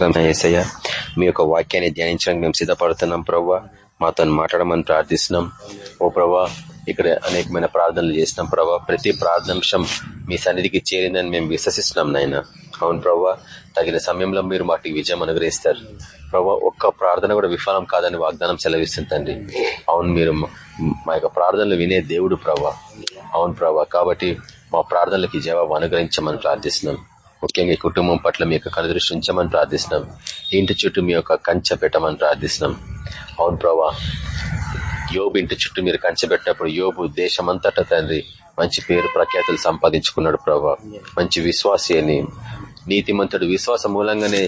ఏసయ్య. మీ యొక్క వాక్యాన్ని ధ్యానించడానికి మేము సిద్ధపడుతున్నాం ప్రవ్వా. మాతో మాట్లాడమని ప్రార్థిస్తున్నాం. ఓ ప్రభా ఇక్కడ అనేకమైన ప్రార్థనలు చేసినాం ప్రభా ప్రతి ప్రార్థనాంశం మీ సన్నిధికి చేరిందని మేము విశ్వసిస్తున్నాం నాయన. అవును ప్రభా తగిన సమయంలో మీరు మాకు విజయం అనుగ్రహిస్తారు. ప్రభా ఒక్క ప్రార్థన కూడా విఫలం కాదని వాగ్దానం సెలవిస్తుంది అవును మీరు మా యొక్క ప్రార్థనలు వినే దేవుడు ప్రభా అవును ప్రభా కాబట్టి మా ప్రార్థనలకి జవాబు అనుగ్రహించమని ప్రార్థిస్తున్నాం. ముఖ్యంగా కుటుంబం పట్ల మీ యొక్క కనుదృష్టి ఉంచమని ప్రార్థిస్తున్నాం. ఇంటి చుట్టూ మీ యొక్క కంచె పెట్టమని ప్రార్థిస్తున్నాం. అవును ప్రభా యోబు ఇంటి చుట్టూ మీరు కంచె పెట్టినప్పుడు యోబు దేశమంతటా తండ్రి మంచి పేరు ప్రఖ్యాతులు సంపాదించుకున్నాడు ప్రభా. మంచి విశ్వాసి అని నీతిమంతుడు విశ్వాస మూలంగానే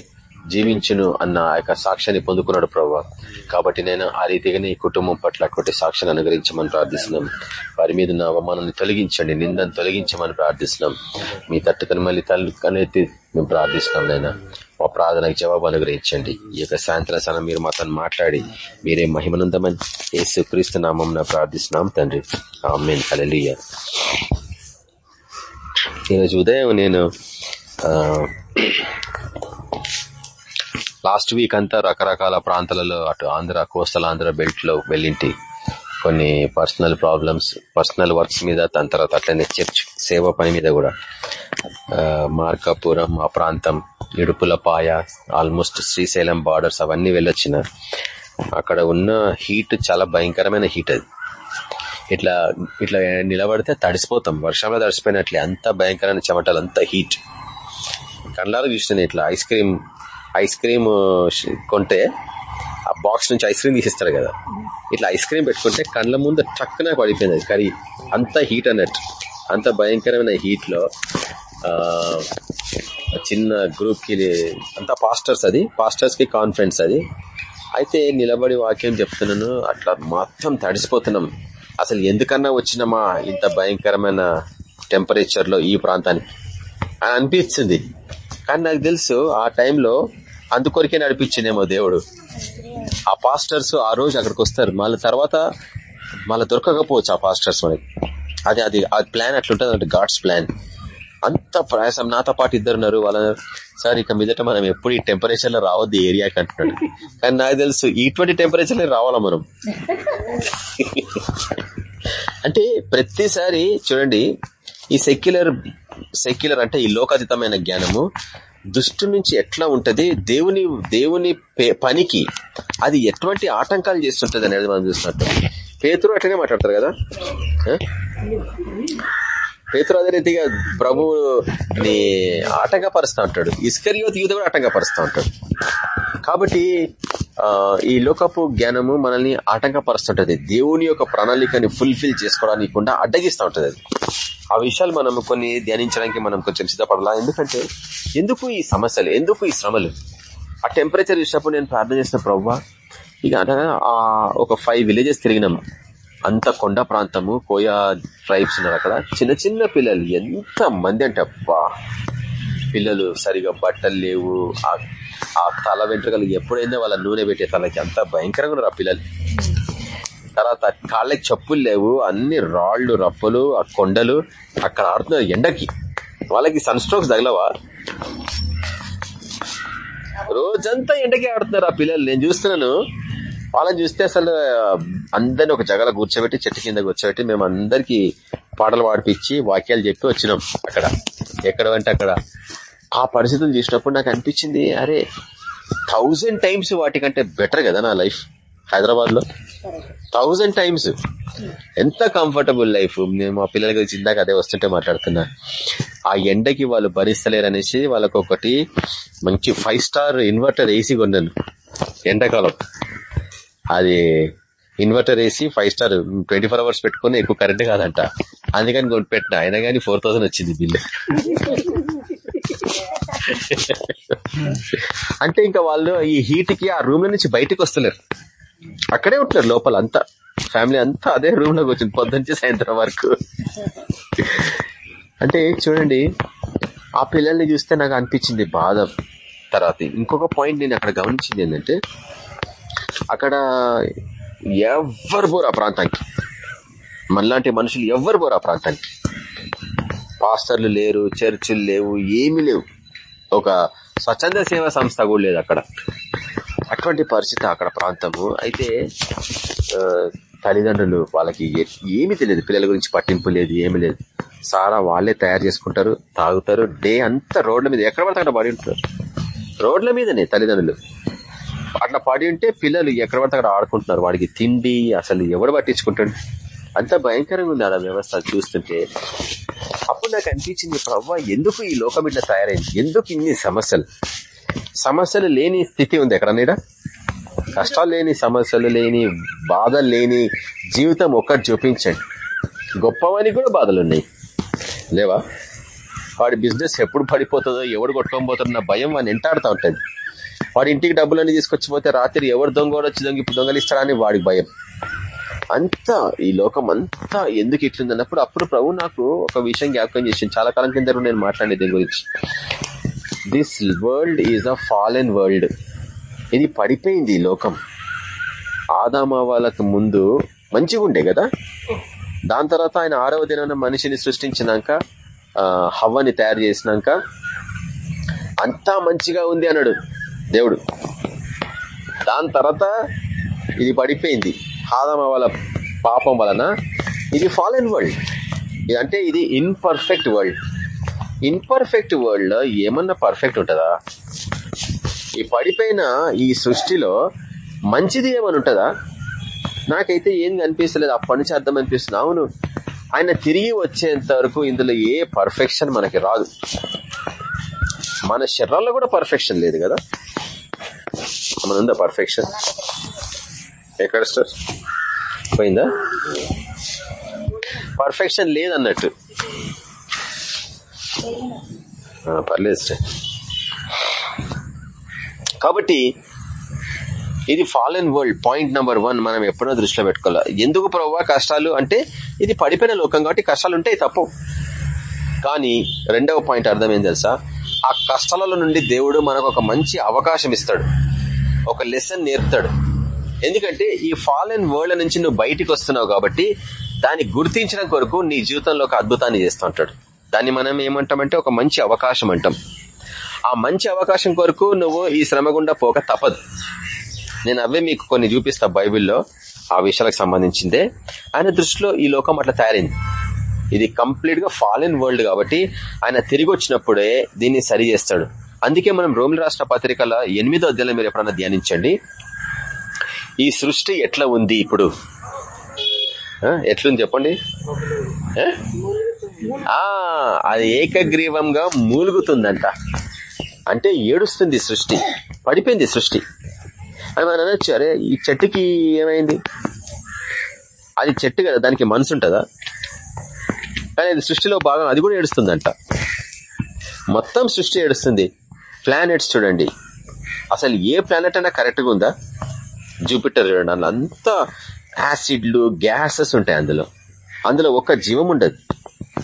జీవించును అన్న ఆ యొక్క సాక్ష్యాన్ని పొందుకున్నాడు ప్రభావ కాబట్టి నేను ఆ రీతిగానే ఈ కుటుంబం పట్ల అటువంటి సాక్ష్యాన్ని అనుగ్రహించమని ప్రార్థిస్తున్నాం. వారి మీద ఉన్న అవమానాన్ని తొలగించండి నిందను తొలగించమని ప్రార్థిస్తున్నాం. మీ తట్టుకని మళ్ళీ తల్లి మేము ప్రార్థిస్తున్నాం నాయన. మా ప్రార్థనకు జవాబు అనుగ్రహించండి. ఈ యొక్క సాయంత్రం సనం మీరు మాతో మాట్లాడి మీరే మహిమనందమని యేసు క్రీస్తు నామం ప్రార్థిస్తున్నాం తండ్రి. ఆమెన్. కలలియ ఈరోజు ఉదయం నేను లాస్ట్ వీక్ అంతా రకరకాల ప్రాంతాలలో అటు ఆంధ్ర కోస్తల ఆంధ్ర బెల్ట్లో వెళ్ళింటి. కొన్ని పర్సనల్ ప్రాబ్లమ్స్ పర్సనల్ వర్క్స్ మీద దాని తర్వాత అట్లనే చర్చ్ సేవ పని మీద కూడా. మార్కాపురం ఆ ప్రాంతం ఇడుపులపాయ ఆల్మోస్ట్ శ్రీశైలం బార్డర్స్ అవన్నీ వెళ్ళొచ్చిన. అక్కడ ఉన్న హీట్ చాలా భయంకరమైన హీట్ అది. ఇట్లా ఇట్లా నిలబడితే తడిసిపోతాం. వర్షంలో తడిసిపోయినట్లే. అంత భయంకరమైన చెమటలు అంత హీట్. కళ్ళారు చూసిన ఇట్లా ఐస్ క్రీమ్ ఐస్ క్రీమ్ కొంటే ఆ బాక్స్ నుంచి ఐస్ క్రీమ్ తీసిస్తారు కదా. ఇట్లా ఐస్ క్రీమ్ పెట్టుకుంటే కళ్ళ ముందు చక్కన పడిపోయింది కర్రీ. అంత హీట్ అన్నట్టు. అంత భయంకరమైన హీట్లో చిన్న గ్రూప్కి అంతా అంత పాస్టర్స్ అది పాస్టర్స్కి కాన్ఫిడెన్స్ కాన్ఫరెన్స్ అది. అయితే నిలబడి వాక్యం చెప్తున్నాను అట్లా మొత్తం తడిసిపోతున్నాం. అసలు ఎందుకన్నా వచ్చినామా ఇంత భయంకరమైన టెంపరేచర్లో ఈ ప్రాంతానికి? అని అనిపిస్తుంది. కానీ నాకు తెలుసు ఆ టైంలో అందుకొరికే నడిపించిందేమో దేవుడు. ఆ పాస్టర్స్ ఆ రోజు అక్కడికి వస్తారు. మళ్ళీ తర్వాత మళ్ళీ దొరకకపోవచ్చు ఆ పాస్టర్స్ మనకి. అది అది ఆ ప్లాన్ అట్లుంటుంది అంటే గాడ్స్ ప్లాన్. అంత ప్రయాసం. నాతో పాటు ఇద్దరు ఉన్నారు. వాళ్ళ సార్ ఇక మీదట మనం ఎప్పుడు ఈ టెంపరేచర్లో రావద్దు ఏరియాకి అంటున్నాడు. కానీ నాకు తెలుసు ఇటువంటి టెంపరేచర్లో రావాలా మనం? అంటే ప్రతిసారి చూడండి ఈ సెక్యులర్ సెక్యులర్ అంటే ఈ లోకాతీతమైన జ్ఞానము దృష్టి నుంచి ఎట్లా ఉంటది? దేవుని దేవుని పనికి అది ఎటువంటి ఆటంకాలు చేస్తుంటది అనేది మనం చూసినట్టు. పేతురు అట్లనే మాట్లాడతారు కదా? పేతురు అదే రీతిగా ప్రభుని ఆటంకపరుస్తూ ఉంటాడు. ఇస్కరియోత్ యూత కూడా ఆటంకపరుస్తూ ఉంటాడు. కాబట్టి ఈ లోకపు జ్ఞానము మనల్ని ఆటంకపరుస్తుంటది. దేవుని యొక్క ప్రణాళికని ఫుల్ఫిల్ చేసుకోవడానికి అడ్డగిస్తూ ఉంటది అది. ఆ విషయాలు మనం కొన్ని ధ్యానించడానికి మనం కొంచెం సిద్ధపడాలా? ఎందుకంటే ఎందుకు ఈ సమస్యలు ఎందుకు ఈ శ్రమలు? ఆ టెంపరేచర్ చూసినప్పుడు నేను ప్రార్థన చేసిన ప్రవ్వా ఇక ఒక ఫైవ్ విలేజెస్ తిరిగినాం. అంత కొండ ప్రాంతము కోయా ట్రైబ్స్ ఉన్నారు అక్కడ. చిన్న చిన్న పిల్లలు ఎంత మంది అంటే అబ్బా! పిల్లలు సరిగా బట్టలు లేవు ఆ తల వెంట్రుకలు ఎప్పుడైనా వాళ్ళ నూనె పెట్టే తలకి అంత భయంకరంగా ఉన్నారు ఆ పిల్లలు. తర్వాత కాళ్ళకి చెప్పులు లేవు అన్ని రాళ్ళు రప్పలు ఆ కొండలు అక్కడ ఆడుతున్నారు ఎండకి. వాళ్ళకి సన్ స్ట్రోక్స్ తగలవా? రోజంతా ఎండకి ఆడుతున్నారు ఆ పిల్లలు. నేను చూస్తున్నాను. వాళ్ళని చూస్తే అసలు అందరిని ఒక జగల కూర్చోబెట్టి చెట్టు కింద కూర్చోబెట్టి మేము అందరికి పాటలు పాడిపించి వాక్యాలు చెప్పి వచ్చినాం అక్కడ. ఎక్కడ అంటే అక్కడ. ఆ పరిస్థితులు చూసినప్పుడు నాకు అనిపించింది అరే థౌజండ్ టైమ్స్ వాటికంటే బెటర్ కదా నా లైఫ్ హైదరాబాద్లో థౌజండ్ టైమ్స్ ఎంత కంఫర్టబుల్ లైఫ్ నేను మా పిల్లల గురించి ఇందాక అదే వస్తుంటే మాట్లాడుతున్నా. ఆ ఎండకి వాళ్ళు భరిస్తలేరు అనేసి వాళ్ళకు ఒకటి మంచి ఫైవ్ స్టార్ ఇన్వర్టర్ ఏసీ కొన్నాను. ఎండాకాలం. అది ఇన్వర్టర్ వేసి five star twenty four hours పెట్టుకుని ఎక్కువ కరెంట్ కాదంట. అందుకని కొట్టి పెట్టిన అయినా కానీ ఫోర్ వచ్చింది బిల్లు. అంటే ఇంకా వాళ్ళు ఈ హీట్కి ఆ రూమ్ నుంచి బయటకు వస్తలేరు. అక్కడే ఉంటున్నారు లోపల అంతా. ఫ్యామిలీ అంతా అదే రూమ్లో వచ్చింది. పొద్దుంచి సాయంత్రం వరకు. అంటే చూడండి ఆ పిల్లల్ని చూస్తే నాకు అనిపించింది బాధ. తర్వాత ఇంకొక పాయింట్ నేను అక్కడ గమనించింది ఏంటంటే అక్కడ ఎవ్వరు పోరు ఆ ప్రాంతానికి. మనలాంటి మనుషులు ఎవ్వరు పోరు ఆ ప్రాంతానికి. పాస్టర్లు లేరు చర్చిలు లేవు ఏమి లేవు. ఒక స్వచ్ఛంద సేవా సంస్థ కూడా లేదు అక్కడ. అటువంటి పరిస్థితి అక్కడ ప్రాంతము. అయితే తల్లిదండ్రులు వాళ్ళకి ఏమీ తెలియదు. పిల్లల గురించి పట్టింపు లేదు ఏమీ లేదు. సారా వాళ్ళే తయారు చేసుకుంటారు తాగుతారు. డే అంతా రోడ్ల మీద ఎక్కడ పడితే అక్కడ పడి ఉంటారు. రోడ్ల మీదనే తల్లిదండ్రులు. అట్లా పడి ఉంటే పిల్లలు ఎక్కడ పడితే అక్కడ ఆడుకుంటున్నారు. వాడికి తిండి అసలు ఎవడు పట్టించుకుంటాడు? అంత భయంకరంగా ఉంది ఆ వ్యవస్థ చూస్తుంటే. అప్పుడు నాకు అనిపించింది ప్రవ్వా ఎందుకు ఈ లోకం ఇట్లా తయారైంది? ఎందుకు ఇన్ని సమస్యలు? సమస్యలు లేని స్థితి ఉంది ఎక్కడ నీడ? కష్టాలు లేని సమస్యలు లేని బాధలు లేని జీవితం ఒక్కటి చూపించండి. గొప్పవానికి కూడా బాధలు ఉన్నాయి. లేవా? వాడి బిజినెస్ ఎప్పుడు పడిపోతుందో ఎవడు కొట్టుకోబోతున్న భయం అని ఎంటాడుతూ ఉంటుంది. వాడి ఇంటికి డబ్బులన్నీ తీసుకొచ్చిపోతే రాత్రి ఎవరు దొంగ వచ్చి దొంగి దొంగలిస్తాడని వాడికి భయం. అంతా ఈ లోకం అంతా ఎందుకు ఇట్లుంది అన్నప్పుడు అప్పుడు ప్రభు నాకు ఒక విషయం జ్ఞాపకం చేసింది చాలా కాలం కింద నేను మాట్లాడే దీని గురించి. This world is a fallen world ఇది పడిపోయింది ఈ లోకం. ఆదామ వాళ్ళకు ముందు మంచిగా ఉండే కదా? దాని తర్వాత ఆయన ఆరవ దినాన మనిషిని సృష్టించినాక హవ్వని తయారు చేసినాక అంతా మంచిగా ఉంది అన్నాడు దేవుడు. దాని తర్వాత ఇది పడిపోయింది. ఆదామ వాళ్ళ పాపం వలన ఇది ఫాలెన్ వరల్డ్ ఇది అంటే ఇది ఇన్పర్ఫెక్ట్ వరల్డ్ ఇన్పర్ఫెక్ట్ వరల్డ్లో ఏమన్నా పర్ఫెక్ట్ ఉంటుందా? ఈ పడిపోయిన ఈ సృష్టిలో మంచిది ఏమని ఉంటుందా? నాకైతే ఏం కనిపిస్తలేదు అప్పటి నుంచి అర్థం అనిపిస్తుంది. అవును ఆయన తిరిగి వచ్చేంత వరకు ఇందులో ఏ పర్ఫెక్షన్ మనకి రాదు. మన శరీరాల్లో కూడా పర్ఫెక్షన్ లేదు కదా? మన ఉందా పర్ఫెక్షన్ ఎక్కడ సార్ పోయిందా? పర్ఫెక్షన్ లేదన్నట్టు. పర్లేదు కాబట్టి ఇది fallen world point number one మనం ఎప్పుడో దృష్టిలో పెట్టుకోవాలి. ఎందుకు ప్రభావ కష్టాలు? అంటే ఇది పడిపోయిన లోకం కాబట్టి కష్టాలు ఉంటాయి తప్పు. కానీ రెండవ పాయింట్ అర్థం ఏం తెలుసా? ఆ కష్టాలలో నుండి దేవుడు మనకు ఒక మంచి అవకాశం ఇస్తాడు. ఒక లెసన్ నేర్పుతాడు. ఎందుకంటే ఈ ఫాలెన్ వరల్డ్ నుంచి నువ్వు బయటికి వస్తున్నావు కాబట్టి దాన్ని గుర్తించడం కొరకు నీ జీవితంలో ఒక అద్భుతాన్ని చేస్తూ ఉంటాడు. దాన్ని మనం ఏమంటామంటే ఒక మంచి అవకాశం అంటాం. ఆ మంచి అవకాశం కొరకు నువ్వు ఈ శ్రమ గుండా పోక తప్పదు. నేను అవే మీకు కొన్ని చూపిస్తా బైబిల్లో ఆ విషయాలకు సంబంధించిందే. ఆయన దృష్టిలో ఈ లోకం అట్లా తయారైంది. ఇది కంప్లీట్గా ఫాలిన్ వరల్డ్ కాబట్టి ఆయన తిరిగి వచ్చినప్పుడే దీన్ని సరి చేస్తాడు. అందుకే మనం రోమిల రాష్ట్ర పత్రికల ఎనిమిదో అధ్యాయంలో మీరు ఎప్పుడన్నా ధ్యానించండి. ఈ సృష్టి ఎట్లా ఉంది ఇప్పుడు? ఎట్లుంది చెప్పండి? ఆ? అది ఏకగ్రీవంగా మూలుగుతుందంట. అంటే ఏడుస్తుంది సృష్టి పడిపోయింది సృష్టి. అని మనం అనొచ్చు అరే ఈ చెట్టుకి ఏమైంది? అది చెట్టు కదా దానికి మనసు ఉంటుందా? కానీ అది సృష్టిలో భాగం అది కూడా ఏడుస్తుందంట. మొత్తం సృష్టి ఏడుస్తుంది. ప్లానెట్స్ చూడండి. అసలు ఏ ప్లానెట్ అయినా కరెక్ట్గా ఉందా? జూపిటర్ చూడండి అందులో అంతా యాసిడ్లు గ్యాసెస్ ఉంటాయి అందులో. అందులో ఒక్క జీవం ఉండదు.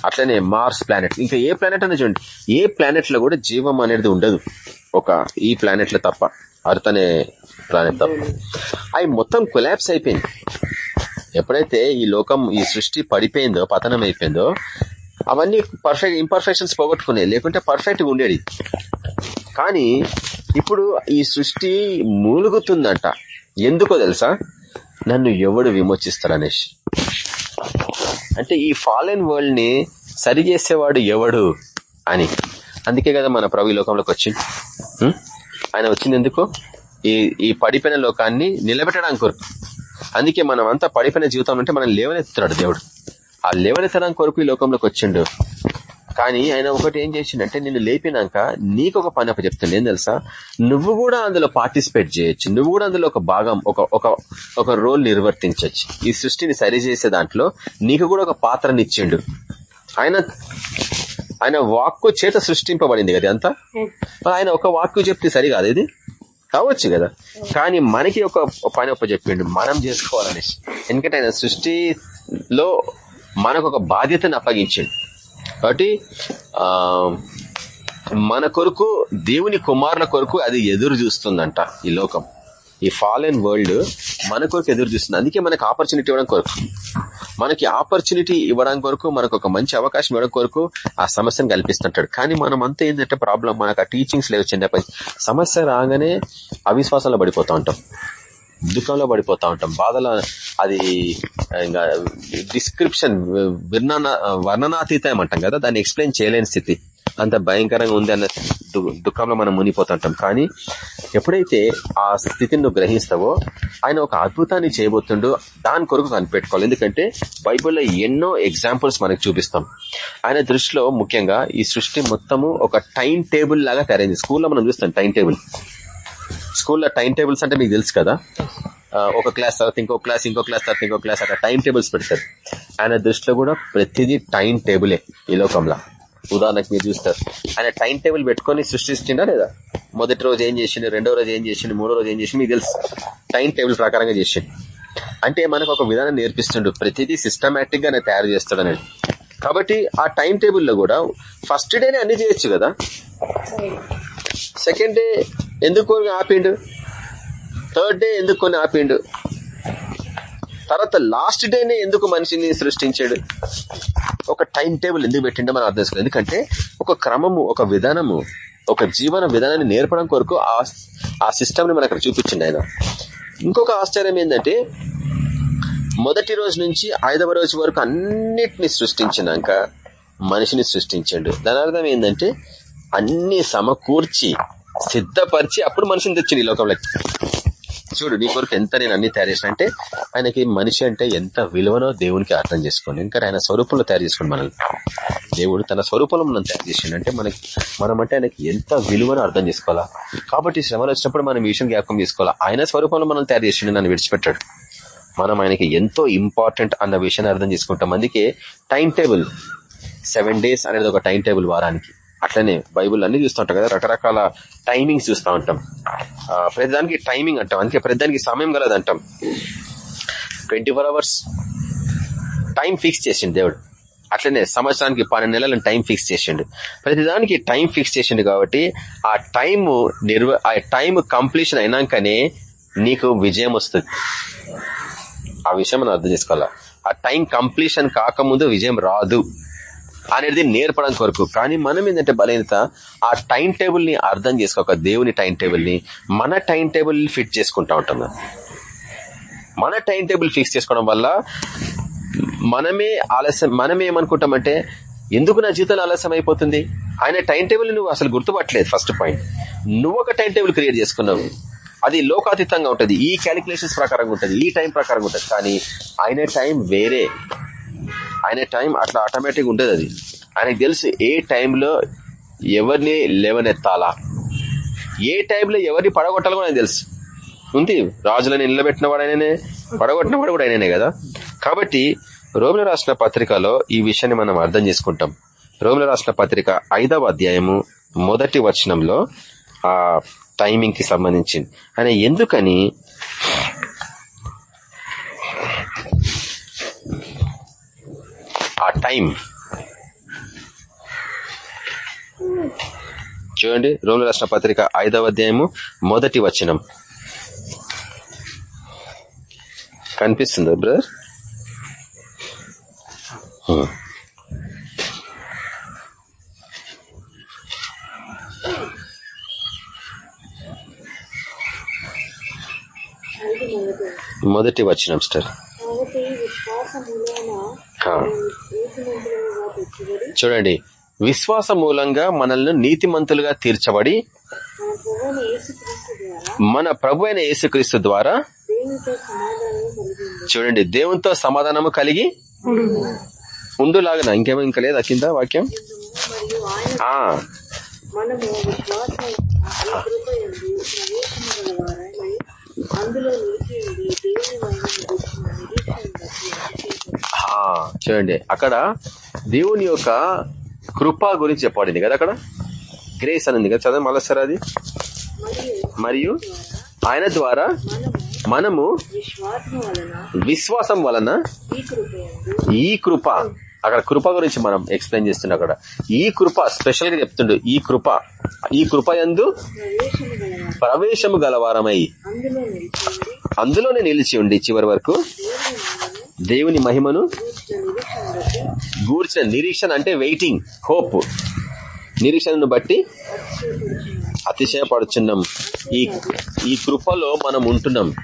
అట్లనే మార్స్ ప్లానెట్ ఇంకా ఏ ప్లానెట్ అనేది చూడండి ఏ ప్లానెట్లో కూడా జీవం అనేది ఉండదు. ఒక ఈ ప్లానెట్లో తప్ప అర్త్ అనే ప్లానెట్ తప్ప. అవి మొత్తం కొలాబ్స్ అయిపోయింది. ఎప్పుడైతే ఈ లోకం ఈ సృష్టి పడిపోయిందో పతనం అయిపోయిందో అవన్నీ పర్ఫెక్ట్ ఇంపర్ఫెక్షన్స్ పోగొట్టుకున్నాయి లేకుంటే పర్ఫెక్ట్గా ఉండేది. కానీ ఇప్పుడు ఈ సృష్టి మూలుగుతుందంట. ఎందుకో తెలుసా? నన్ను ఎవడు విమోచిస్తాడనేసి. అంటే ఈ ఫాలెన్ వరల్డ్ని సరి చేసేవాడు ఎవడు అని. అందుకే కదా మన ప్రభు లోకంలోకి వచ్చింది ఆయన వచ్చింది ఎందుకు? ఈ ఈ పడిపోయిన లోకాన్ని నిలబెట్టడానికి కొరకు. అందుకే మనం అంతా పడిపోయిన జీవితం అంటే మనం లేవనెత్తున్నాడు దేవుడు. ఆ లేవనెత్తడానికి కొరకు ఈ లోకంలోకి వచ్చిండు. కానీ ఆయన ఒకటి ఏం చేసిండంటే నిన్ను లేపినాక నీకు ఒక పని అప్ప చెప్తుంది ఏం తెలుసా? నువ్వు కూడా అందులో పార్టిసిపేట్ చేయొచ్చు. నువ్వు కూడా అందులో ఒక భాగం ఒక ఒక ఒక రోల్ నిర్వర్తించవచ్చు ఈ సృష్టిని సరి చేసే దాంట్లో నీకు కూడా ఒక పాత్రనిచ్చిండు. ఆయన ఆయన వాక్కు చేత సృష్టింపబడింది కదా అంతా ఆయన ఒక వాక్కు చెప్తే సరికాదు ఇది? కావచ్చు కదా. కానీ మనకి ఒక పని ఒప్ప చెప్పిండు మనం చేసుకోవాలనేసి. ఎందుకంటే ఆయన సృష్టిలో మనకు ఒక బాధ్యతను అప్పగించిండు. కాబట్టి మన కొరకు దేవుని కుమారుల కొరకు అది ఎదురు చూస్తుందంట ఈ లోకం. ఈ ఫాలెన్ వరల్డ్ మన కొరకు ఎదురు చూస్తుంది. అందుకే మనకు ఆపర్చునిటీ ఇవ్వడం కొరకు. మనకి ఆపర్చునిటీ ఇవ్వడం కొరకు మనకు ఒక మంచి అవకాశం ఇవ్వడం కొరకు ఆ సమస్యను కల్పిస్తుంటాడు. కానీ మనం అంతా ఏంటంటే ప్రాబ్లం మనకు ఆ టీచింగ్స్ లేవు చిన్నప్పటి సమస్య రాగానే అవిశ్వాసంలో పడిపోతూ ఉంటాం. దుఃఖంలో పడిపోతా ఉంటాం. బాధలో అది ఇంకా డిస్క్రిప్షన్ వర్ణన వర్ణనాతీతం అంటాం కదా దాన్ని ఎక్స్ప్లెయిన్ చేయలేని స్థితి. అంత భయంకరంగా ఉంది అన్న దుఃఖంలో మనం మునిపోతుంటాం కానీ ఎప్పుడైతే ఆ స్థితిని నువ్వు గ్రహిస్తావో ఆయన ఒక అద్భుతాన్ని చేయబోతుండో దాని కొరకు కనిపెట్టుకోవాలి. ఎందుకంటే బైబిల్లో ఎన్నో ఎగ్జాంపుల్స్ మనకు చూపిస్తాం. ఆయన దృష్టిలో ముఖ్యంగా ఈ సృష్టి మొత్తము ఒక టైం టేబుల్ లాగా తయారైంది. స్కూల్లో మనం చూస్తాం టైం టేబుల్. స్కూల్లో టైం టేబుల్స్ అంటే మీకు తెలుసు కదా? ఒక క్లాస్ తర్వాత ఇంకో క్లాస్ ఇంకో క్లాస్ తర్వాత ఇంకో క్లాస్ అట్లా టైం టేబుల్స్ పెడతారు. ఆయన దృష్టిలో కూడా ప్రతిదీ టైం టేబులే ఈ లోకంలో. ఉదాహరణకు మీరు చూస్తారు. ఆయన టైం టేబుల్ పెట్టుకుని సృష్టిస్తుందా లేదా? మొదటి రోజు ఏం చేసిండు రెండో రోజు ఏం చేసిండు మూడో రోజు ఏం చేసిండు మీకు తెలుసు. టైం టేబుల్ ప్రకారంగా చేసిండు. అంటే మనకు ఒక విధానం నేర్పిస్తుండు. ప్రతిదీ సిస్టమేటిక్ గానే తయారు చేస్తాడు అనేది. కాబట్టి ఆ టైం టేబుల్లో కూడా ఫస్ట్ డేనే అన్ని చేయొచ్చు కదా? సెకండ్ డే ఎందుకు ఆపిండు? థర్డ్ డే ఎందుకు కొన్ని ఆపిండు? తర్వాత లాస్ట్ డేనే ఎందుకు మనిషిని సృష్టించాడు? ఒక టైం టేబుల్ ఎందుకు పెట్టిండో మనం అర్థం చేసుకోవాలి. ఎందుకంటే ఒక క్రమము ఒక విధానము ఒక జీవన విధానాన్ని నేర్పడం కొరకు ఆ సిస్టమ్ని మన అక్కడ చూపించండి ఆయన. ఇంకొక ఆశ్చర్యం ఏంటంటే మొదటి రోజు నుంచి ఐదవ రోజు వరకు అన్నిటిని సృష్టించినాక మనిషిని సృష్టించాడు. దాని అర్థం ఏంటంటే అన్ని సమకూర్చి సిద్ధపరిచి అప్పుడు మనిషిని తెచ్చింది ఈ లోకంలోకి చూడు నీ కొరకు ఎంత నేను అన్ని తయారు చేసిన అంటే ఆయనకి మనిషి అంటే ఎంత విలువనో దేవునికి అర్థం చేసుకోండి. ఇంకా ఆయన స్వరూపంలో తయారు చేసుకోండి మనల్ని. దేవుడు తన స్వరూపంలో మనం తయారు చేసిండు అంటే మనకి మనం అంటే ఆయనకి ఎంత విలువనో అర్థం చేసుకోవాలా? కాబట్టి శ్రమలు వచ్చినప్పుడు మనం ఈ విషయం జ్ఞాపకం చేసుకోవాలా? ఆయన స్వరూపంలో మనం తయారు చేసిండు నన్ను విడిచిపెట్టాడు. మనం ఆయనకి ఎంతో ఇంపార్టెంట్ అన్న విషయాన్ని అర్థం చేసుకుంటాం. అందుకే టైం టేబుల్ సెవెన్ డేస్ అనేది ఒక టైం టేబుల్ వారానికి. అట్లనే బైబుల్ అన్ని చూస్తూ ఉంటాం కదా రకరకాల టైమింగ్స్ చూస్తూ ఉంటాం. ప్రతిదానికి టైమింగ్ అంటాం. అందుకే ప్రతిదానికి సమయం కలదు అంటాం twenty four hours time fix చేసిండు దేవుడు. అట్లనే సంవత్సరానికి పన్నెండు నెలలను టైం ఫిక్స్ చేసిండు. ప్రతిదానికి టైం ఫిక్స్ చేసిండు కాబట్టి ఆ టైం నిర్వ ఆ టైం కంప్లీషన్ అయినాకనే నీకు విజయం వస్తుంది. ఆ విషయం మనం అర్థం చేసుకోవాలా. ఆ టైం కంప్లీషన్ కాకముందు విజయం రాదు. అనేది నేర్పడం కొరకు. కానీ మనం ఏంటంటే బలహీనత ఆ టైం టేబుల్ని అర్థం చేసుకోక దేవుని టైం టేబుల్ని మన టైం టేబుల్ ఫిట్ చేసుకుంటా ఉంటాం మన టైం టేబుల్ ఫిక్స్ చేసుకోవడం వల్ల మనమే ఆలస్యం మనమే ఏమనుకుంటామంటే ఎందుకు నా జీవితంలో ఆలస్యం అయిపోతుంది? ఆయన టైం టేబుల్ నువ్వు అసలు గుర్తుపట్టలేదు ఫస్ట్ పాయింట్. నువ్వు ఒక టైం టేబుల్ క్రియేట్ చేసుకున్నావు. అది లోకాతీతంగా ఉంటుంది. ఈ క్యాలిక్యులేషన్స్ ప్రకారంగా ఉంటుంది. ఈ టైం ప్రకారంగా ఉంటుంది. కానీ ఆయన టైం వేరే. ఆయన టైం అట్లా ఆటోమేటిక్ ఉండదు అది. ఆయనకు తెలుసు ఏ టైంలో ఎవరిని లేవనెత్తాలా? ఏ టైంలో ఎవరిని పడగొట్టాలో కూడా ఆయన తెలుసు. ఉంది? రాజులను నిలబెట్టిన వాడు ఆయననే పడగొట్టిన వాడు కూడా ఆయననే కదా? కాబట్టి రోమిల రాసిన పత్రికలో ఈ విషయాన్ని మనం అర్థం చేసుకుంటాం. రోమిల రాసిన పత్రిక ఐదవ అధ్యాయము మొదటి వచనంలో ఆ టైమింగ్కి సంబంధించింది. ఆయన ఎందుకని ఆ టైం చూడండి రోమిల రాష్ట్ర పత్రిక ఐదవ అధ్యాయము మొదటి వచనం. కనిపిస్తుంది బ్రదర్? మొదటి వచనం స్టార్ చూడండి. విశ్వాస మూలంగా మనల్ని నీతిమంతులుగా తీర్చబడి మన ప్రభు అయిన యేసుక్రీస్తు ద్వారా చూడండి దేవునితో సమాధానము కలిగి ఉండులాగా ఇంకేమో ఇంకా లేదా కింద వాక్యం? ఆ. చూడండి. అక్కడ దేవుని యొక్క కృప గురించి చెప్పబడింది కదా అక్కడ? గ్రేస్ అని కదా చదవ మళ్ళీ సార్ అది. మరియు ఆయన ద్వారా మనము విశ్వాసం వలన ఈ కృప అక్కడ కృప గురించి మనం ఎక్స్ప్లెయిన్ చేస్తున్నాం అక్కడ ఈ కృప స్పెషల్గా చెప్తుండు ఈ కృప ఈ కృప ఎందు ప్రవేశము గలవారమై అందులోనే నిలిచి ఉండి చివరి వరకు దేవుని మహిమను గూర్చిన నిరీక్షణ అంటే వెయిటింగ్ హోప్ నిరీక్షణను బట్టి అతిశయపడుచున్నాం. ఈ ఈ కృపలో మనం ఉంటున్నాం.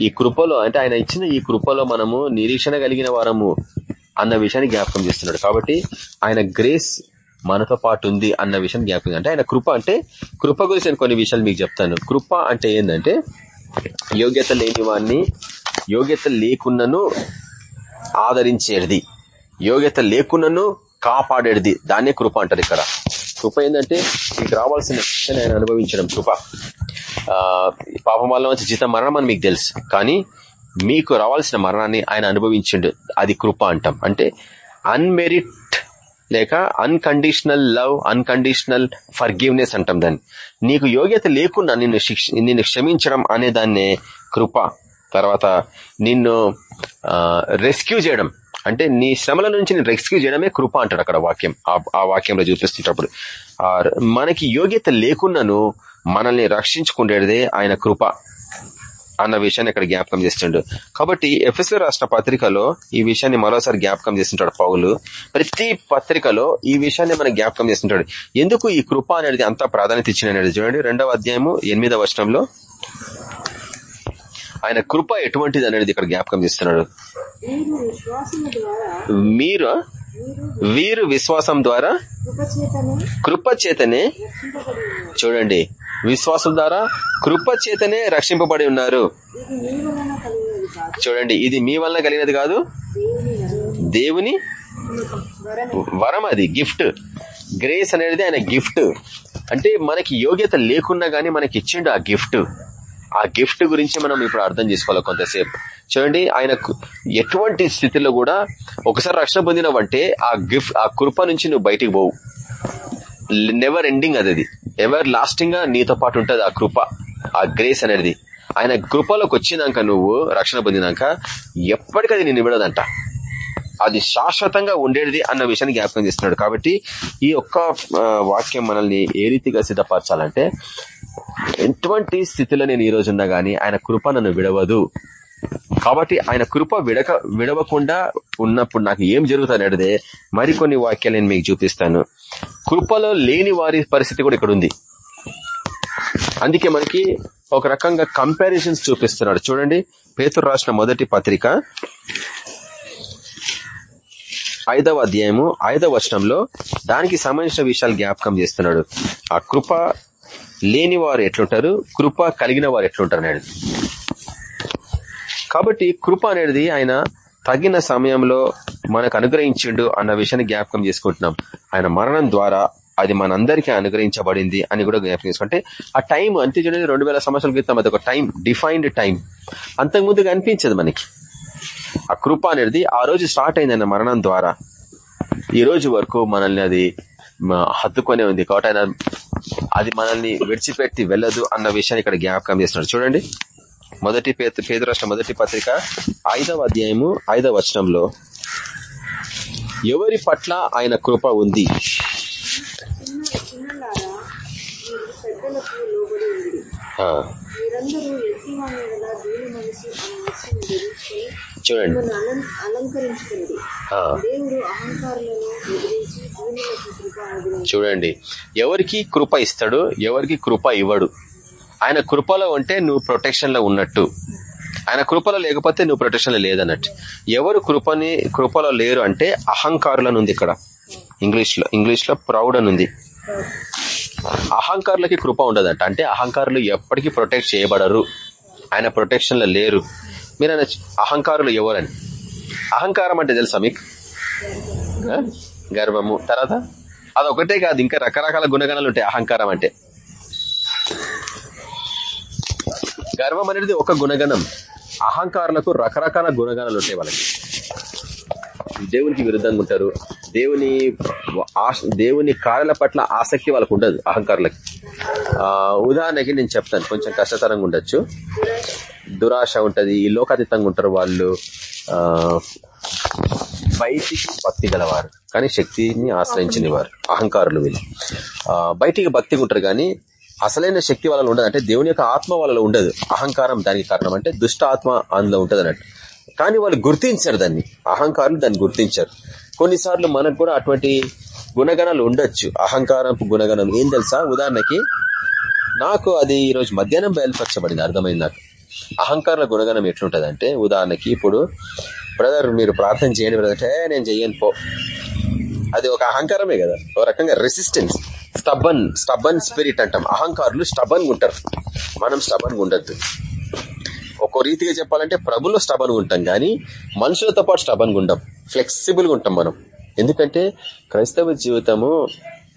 ఈ కృపలో అంటే ఆయన ఇచ్చిన ఈ కృపలో మనము నిరీక్షణ కలిగిన వారము. అన్న విషయాన్ని జ్ఞాపకం చేస్తున్నాడు. కాబట్టి ఆయన గ్రేస్ మనతో పాటు ఉంది అన్న విషయం జ్ఞాపకం అంటే ఆయన కృప అంటే కృప గురించి నేను కొన్ని విషయాలు మీకు చెప్తాను. కృప అంటే ఏంటంటే యోగ్యత లేని వాడిని యోగ్యత లేకున్నను ఆదరించేది. యోగ్యత లేకున్నను కాపాడేది. దాన్నే కృప అంటారు ఇక్కడ. కృప ఏంటంటే మీకు రావాల్సిన శిక్షణ ఆయన అనుభవించడం. కృప. ఆ పాపం వల్ల వచ్చి జీతం మరణం అని మీకు తెలుసు. కానీ మీకు రావాల్సిన మరణాన్ని ఆయన అనుభవించిండు. అది కృప అంటాం. అంటే అన్మెరిట్ లేక అన్కండిషనల్ లవ్ అన్కండిషనల్ ఫర్గివ్నెస్ అంటాం దాన్ని. నీకు యోగ్యత లేకుండా నిన్ను శిక్ష నిన్ను క్షమించడం అనే దాన్నే కృప. తర్వాత నిన్ను రెస్క్యూ చేయడం. అంటే నీ శ్రమల నుంచి నేను రెస్క్యూ చేయడమే కృప అంటాడు అక్కడ వాక్యం. ఆ వాక్యంలో చూపిస్తున్నప్పుడు. మనకి యోగ్యత లేకున్నాను మనల్ని రక్షించుకునేదే ఆయన కృప. అన్న విషయాన్ని ఇక్కడ జ్ఞాపకం చేస్తుండు. కాబట్టి ఎఫ్ఎస్ఎల్ రాష్ట్ర పత్రికలో ఈ విషయాన్ని మరోసారి జ్ఞాపకం చేస్తుంటాడు పౌలు. ప్రతి పత్రికలో ఈ విషయాన్ని మనం జ్ఞాపకం చేస్తుంటాడు. ఎందుకు ఈ కృప అనేది అంత ప్రాధాన్యత ఇచ్చిన చూడండి రెండవ అధ్యాయము ఎనిమిదవ వర్షంలో ఆయన కృప ఎటువంటిది అనేది ఇక్కడ జ్ఞాపకం చేస్తున్నాడు. మీరు వీరు విశ్వాసం ద్వారా కృప చేతనే చూడండి విశ్వాసం ద్వారా కృప చేతనే రక్షింపబడి ఉన్నారు. చూడండి ఇది మీ వలన కలిగినది కాదు. దేవుని వరం అది గిఫ్ట్. గ్రేస్ అనేది ఆయన గిఫ్ట్. అంటే మనకి యోగ్యత లేకున్నా గానీ మనకి ఇచ్చిండు ఆ గిఫ్ట్. ఆ గిఫ్ట్ గురించి మనం ఇప్పుడు అర్థం చేసుకోవాలి కొంతసేపు. చూడండి ఆయన ఎటువంటి స్థితిలో కూడా ఒకసారి రక్షణ పొందినవంటే ఆ గిఫ్ట్ ఆ కృప నుంచి నువ్వు బయటికి పోవు. నెవర్ ఎండింగ్ అది ఎవర్ లాస్టింగ్గా నీతో పాటు ఉంటది ఆ కృప ఆ గ్రేస్ అనేది. ఆయన కృపలోకి వచ్చినాక నువ్వు రక్షణ పొందినాక ఎప్పటికది నేను విడదంట. అది శాశ్వతంగా ఉండేది అన్న విషయాన్ని జ్ఞాపకం చేస్తున్నాడు. కాబట్టి ఈ ఒక్క వాక్యం మనల్ని ఏ రీతిగా సిద్ధపరచాలంటే ఎటువంటి స్థితిలో నేను ఈ రోజున్నా గానీ ఆయన కృప నన్ను విడవదు. కాబట్టి ఆయన కృప విడక విడవకుండా ఉన్నప్పుడు నాకు ఏం జరుగుతుంది అడితే మరికొన్ని వాక్యాలు నేను మీకు చూపిస్తాను. కృపలో లేని వారి పరిస్థితి కూడా ఇక్కడ ఉంది అందుకే మనకి ఒక రకంగా కంపారిజన్స్ చూపిస్తున్నాడు. చూడండి పేతురు రాసిన మొదటి పత్రిక ఐదవ అధ్యాయము ఐదవ వచనంలో దానికి సంబంధించిన విషయాలు జ్ఞాపకం చేస్తున్నాడు. ఆ కృప లేని వారు ఎట్లుంటారు? కృప కలిగిన వారు ఎట్లుంటారు అనేది. కాబట్టి కృప అనేది ఆయన తగిన సమయంలో మనకు అనుగ్రహించిండు అన్న విషయాన్ని జ్ఞాపకం చేసుకుంటున్నాం. ఆయన మరణం ద్వారా అది మనందరికీ అనుగ్రహించబడింది అని కూడా జ్ఞాపకం చేసుకుంటే. ఆ టైం అంతే చూడండి రెండు వేల సంవత్సరాల క్రితం అది ఒక టైం డిఫైన్డ్ టైం. అంతకుముందు అనిపించదు మనకి. ఆ కృప అనేది ఆ రోజు స్టార్ట్ అయింది ఆయన మరణం ద్వారా. ఈ రోజు వరకు మనల్ని అది హత్తుకొనే ఉంది. కాబట్టి ఆయన అది మనల్ని విడిచిపెట్టి వెళ్ళదు అన్న విషయాన్ని ఇక్కడ జ్ఞాపకం చేస్తున్నాడు. చూడండి. మొదటి పేద రాష్ట్ర మొదటి పత్రిక ఐదవ అధ్యాయము ఐదవ వచనంలో ఎవరి పట్ల ఆయన కృప ఉంది? చూడండి. చూడండి. ఎవరికి కృప ఇస్తాడు ఎవరికి కృప ఇవ్వడు? ఆయన కృపలో ఉంటే నువ్వు ప్రొటెక్షన్లో ఉన్నట్టు. ఆయన కృపలో లేకపోతే నువ్వు ప్రొటెక్షన్లో లేదన్నట్టు. ఎవరు కృపని కృపలో లేరు అంటే అహంకారులను ఉంది ఇక్కడ. ఇంగ్లీష్లో ఇంగ్లీష్లో ప్రౌడ్ అని ఉంది. అహంకారులకి కృప ఉండదంట. అంటే అహంకారులు ఎప్పటికీ ప్రొటెక్ట్ చేయబడరు. ఆయన ప్రొటెక్షన్లో లేరు. మీరు అహంకారులు ఎవరని? అహంకారం అంటే తెలుసా మీకు? గర్వము. తర్వాత? అదొకటే కాదు ఇంకా రకరకాల గుణగణాలు ఉంటాయి. అహంకారం అంటే. గర్వం అనేది ఒక గుణగణం. అహంకారులకు రకరకాల గుణగణాలు ఉంటాయి వాళ్ళకి. దేవునికి విరుద్ధంగా ఉంటారు. దేవుని దేవుని కార్యాల పట్ల ఆసక్తి వాళ్ళకు ఉండదు అహంకారులకి. ఉదాహరణకి నేను చెప్తాను కొంచెం కష్టతరంగా ఉండొచ్చు. దురాశ ఉంటుంది ఈ లోకాతీతంగా ఉంటారు వాళ్ళు. బయటికి భక్తి గలవారు కానీ శక్తిని ఆశ్రయించిన వారు అహంకారులు వీళ్ళు. బయటికి భక్తిగా ఉంటారు కానీ అసలైన శక్తి వాళ్ళలో ఉండదు. అంటే దేవుని యొక్క ఆత్మ వాళ్ళలో ఉండదు. అహంకారం దానికి కారణం అంటే దుష్ట ఆత్మ అందులో ఉంటది అన్నట్టు. కానీ వాళ్ళు గుర్తించారు దాన్ని. అహంకారులు దాన్ని గుర్తించారు. కొన్నిసార్లు మనకు కూడా అటువంటి గుణగణాలు ఉండొచ్చు. అహంకారపు గుణగణం ఏం తెలుసా? ఉదాహరణకి నాకు అది ఈరోజు మధ్యాహ్నం బయలుపరచబడింది అర్థమైంది నాకు. అహంకారుల గుణగణం ఎట్లుంటది అంటే ఉదాహరణకి ఇప్పుడు బ్రదర్ మీరు ప్రార్థన చేయండి బ్రదర్. అంటే నేను చెయ్యను పో. అది ఒక అహంకారమే కదా. ఒక రకంగా రెసిస్టెన్స్ స్టబన్ స్టబన్ స్పిరిట్ అంటాం. అహంకారులు స్టబన్ ఉంటారు. మనం స్టబన్ ఉండద్దు. ఒక్కో రీతిగా చెప్పాలంటే ప్రభులో స్టబన్ ఉంటాం కానీ మనుషులతో పాటు స్టబన్ ఉండం. ఫ్లెక్సిబుల్గా ఉంటాం మనం. ఎందుకంటే క్రైస్తవ జీవితము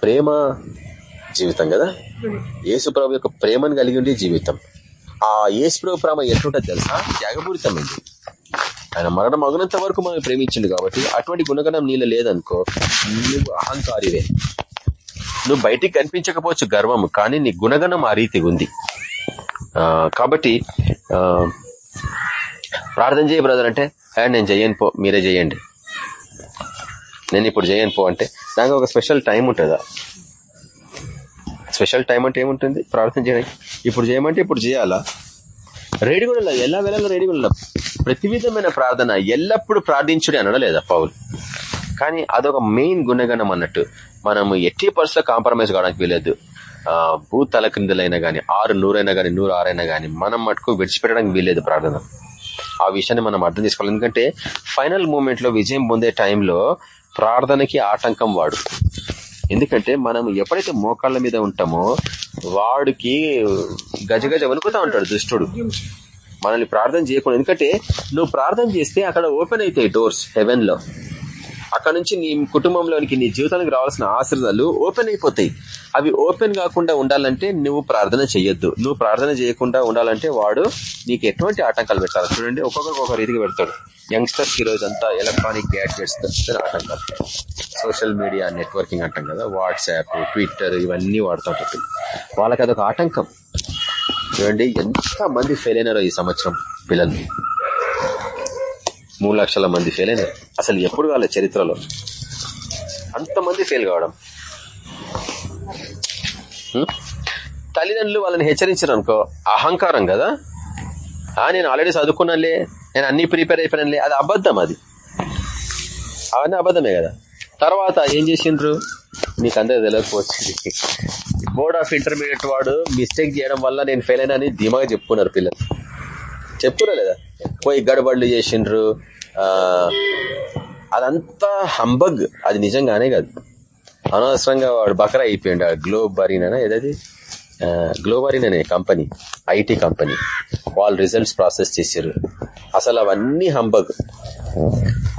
ప్రేమ జీవితం కదా. యేసు ప్రభు యొక్క ప్రేమను కలిగి ఉండే జీవితం. ఆ యేసు ప్రభు ప్రేమ ఎట్లుంటుంది తెలుసా? త్యాగపూరితమైంది. ఆయన మరణం మగనంత వరకు మనం ప్రేమించిండు కాబట్టి అటువంటి గుణగణం నీళ్ళు లేదనుకో నువ్వు అహంకారివే. నువ్వు బయటికి కనిపించకపోవచ్చు గర్వం కానీ నీ గుణగణం ఆ రీతి ఉంది. కాబట్టి ప్రార్థన చేయ బ్రదర్ అంటే నేను చేయను పో మీరే చేయండి నేను ఇప్పుడు చేయను పో అంటే నాకు ఒక స్పెషల్ టైం ఉంటుందా? స్పెషల్ టైం అంటే ఏముంటుంది? ప్రార్థన చేయడానికి. ఇప్పుడు చేయమంటే ఇప్పుడు చేయాలా? రెడీ ఎలా వెళ్ళాలో రెడీ ప్రతి విధమైన ప్రార్థన ఎల్లప్పుడూ ప్రార్థించుడే అనడం లేదా పౌల్? కానీ అదొక మెయిన్ గుణగణం అన్నట్టు మనము ఎట్టి పరిస్థితుల్లో కాంప్రమైజ్ కావడానికి వీలేదు భూ తల క్రిందలైనా గానీ ఆరు నూరైనా గానీ నూరు ఆరైనా గానీ మనం మటుకు విడిచిపెట్టడానికి వీలేదు ప్రార్థన. ఆ విషయాన్ని మనం అర్థం చేసుకోవాలి. ఎందుకంటే ఫైనల్ మూమెంట్లో విజయం పొందే టైంలో ప్రార్థనకి ఆటంకం వాడు. ఎందుకంటే మనం ఎప్పుడైతే మోకాళ్ళ మీద ఉంటామో వాడికి గజగజ వణుకుతా ఉంటాడు దుష్టుడు. మనల్ని ప్రార్థన చేయకుండా ఎందుకంటే నువ్వు ప్రార్థన చేస్తే అక్కడ ఓపెన్ అవుతాయి డోర్స్ హెవెన్లో. అక్కడ నుంచి నీ కుటుంబంలోనికి నీ జీవితానికి రావాల్సిన ఆశ్రదాలు ఓపెన్ అయిపోతాయి. అవి ఓపెన్ కాకుండా ఉండాలంటే నువ్వు ప్రార్థన చేయొద్దు నువ్వు ప్రార్థన చేయకుండా ఉండాలంటే వాడు నీకు ఎటువంటి ఆటంకాలు పెట్టాలి. చూడండి ఒక్కొక్కరికి ఒక రీతికి పెడతాడు. యంగ్స్టర్స్ ఈ రోజంతా అంతా ఎలక్ట్రానిక్ గ్యాడ్జెట్స్ ఆటంకాలు. సోషల్ మీడియా నెట్వర్కింగ్ అంటాం కదా వాట్సాప్ ట్విట్టర్ ఇవన్నీ వాడుతూ ఉంటారు. వాళ్ళకి అదొక ఆటంకం. చూడండి ఎంత మంది ఫెయిల్ అయినారో ఈ సంవత్సరం పిల్లలు. మూడు లక్షల మంది ఫెయిల్ అయినారు. అసలు ఎప్పుడు కాలే చరిత్రలో. అంతమంది ఫెయిల్ కావడం. తల్లిదండ్రులు వాళ్ళని హెచ్చరించారు అనుకో అహంకారం కదా? ఆ నేను ఆల్రెడీ చదువుకున్నానులే నేను అన్ని ప్రిపేర్ అయిపోయినానులే అది అబద్ధం అది. అవన్నీ అబద్ధమే కదా. తర్వాత ఏం చేసిండ్రు? నీకు అందరూ తెలియకపోవచ్చు బోర్డ్ ఆఫ్ ఇంటర్మీడియట్ వాడు మిస్టేక్ చేయడం వల్ల నేను ఫెయిల్ అయినా అని ధీమాగా చెప్పుకున్నారు పిల్లలు. చెప్పురా లేదా? పోయి గడబడులు చేసిండ్రు. అదంతా హంబగ్. అది నిజంగానే కాదు. అనవసరంగా వాడు బకరా అయిపోయిండు. గ్లోబ్ అరీనా ఏదది? గ్లోబరీన్ అనే కంపెనీ. IT company. వాళ్ళు రిజల్ట్స్ ప్రాసెస్ చేశారు అసలు అవన్నీ హంబగ్.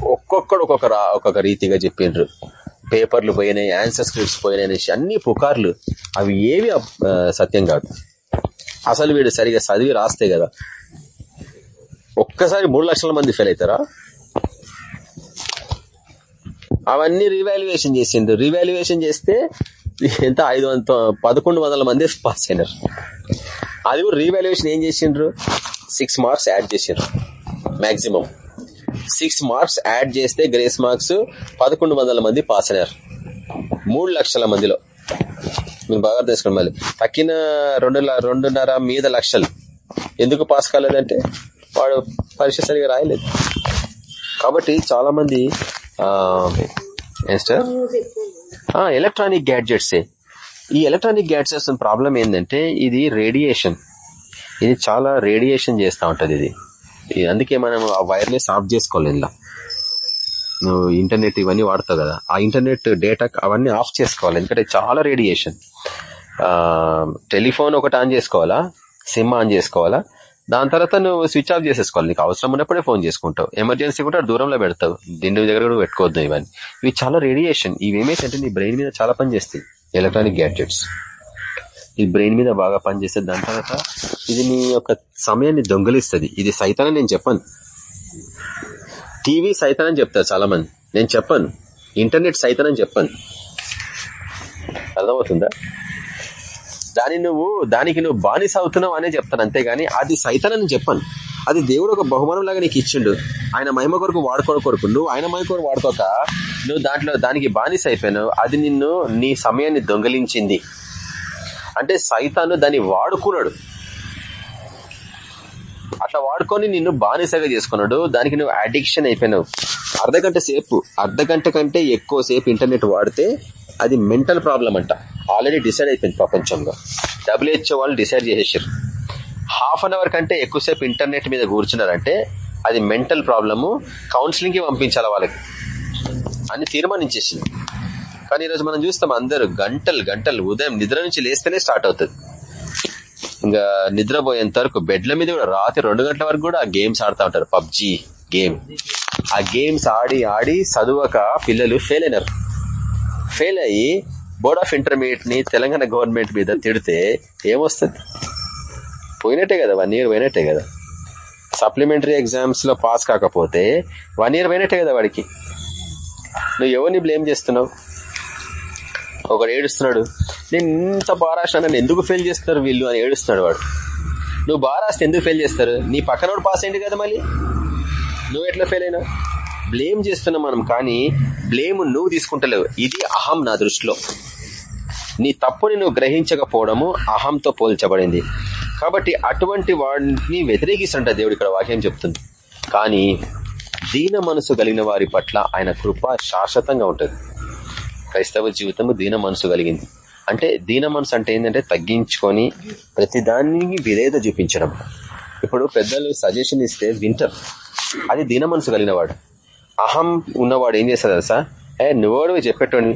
ఒక్కొక్కడు ఒక్కొక్క రా- ఒక్కొక్క రీతిగా చెప్పిండ్రు. పేపర్లు పోయినాయి ఆన్సర్ స్క్రిప్ట్స్ పోయినాయి అనేసి అన్ని పుకార్లు. అవి ఏవి సత్యం కాదు. అసలు వీడు సరిగా చదివి రాస్తే కదా ఒక్కసారి మూడు లక్షల మంది ఫెయిల్ అవుతారా? అవన్నీ రీవాల్యుయేషన్ చేసిండ్రు. రీవాల్యుయేషన్ చేస్తే ఎంత? ఐదు వంద పదకొండు వందల మంది పాస్ అయినారు. అది కూడా రీవాల్యుయేషన్ ఏం చేసిండ్రు? సిక్స్ మార్క్స్ యాడ్ చేసిండ్రు. మాక్సిమం సిక్స్ మార్క్స్ యాడ్ చేస్తే గ్రేస్ మార్క్స్ పదకొండు వందల మంది పాస్ అయినారు. మూడు లక్షల మందిలో. మీరు బాగా తెలుసుకోండి మళ్ళీ. తక్కిన రెండు రెండున్నర మీద లక్షలు. ఎందుకు పాస్ కాలేదంటే? వాడు పరీక్ష సరిగా రాయలేదు. కాబట్టి చాలా మంది ఎలక్ట్రానిక్ గ్యాడ్జెట్సే. ఈ ఎలక్ట్రానిక్ గ్యాడ్జెట్స్ ప్రాబ్లం ఏంటంటే ఇది రేడియేషన్. ఇది చాలా రేడియేషన్ చేస్తూ ఉంటుంది ఇది. అందుకే మనం ఆ వైర్లెస్ ఆఫ్ చేసుకోవాలి నువ్వు ఇంటర్నెట్ ఇవన్నీ వాడతావు కదా ఆ ఇంటర్నెట్ డేటా అవన్నీ ఆఫ్ చేసుకోవాలి. ఎందుకంటే చాలా రేడియేషన్. టెలిఫోన్ ఒకటి ఆన్ చేసుకోవాలా? సిమ్ ఆన్ చేసుకోవాలా? దాని తర్వాత నువ్వు స్విచ్ ఆఫ్ చేసేసుకోవాలి. నీకు అవసరం ఉన్నప్పుడే ఫోన్ చేసుకుంటావు. ఎమర్జెన్సీ కూడా దూరంలో పెడతావు. దిండు దగ్గర కూడా పెట్టుకోవద్దు ఇవన్నీ. ఇవి చాలా రేడియేషన్. ఇవి ఏమైతే నీ బ్రెయిన్ మీద చాలా పని చేస్తాయి. Electronic gadgets. ఈ బ్రెయిన్ మీద బాగా పనిచేస్తుంది దాని తర్వాత ఇది నీ యొక్క సమయాన్ని దొంగలిస్తుంది. ఇది సైతాన్ నేను చెప్పను. టీవీ సైతాన్ అని చెప్తారు చాలా మంది నేను చెప్పను. ఇంటర్నెట్ సైతాన్ అని చెప్పను. అర్థమవుతుందా? దాని నువ్వు దానికి నువ్వు బానిస అవుతున్నావు అనే చెప్తాను అంతేగాని అది సైతాన్ అని అది దేవుడు ఒక బహుమానం లాగా నీకు ఇచ్చిండు. ఆయన మహిమ కొరకు వాడుకోవడం కొరకు. నువ్వు ఆయన మహిమ కొరకు వాడుకోక నువ్వు దాంట్లో దానికి బానిస అయిపోయినావు. అది నిన్ను నీ సమయాన్ని దొంగలించింది. అంటే సైతాను దాన్ని వాడుకున్నాడు. అట్లా వాడుకొని నిన్ను బానిసగా చేసుకున్నాడు. దానికి నువ్వు అడిక్షన్ అయిపోయినావు. అర్ధ గంట సేపు అర్ధ గంట కంటే ఎక్కువ సేపు ఇంటర్నెట్ వాడితే అది మెంటల్ ప్రాబ్లం అంట. ఆల్రెడీ డిసైడ్ అయిపోయింది ప్రపంచంలో. డబ్ల్యూహెచ్ఓ వాళ్ళు డిసైడ్ చేసేసారు హాఫ్ అన్ అవర్ కంటే ఎక్కువసేపు ఇంటర్నెట్ మీద కూర్చున్నారంటే అది మెంటల్ ప్రాబ్లము కౌన్సిలింగ్కి పంపించాలి వాళ్ళకి. అని తీర్మానించేసింది. కానీ ఈరోజు మనం చూస్తాం అందరూ గంటలు గంటలు ఉదయం నిద్ర నుంచి లేస్తేనే స్టార్ట్ అవుతుంది. ఇంకా నిద్రపోయేంత వరకు బెడ్ల మీద కూడా రాత్రి రెండు గంటల వరకు కూడా ఆ గేమ్స్ ఆడుతూ ఉంటారు. పబ్జి గేమ్ ఆ గేమ్స్ ఆడి ఆడి చదువక పిల్లలు ఫెయిల్ అయినారు. ఫెయిల్ అయ్యి బోర్డ్ ఆఫ్ ఇంటర్మీడియట్ని తెలంగాణ గవర్నమెంట్ మీద తిడితే ఏమొస్తుంది? పోయినట్టే కదా వన్ ఇయర్ పోయినట్టే కదా. సప్లిమెంటరీ ఎగ్జామ్స్లో పాస్ కాకపోతే వన్ ఇయర్ పోయినట్టే కదా వాడికి. నువ్వు ఎవరిని బ్లేమ్ చేస్తున్నావు? ఒకడు ఏడుస్తున్నాడు నేను ఇంత బాగా నన్ను ఎందుకు ఫెయిల్ చేస్తున్నారు వీళ్ళు? అని ఏడుస్తున్నాడు వాడు. నువ్వు బాగా ఎందుకు ఫెయిల్ చేస్తారు? నీ పక్కనోడు పాస్ అయింది కదా మళ్ళీ. నువ్వు ఎట్లా ఫెయిల్ అయినావు? బ్లేమ్ చేస్తున్నా మనం కానీ బ్లేమ్ నువ్వు తీసుకుంటలేవు. ఇది అహం నా దృష్టిలో. నీ తప్పుని నువ్వు గ్రహించకపోవడము అహంతో పోల్చబడింది. కాబట్టి అటువంటి వాడిని వ్యతిరేకిస్తుంట దేవుడు ఇక్కడ వాక్యం చెప్తుంది. కానీ దీన మనసు కలిగిన వారి పట్ల ఆయన కృప శాశ్వతంగా ఉంటుంది. క్రైస్తవ జీవితము దీన మనసు కలిగింది. అంటే దీన మనసు అంటే ఏంటంటే తగ్గించుకొని ప్రతిదాన్ని విధేయత చూపించడం. ఇప్పుడు పెద్దలు సజెషన్ ఇస్తే వింటర్. అది దీన మనసు కలిగిన వాడు. అహం ఉన్నవాడు ఏం చేస్తాడు తెలుసా? ఏ నువ్వోడు చెప్పేటోని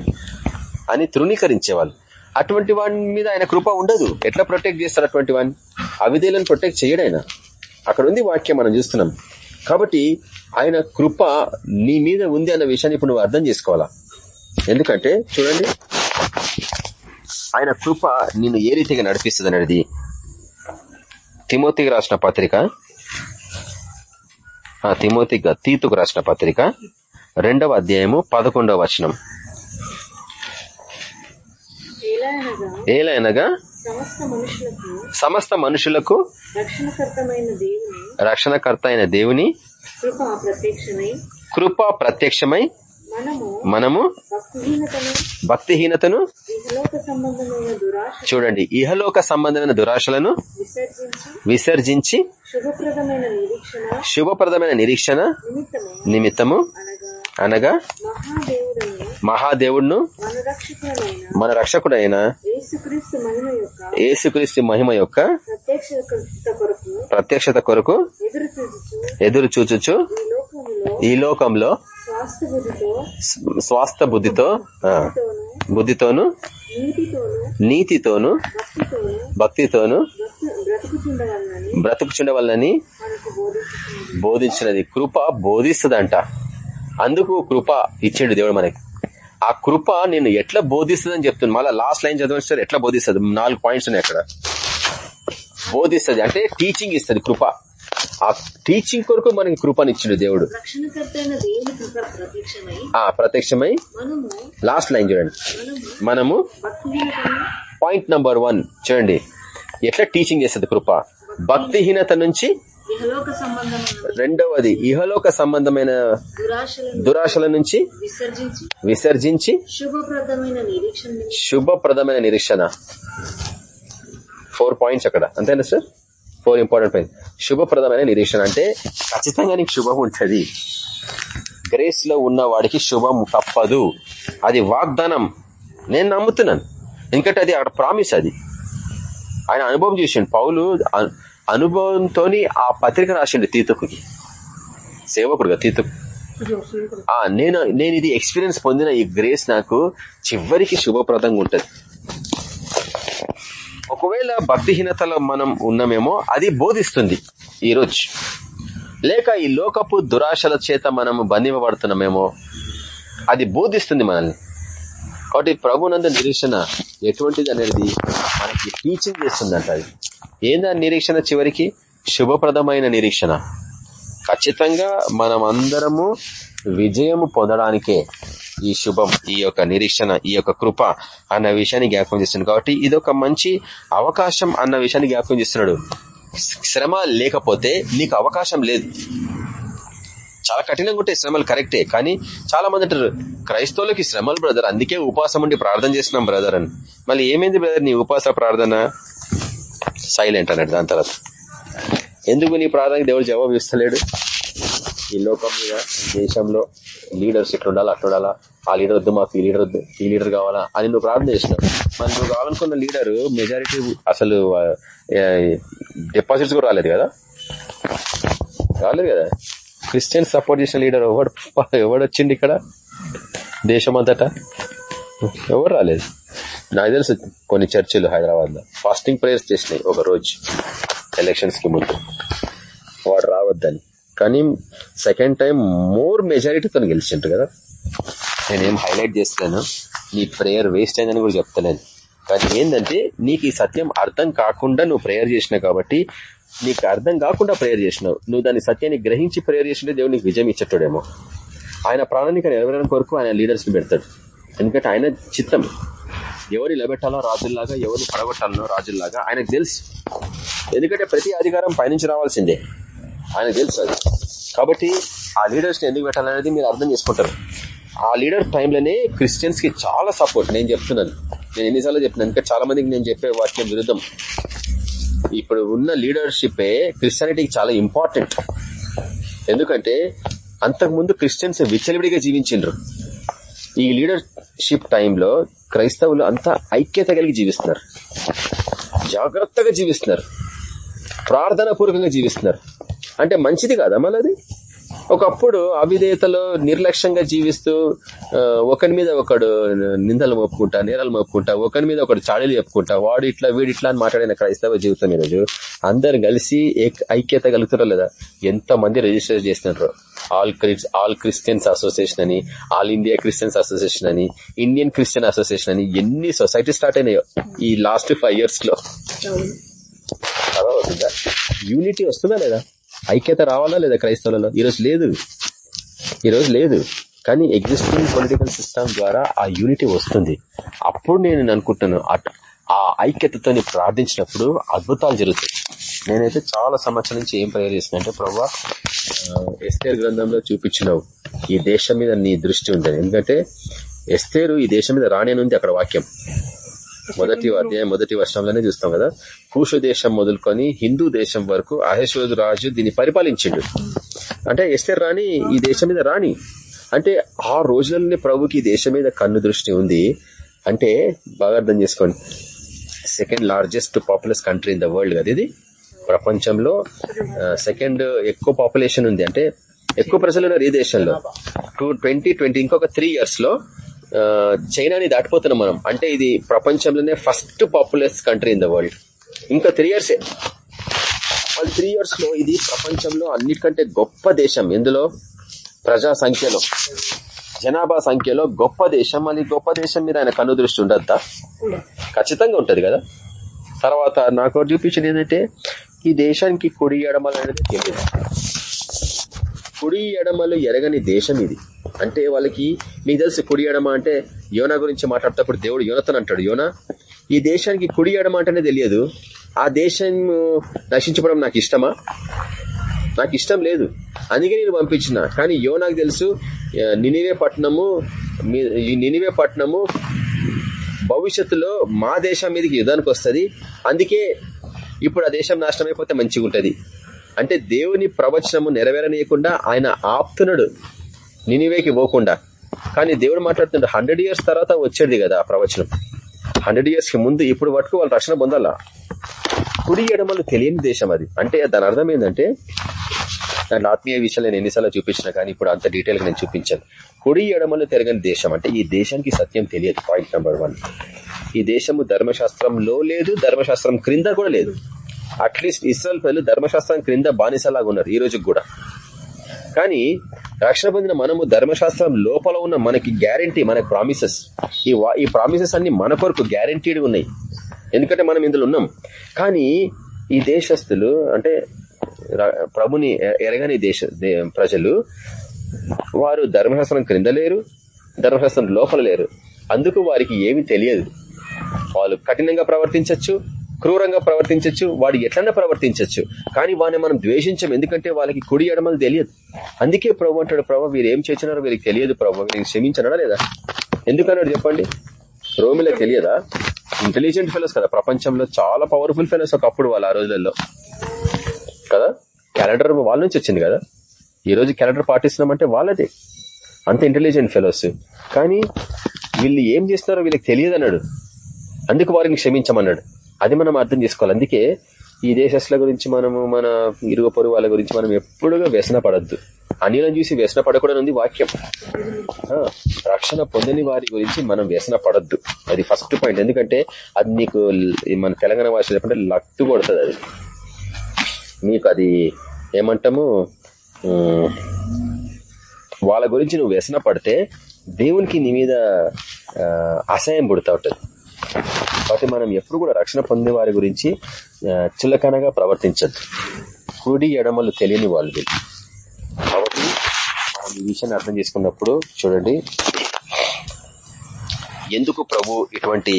అని తృణీకరించేవాళ్ళు. అటువంటి వాడి మీద ఆయన కృప ఉండదు. ఎట్లా ప్రొటెక్ట్ చేస్తారు అటువంటి వాడిని? అవిధేయులను ప్రొటెక్ట్ చేయడైనా అక్కడ ఉంది వాక్యం మనం చూస్తున్నాం. కాబట్టి ఆయన కృప నీ మీద ఉంది అన్న విషయాన్ని ఇప్పుడు నువ్వు అర్థం చేసుకోవాలా? ఎందుకంటే చూడండి ఆయన కృప నిన్ను ఏ రీతిగా నడిపిస్తుంది అనేది తిమోతికి రాసిన పత్రిక తిమోతిగా తీతుకు రాసిన పత్రిక రెండవ అధ్యాయము పదకొండవ వచనం. ఏలైనగా సమస్త మనుషులకు రక్షణకర్త అయిన దేవుని కృప ప్రత్యక్షమై మనము భక్తిహీనతను చూడండి ఇహలోక సంబంధమైన దురాశలను విసర్జించి శుభప్రదమైన నిరీక్షణ నిమిత్తము అనగా మహాదేవుడును మన రక్షకుడైన యేసుక్రీస్తు మహిమ యొక్క ప్రత్యక్షత కొరకు ఎదురు చూచుచు ఈ లోకంలో స్వాస్థ బుద్ధితో బుద్ధితోను నీతితోను భక్తితోను బ్రతుకుచుండవల్లని బోధించినది. కృప బోధిస్తుందంట. అందుకు కృప ఇచ్చిండు దేవుడు మనకి. ఆ కృప నేను ఎట్లా బోధిస్తుందని చెప్తుంది? మళ్ళీ లాస్ట్ లైన్ చదవచ్చు ఎట్లా బోధిస్తుంది? నాలుగు పాయింట్స్ ఉన్నాయి అక్కడ. బోధిస్తుంది. అంటే టీచింగ్ ఇస్తుంది కృప. ఆ టీచింగ్ కొరకు మనకి కృపనిచ్చిండు దేవుడు. ఆ ప్రత్యక్షమై లాస్ట్ లైన్ చూడండి. మనము పాయింట్ నంబర్ వన్ చూడండి. ఎట్లా టీచింగ్ చేస్తుంది కృప? భక్తిహీనత నుంచి రెండవది ఇహలోక సంబంధమైన దురాశల నుంచి విసర్జించి శుభప్రదమైన నిరీక్షణ ఫోర్ పాయింట్స్ అక్కడ. అంతేనా సార్ ఫోర్ ఇంపార్టెంట్ పాయింట్ శుభప్రదమైన నిరీక్షణ అంటే ఖచ్చితంగా నీకు శుభం ఉంటుంది. గ్రేస్లో ఉన్న వాడికి శుభం తప్పదు. అది వాగ్దానం. నేను నమ్ముతున్నాను. ఎందుకంటే అది అక్కడ ప్రామిస్ అది. ఆయన అనుభవం చేసిండు. పౌలు అనుభవంతో ఆ పత్రిక రాసిండు తీతుకుకి సేవకుడుగా తీతుకు నేను నేను ఇది ఎక్స్పీరియన్స్ పొందిన ఈ గ్రేస్ నాకు చివరికి శుభప్రదంగా ఉంటది. ఒకవేళ భక్తిహీనతలో మనం ఉన్నామేమో అది బోధిస్తుంది ఈరోజు. లేక ఈ లోకపు దురాశల చేత మనము బంధింపబడుతున్నామేమో అది బోధిస్తుంది మనల్ని. కాబట్టి ప్రభునంద నిరీక్షణ ఎటువంటిది అనేది మనకి టీచింగ్ చేస్తుందంట అది. ఏందా నిరీక్షణ చివరికి? శుభప్రదమైన నిరీక్షణ. ఖచ్చితంగా మనం అందరము విజయము పొందడానికే ఈ శుభం ఈ యొక్క నిరీక్షణ ఈ యొక్క కృప అన్న విషయాన్ని జ్ఞాపకం చేస్తున్నాడు. కాబట్టి ఇది ఒక మంచి అవకాశం అన్న విషయాన్ని జ్ఞాపకం చేస్తున్నాడు. శ్రమ లేకపోతే నీకు అవకాశం లేదు. చాలా కఠినంగా ఉంటాయి శ్రమలు కరెక్టే కానీ చాలా మంది అంటారు క్రైస్తవులకి శ్రమలు బ్రదర్ అందుకే ఉపాసం ఉండి ప్రార్థన చేస్తున్నాం బ్రదర్ అని. మళ్ళీ ఏమైంది బ్రదర్ నీ ఉపాస ప్రార్థన? సైలెంట్ అన్నాడు. దాని తర్వాత ఎందుకు నీ ప్రార్థనకి దేవుడు జవాబు ఇస్తలేడు? ఈ లోకం మీద దేశంలో లీడర్స్ ఇట్లా ఉండాలా అట్లా ఉండాలా ఆ లీడర్ వద్దు మాకు ఈ లీడర్ వద్దు ఈ లీడర్ కావాలా అని నువ్వు ప్రార్థన చేసినావు. మరి నువ్వు కావాలనుకున్న లీడర్ మెజారిటీ అసలు డిపాజిట్స్ కూడా రాలేదు కదా? రాలేదు కదా? క్రిస్టియన్ సపోర్ట్ చేసిన లీడర్ ఎవడు ఎవడు వచ్చింది ఇక్కడ? దేశం అంతటా ఎవరు రాలేదు. నాకు తెలుసు కొన్ని చర్చిలు హైదరాబాద్లో ఫాస్టింగ్ ప్రేయర్స్ చేసినాయి ఒక రోజు. ఎలక్షన్స్కి ముందు. వాడు రావద్దని. కానీ సెకండ్ టైం మోర్ మెజారిటీతో గెలిచిండ్రు కదా. నేనేం హైలైట్ చేస్తున్నాను నీ ప్రేయర్ వేస్ట్ అయిందని కూడా చెప్తలేను. కానీ ఏంటంటే నీకు ఈ సత్యం అర్థం కాకుండా నువ్వు ప్రేయర్ చేసినావు కాబట్టి నీకు అర్థం కాకుండా ప్రేయర్ చేసినావు. నువ్వు దాని సత్యాన్ని గ్రహించి ప్రేయర్ చేసింటే దేవుడు నీకు విజయం ఇచ్చేటోడేమో. ఆయన ప్రాణానికి ఎవరైనా కొరకు ఆయన లీడర్స్ పెడతాడు. ఎందుకంటే ఆయన చిత్తం. ఎవరు నిలబెట్టాలో రాజుల్లాగా ఎవరిని పడగొట్టాలనో రాజుల్లాగా ఆయనకు తెలుసు. ఎందుకంటే ప్రతి అధికారం పైనుంచి రావాల్సిందే. ఆయన తెలుసు అది. కాబట్టి ఆ లీడర్స్ని ఎందుకు పెట్టాలనేది మీరు అర్థం చేసుకుంటారు. ఆ లీడర్ టైంలోనే క్రిస్టియన్స్కి చాలా సపోర్ట్ నేను చెప్తున్నాను. నేను ఎన్నిసార్లు చెప్పిన ఇంకా చాలా మందికి నేను చెప్పే వాక్యం విరుద్ధం. ఇప్పుడు ఉన్న లీడర్షిప్ క్రిస్టియానిటీకి చాలా ఇంపార్టెంట్ ఎందుకంటే అంతకుముందు క్రిస్టియన్స్ విచ్చలవిడిగా జీవించిండ్రు. ఈ లీడర్షిప్ టైంలో క్రైస్తవులు అంతా ఐక్యత కలిగి జీవిస్తున్నారు. జాగ్రత్తగా జీవిస్తున్నారు. ప్రార్థనా పూర్వకంగా జీవిస్తున్నారు. అంటే మంచిది కాదా మళ్ళీ ఒకప్పుడు అవిధేయతలో నిర్లక్ష్యంగా జీవిస్తూ ఒకరి మీద ఒకడు నిందలు మోపుకుంటా నేరాలు మోపుకుంటా ఒకరి మీద ఒకడు చాడీలు చెప్పుకుంటా వాడు ఇట్లా వీడు ఇట్లా అని మాట్లాడిన క్రైస్తవ జీవితం ఈరోజు అందరు కలిసి ఐక్యత కలుగుతారో లేదా? ఎంత మంది రిజిస్టర్ చేస్తున్నారు all Chris all Christians association అని ఆల్ ఇండియా క్రిస్టియన్స్ అసోసియేషన్ అని ఇండియన్ క్రిస్టియన్ అసోసియేషన్ అని ఎన్ని సొసైటీ స్టార్ట్ అయినాయో ఈ లాస్ట్ ఫైవ్ ఇయర్స్లో యూనిటీ వస్తుందా లేదా? ఐక్యత రావాలా లేదా క్రైస్తవులలో? ఈరోజు లేదు. ఈరోజు లేదు. కానీ ఎగ్జిస్టింగ్ పొలిటికల్ సిస్టమ్ ద్వారా ఆ యూనిటీ వస్తుంది. అప్పుడు నేను అనుకుంటున్నాను ఆ ఐక్యతతో ప్రార్థించినప్పుడు అద్భుతాలు జరుగుతాయి. నేనైతే చాలా సంవత్సరం నుంచి ఏం ప్రేయర్ చేసిన ప్రభా ఎస్తేర్ గ్రంథంలో చూపించినావు. ఈ దేశం మీద నీ దృష్టి ఉందని. ఎందుకంటే ఎస్తేరు ఈ దేశం మీద రానేనుంది అక్కడ వాక్యం. మొదటి అధ్యాయం మొదటి వర్షంలోనే చూస్తాం కదా. కూషు దేశం మొదలుకొని హిందూ దేశం వరకు అహేశ్వరు రాజు దీన్ని పరిపాలించిండు. అంటే ఎస్తేర్ రాణి ఈ దేశం మీద రాణి. అంటే ఆ రోజులలోనే ప్రభుకి ఈ దేశం మీద కన్ను దృష్టి ఉంది. అంటే బాగా అర్థం చేసుకోండి. Second largest populous country in the world కదా ఇది. ప్రపంచంలో సెకండ్ ఎక్కువ పాపులేషన్ ఉంది. అంటే ఎక్కువ ప్రజలు ఉన్నారు ఈ దేశంలో. టూ ట్వంటీ ట్వంటీ ఇంకొక త్రీ ఇయర్స్లో చైనాని దాటిపోతున్నాం మనం. అంటే ఇది ప్రపంచంలోనే first populars country in the world ఇంకా త్రీ ఇయర్సే వాళ్ళు త్రీ ఇయర్స్లో ఇది ప్రపంచంలో అన్నిటికంటే గొప్ప దేశం. ఎందులో? ప్రజా సంఖ్యలో. జనాభా సంఖ్యలో గొప్ప దేశం. అది గొప్ప దేశం మీద ఆయన కన్ను దృష్టి ఉండద్దా? ఖచ్చితంగా ఉంటది కదా. తర్వాత నాకు చూపించింది ఏంటంటే ఈ దేశానికి కుడి ఎడమలు అనేది తెలియదు. కుడి ఎడమలు ఎరగని దేశం ఇది. అంటే వాళ్ళకి మీకు తెలుసు కుడి ఎడమ అంటే యోన గురించి మాట్లాడేటప్పుడు దేవుడు యోనతను అంటాడు. యోన ఈ దేశానికి కుడి ఎడమ అంటేనే తెలియదు. ఆ దేశం నశించడం నాకు ఇష్టమా? నాకు ఇష్టం లేదు. అందుకే నేను పంపించిన. కానీ యో నాకు తెలుసు నినివే పట్టణము నినివే పట్టణము భవిష్యత్తులో మా దేశం మీదకి యుద్ధానికి వస్తుంది. అందుకే ఇప్పుడు ఆ దేశం నాశనం అయిపోతే మంచిగా ఉంటుంది అంటే దేవుని ప్రవచనము నెరవేరనీయకుండా ఆయన ఆప్తునడు నినివేకి పోకుండా. కానీ దేవుడు మాట్లాడుతుండే హండ్రెడ్ ఇయర్స్ తర్వాత వచ్చేది కదా ఆ ప్రవచనం. హండ్రెడ్ ఇయర్స్కి ముందు ఇప్పుడు పట్టుకు వాళ్ళు రక్షణ పొందాలా? కుడి ఎడమలు తెలియని దేశం అది. అంటే దాని అర్థం ఏంటంటే దాని ఆత్మీయ విషయాలు నేను ఎన్నిసార్లు చూపించిన కానీ ఇప్పుడు అంత డీటెయిల్గా నేను చూపించాను. కుడి ఎడమలు తిరగని దేశం. అంటే ఈ దేశానికి సత్యం తెలియదు పాయింట్ నెంబర్ వన్. ఈ దేశము ధర్మశాస్త్రంలో లేదు ధర్మశాస్త్రం క్రింద కూడా లేదు. అట్లీస్ట్ ఇస్రాయల్ ప్రజలు ధర్మశాస్త్రం క్రింద బానిసలాగా ఉన్నారు ఈ రోజుకి కూడా. కానీ రక్షణ పొందిన మనము ధర్మశాస్త్రం లోపల ఉన్న మనకి గ్యారంటీ మనకి ప్రామిసెస్ ఈ ఈ ప్రామిసెస్ అన్ని మన కొరకు గ్యారంటీడ్ ఉన్నాయి. ఎందుకంటే మనం ఇందులో ఉన్నాం. కానీ ఈ దేశస్తులు అంటే ప్రభుని ఎరగని దేశ ప్రజలు వారు ధర్మశాస్త్రం క్రింద లేరు ధర్మశాస్త్రం లోపల లేరు. అందుకు వారికి ఏమి తెలియదు. వాళ్ళు కఠినంగా ప్రవర్తించవచ్చు క్రూరంగా ప్రవర్తించవచ్చు వాడు ఎట్లన్నా ప్రవర్తించవచ్చు కానీ వాడిని మనం ద్వేషించం ఎందుకంటే వాళ్ళకి కుడి ఎడమలు తెలియదు. అందుకే ప్రభు అంటాడు ప్రభు వీరు ఏం చేసినారో వీరికి తెలియదు ప్రభు వీరికి క్షమించనడా లేదా? ఎందుకన్నాడు చెప్పండి? రోమిలో తెలియదా? ఇంటెలిజెంట్ ఫెలోస్ కదా ప్రపంచంలో చాలా పవర్ఫుల్ ఫెలోస్ ఒకప్పుడు వాళ్ళు ఆ రోజులలో. కదా? క్యాలెండర్ వాళ్ళ నుంచి వచ్చింది కదా? ఈ రోజు క్యాలెండర్ పాటిస్తున్నామంటే వాళ్ళదే. అంత ఇంటెలిజెంట్ ఫెలోస్. కానీ వీళ్ళు ఏం చేస్తున్నారో వీళ్ళకి తెలియదు అన్నాడు అందుకు వారిని క్షమించమన్నాడు. అది మనం అర్థం చేసుకోవాలి. అందుకే ఈ దేశస్ల గురించి మనము మన ఇరుగు పొరుగు వాళ్ళ గురించి మనం ఎప్పుడుగా వ్యసన పడద్దు. అన్యులను చూసి వ్యసన పడకూడదు వాక్యం. రక్షణ పొందని వారి గురించి మనం వ్యసన పడద్దు. అది ఫస్ట్ పాయింట్. ఎందుకంటే అది నీకు మన తెలంగాణ భాష చెప్పంటే లట్టు కొడుతుంది అది. నీకు అది ఏమంటాము? వాళ్ళ గురించి నువ్వు వ్యసన పడితే దేవునికి నీ మీద అసహ్యం పుడతా ఉంటుంది. కాబట్టి మనం ఎప్పుడు కూడా రక్షణ పొందే వారి గురించి చిల్లకనగా చులకనగా ప్రవర్తించద్దు. కుడి ఎడమలు తెలియని వాళ్ళు కాబట్టి మనం ఈ విషయాన్ని అర్థం చేసుకున్నప్పుడు చూడండి. ఎందుకు ప్రభు ఇటువంటి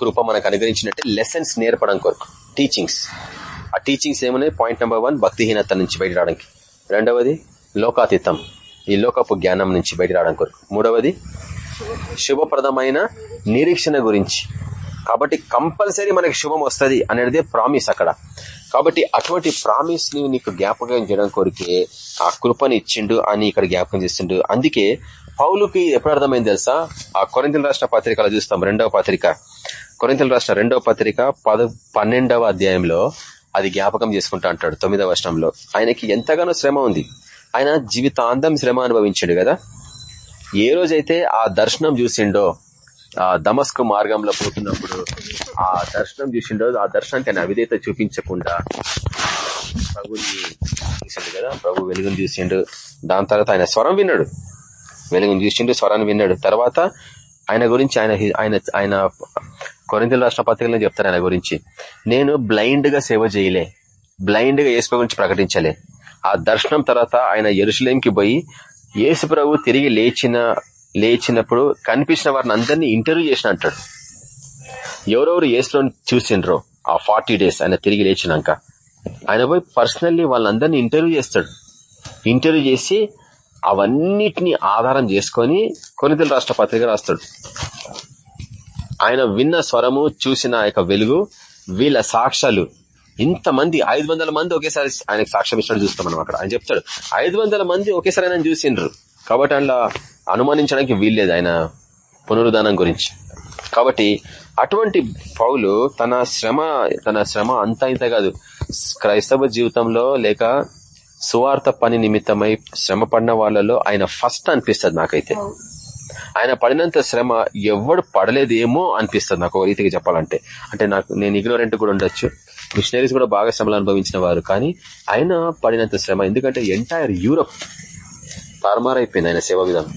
కృప మనకు అనుగ్రహించినట్టే? లెసన్స్ నేర్పడం కొరకు. టీచింగ్స్ ఆ టీచింగ్స్ ఏమన్నాయి? పాయింట్ నెంబర్ వన్ భక్తిహీనత నుంచి బయట రావడానికి రెండవది లోకాతీతం. ఈ లోకపు జ్ఞానం నుంచి బయట రావడం కొరకు. మూడవది శుభప్రదమైన నిరీక్షణ గురించి. కాబట్టి కంపల్సరీ మనకి శుభం వస్తుంది అనేది ప్రామిస్ అక్కడ. కాబట్టి అటువంటి ప్రామిస్ని నీకు జ్ఞాపకం చేయడం కొరికే ఆ కృపని ఇచ్చిండు అని ఇక్కడ జ్ఞాపకం చేస్తుండు. అందుకే పౌలుకి ఎప్పుడు అర్థమైంది తెలుసా? ఆ కొరింతల రాష్ట్ర పత్రికలో చూస్తాం రెండవ పత్రిక. కొరింతల రాష్ట్ర రెండవ పత్రిక పద పన్నెండవ అధ్యాయంలో అది జ్ఞాపకం చేసుకుంటా అంటాడు తొమ్మిదవ వర్షంలో ఆయనకి ఎంతగానో శ్రమ ఉంది. ఆయన జీవితాంతం శ్రమ అనుభవించాడు కదా? ఏ రోజైతే ఆ దర్శనం చూసిండో ఆ దమస్కు మార్గంలో పోతున్నప్పుడు ఆ దర్శనం చూసిండో ఆ దర్శనానికి ఆయన అవిధేత చూపించకుండా ప్రభుని చూసిండు కదా ప్రభు వెలుగుని చూసిండు. దాని తర్వాత ఆయన స్వరం విన్నాడు. వెలుగుని చూసిండు స్వరాన్ని విన్నాడు. తర్వాత ఆయన గురించి ఆయన ఆయన ఆయన కొరింతలు రాష్ట్ర పత్రికలను చెప్తారు ఆయన గురించి. నేను బ్లైండ్గా సేవ చేయలే. బ్లైండ్గా యేసు గురించి ప్రకటించలే. ఆ దర్శనం తర్వాత ఆయన ఎరుసలేంకి పోయి యేసు ప్రభు తిరిగి లేచిన లేచినప్పుడు కనిపించిన వారిని అందరినీ ఇంటర్వ్యూ చేసిన అంటాడు. ఎవరెవరు యేసులో చూసిండ్రో ఆ ఫార్టీ డేస్ ఆయన తిరిగి లేచినాక. ఆయన పోయి పర్సనల్లీ వాళ్ళందరినీ ఇంటర్వ్యూ చేస్తాడు. ఇంటర్వ్యూ చేసి అవన్నిటిని ఆధారం చేసుకొని కొనితల రాష్ట్ర పత్రిక రాస్తాడు. ఆయన విన్న స్వరము చూసిన యొక్క వెలుగు వీళ్ళ సాక్ష్యాలు ఇంతమంది ఐదు వందల మంది ఒకేసారి ఆయనకు సాక్ష్యం ఇచ్చినట్టు చూస్తాం మనం అక్కడ. ఆయన చెప్తాడు ఐదు వందల మంది ఒకేసారి ఆయన చూసిండ్రు. కాబట్టి అందులో అనుమానించడానికి వీల్లేదు ఆయన పునరుద్ధానం గురించి. కాబట్టి అటువంటి పౌలు తన శ్రమ తన శ్రమ అంతా ఇంత కాదు. క్రైస్తవ జీవితంలో లేక సువార్త పని నిమిత్తమై శ్రమ పడిన వాళ్ళలో ఆయన ఫస్ట్ అనిపిస్తుంది నాకైతే. ఆయన పడినంత శ్రమ ఎవడు పడలేదేమో అనిపిస్తుంది నాకు ఒక రీతికి చెప్పాలంటే. అంటే నాకు నేను ఇగ్నోరెంట్ కూడా ఉండొచ్చు. మిషనరీస్ కూడా బాగా శ్రమలు అనుభవించిన వారు. కానీ ఆయన పడినంత శ్రమ. ఎందుకంటే ఎంటైర్ యూరప్ తారుమారైపోయింది ఆయన సేవ విధానం.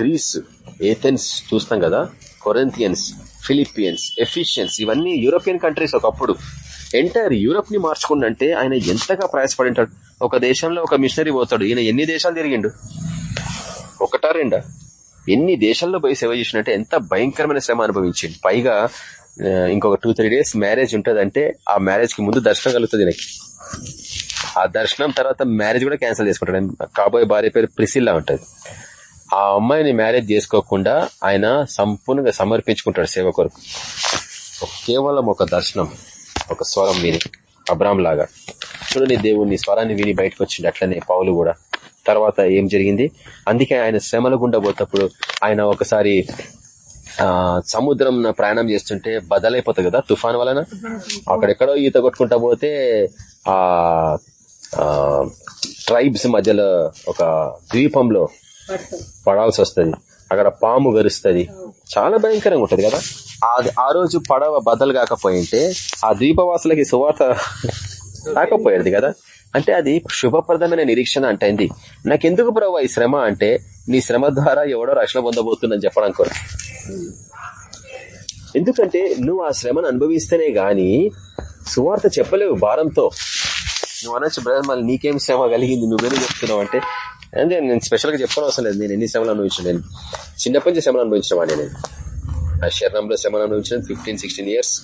గ్రీస్ ఏథెన్స్ చూస్తాం కదా కొరెంతియన్స్ ఫిలిపియన్స్ ఎఫిషియన్స్ ఇవన్నీ యూరోపియన్ కంట్రీస్ ఒకప్పుడు. ఎంటైర్ యూరప్ని మార్చుకుందంటే ఆయన ఎంతగా ప్రయాసపడింటాడు. ఒక దేశంలో ఒక మిషనరీ పోతాడు. ఈయన ఎన్ని దేశాలు తిరిగిండు? ఒకటా రెండా? ఎన్ని దేశాల్లో పోయి సేవ చేసినట్టే ఎంత భయంకరమైన శ్రమ అనుభవించింది పైగా ఇంకొక టూ త్రీ డేస్ మ్యారేజ్ ఉంటదంటే ఆ మ్యారేజ్కి ముందు దర్శనం కలుగుతుంది నాకు ఆ దర్శనం తర్వాత మ్యారేజ్ కూడా క్యాన్సిల్ చేసుకుంటాడు. కాబోయే భార్య పేరు ప్రిసిల్లా ఉంటుంది. ఆ అమ్మాయిని మ్యారేజ్ చేసుకోకుండా ఆయన సంపూర్ణంగా సమర్పించుకుంటాడు సేవ కొరకు. కేవలం ఒక దర్శనం ఒక స్వరం విని అబ్రామ్ లాగా. చూడని దేవుని స్వరాన్ని విని బయటకు వచ్చిండు. అట్లనే పావులు కూడా. తర్వాత ఏం జరిగింది? అందుకే ఆయన శ్రమల గుండా పోతప్పుడు ఆయన ఒకసారి సముద్రం ప్రయాణం చేస్తుంటే బదలైపోతుంది కదా తుఫాన్ వలన? అక్కడెక్కడో ఈత కొట్టుకుంటా పోతే ఆ ట్రైబ్స్ మధ్యలో ఒక ద్వీపంలో పడాల్సి వస్తది అక్కడ పాము గరుస్తుంది. చాలా భయంకరంగా ఉంటది కదా? ఆ ఆ రోజు పడవ బద్దలు కాకపోయింటే ఆ ద్వీపవాసులకి సువార్త రాకపోయేది కదా? అంటే అది శుభప్రదమైన నిరీక్షణ అంటే నాకెందుకు ప్రభు ఈ శ్రమ అంటే నీ శ్రమ ద్వారా ఎవడో రక్షణ పొందబోతుందని చెప్పడం కూడా ఎందుకంటే నువ్వు ఆ శ్రమను అనుభవిస్తేనే గాని సువార్త చెప్పలేవు భారంతో. నువ్వు అనొచ్చు బ్రదర్ మళ్ళీ నీకేం శ్రమ కలిగింది? నువ్వేం చెప్తున్నావు? అంటే అంటే నేను స్పెషల్గా చెప్పడం అవసరం లేదు. నేను ఎన్ని శ్రమలు అనుభవించాను నేను. చిన్నప్పటి నుంచి శ్రమలు అనుభవించిన వాడిని నేను. ఆ శరీరంలో శ్రమ అనుభవించిన ఫిఫ్టీన్ సిక్స్టీన్ ఇయర్స్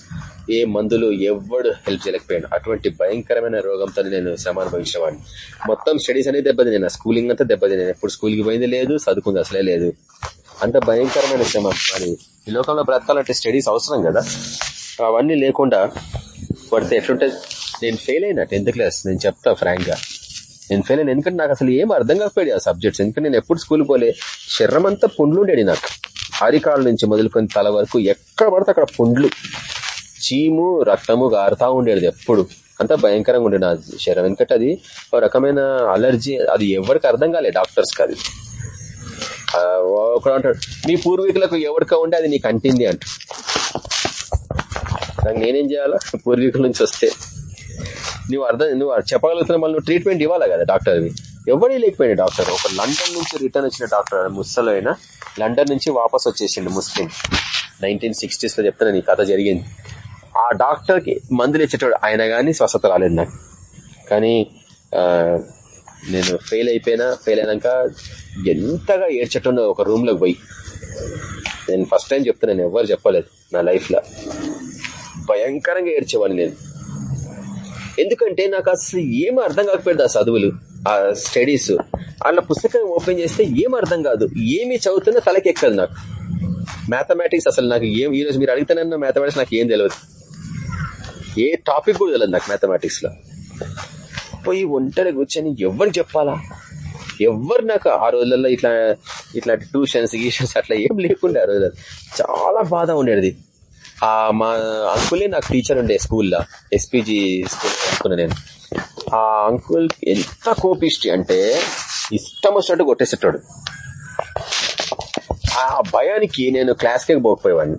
ఏ మందులు ఎవడు హెల్ప్ చేయలేకపోయాడు. అటువంటి భయంకరమైన రోగంతో నేను శ్రమ అనుభవించేవాడిని. మొత్తం స్టడీస్ అనేది దెబ్బతిని నా స్కూలింగ్ అంతా దెబ్బతిని ఎప్పుడు స్కూల్కి పోయింది లేదు చదువుకుంది అసలే లేదు. అంత భయంకరమైన శ్రమ. అని ఈ లోకంలో బ్రతకాలంటే స్టడీస్ అవసరం కదా? అవన్నీ లేకుండా పడితే ఎట్లుంటే నేను ఫెయిల్ అయినా టెన్త్ క్లాస్ నేను చెప్తా ఫ్రాంక్గా. నేను ఫెయిల్ అయినా ఎందుకంటే నాకు అసలు ఏం అర్థం కాకపోయాడు ఆ సబ్జెక్ట్స్ ఎందుకంటే నేను ఎప్పుడు స్కూల్ పోలే. శరీరం అంతా పుండ్లుండేది నాకు. అరికాల నుంచి మొదలుకొని తల వరకు ఎక్కడ పడితే అక్కడ పుండ్లు. చీము రక్తము గారుతా ఉండేది ఎప్పుడు. అంత భయంకరంగా ఉండేది నా శరీరం. ఎందుకంటే అది ఒక రకమైన అలర్జీ. అది ఎవరికి అర్థం కాలే డాక్టర్స్కి అది. నీ ఒకడు అంటాడు మీ పూర్వీకులకు ఎవరికా ఉండే అది నీకు అంటింది అంట. నాకు నేనేం చేయాలా? పూర్వీకుల నుంచి వస్తే. నువ్వు అర్థం నువ్వు చెప్పగలుగుతున్న మళ్ళీ ట్రీట్మెంట్ ఇవ్వాలి కదా డాక్టర్వి? ఎవరి లేకపోయాడు డాక్టర్. ఒక లండన్ నుంచి రిటర్న్ వచ్చిన డాక్టర్ ముస్సలో అయినా లండన్ నుంచి వాపస్ వచ్చేసిండు ముస్లిం. నైన్టీన్ సిక్స్టీస్లో చెప్తాను ఈ కథ జరిగింది. ఆ డాక్టర్కి మందులు ఇచ్చేటోడు ఆయన కానీ స్వస్థత రాలేదు నాకు. కానీ నేను ఫెయిల్ అయిపోయినా ఫెయిల్ అయినాక ఎంతగా ఏడ్చటంలో ఒక రూమ్లోకి పోయి. నేను ఫస్ట్ టైం చెప్తాను నేను ఎవరు చెప్పలేదు నా లైఫ్లో. భయంకరంగా ఏడ్చేవాడిని నేను. ఎందుకంటే నాకు అసలు ఏం అర్థం కాకపోయింది ఆ చదువులు. ఆ స్టడీస్ అలా పుస్తకం ఓపెన్ చేస్తే ఏం అర్థం కాదు. ఏమి చదువుతున్నా తలకెక్కదు నాకు. మ్యాథమెటిక్స్ అసలు నాకు ఏం ఈ రోజు మీరు అడిగితేనన్న మ్యాథమెటిక్స్ నాకు ఏం తెలియదు ఏ టాపిక్ కూడా తెలియదు నాకు మ్యాథమెటిక్స్లో. పోయి ఒంటరి కూర్చొని ఎవరు చెప్పాలా? ఎవరు నాకు ఆ రోజులలో ఇట్లా ఇట్లాంటి ట్యూషన్స్ గీషన్స్ అట్లా ఏం లేకుండే ఆ రోజుల్లో. చాలా బాధ ఉండేది. ఆ మా అంకులే నాకు టీచర్ ఉండే స్కూల్లో. ఎస్పీజీ స్కూల్ అనుకున్నా నేను. ఆ అంకుల్ ఎంత కోపిష్టి అంటే ఇష్టం వచ్చినట్టు కొట్టేసేటాడు. ఆ భయానికి నేను క్లాస్కే పోకపోయేవాడిని.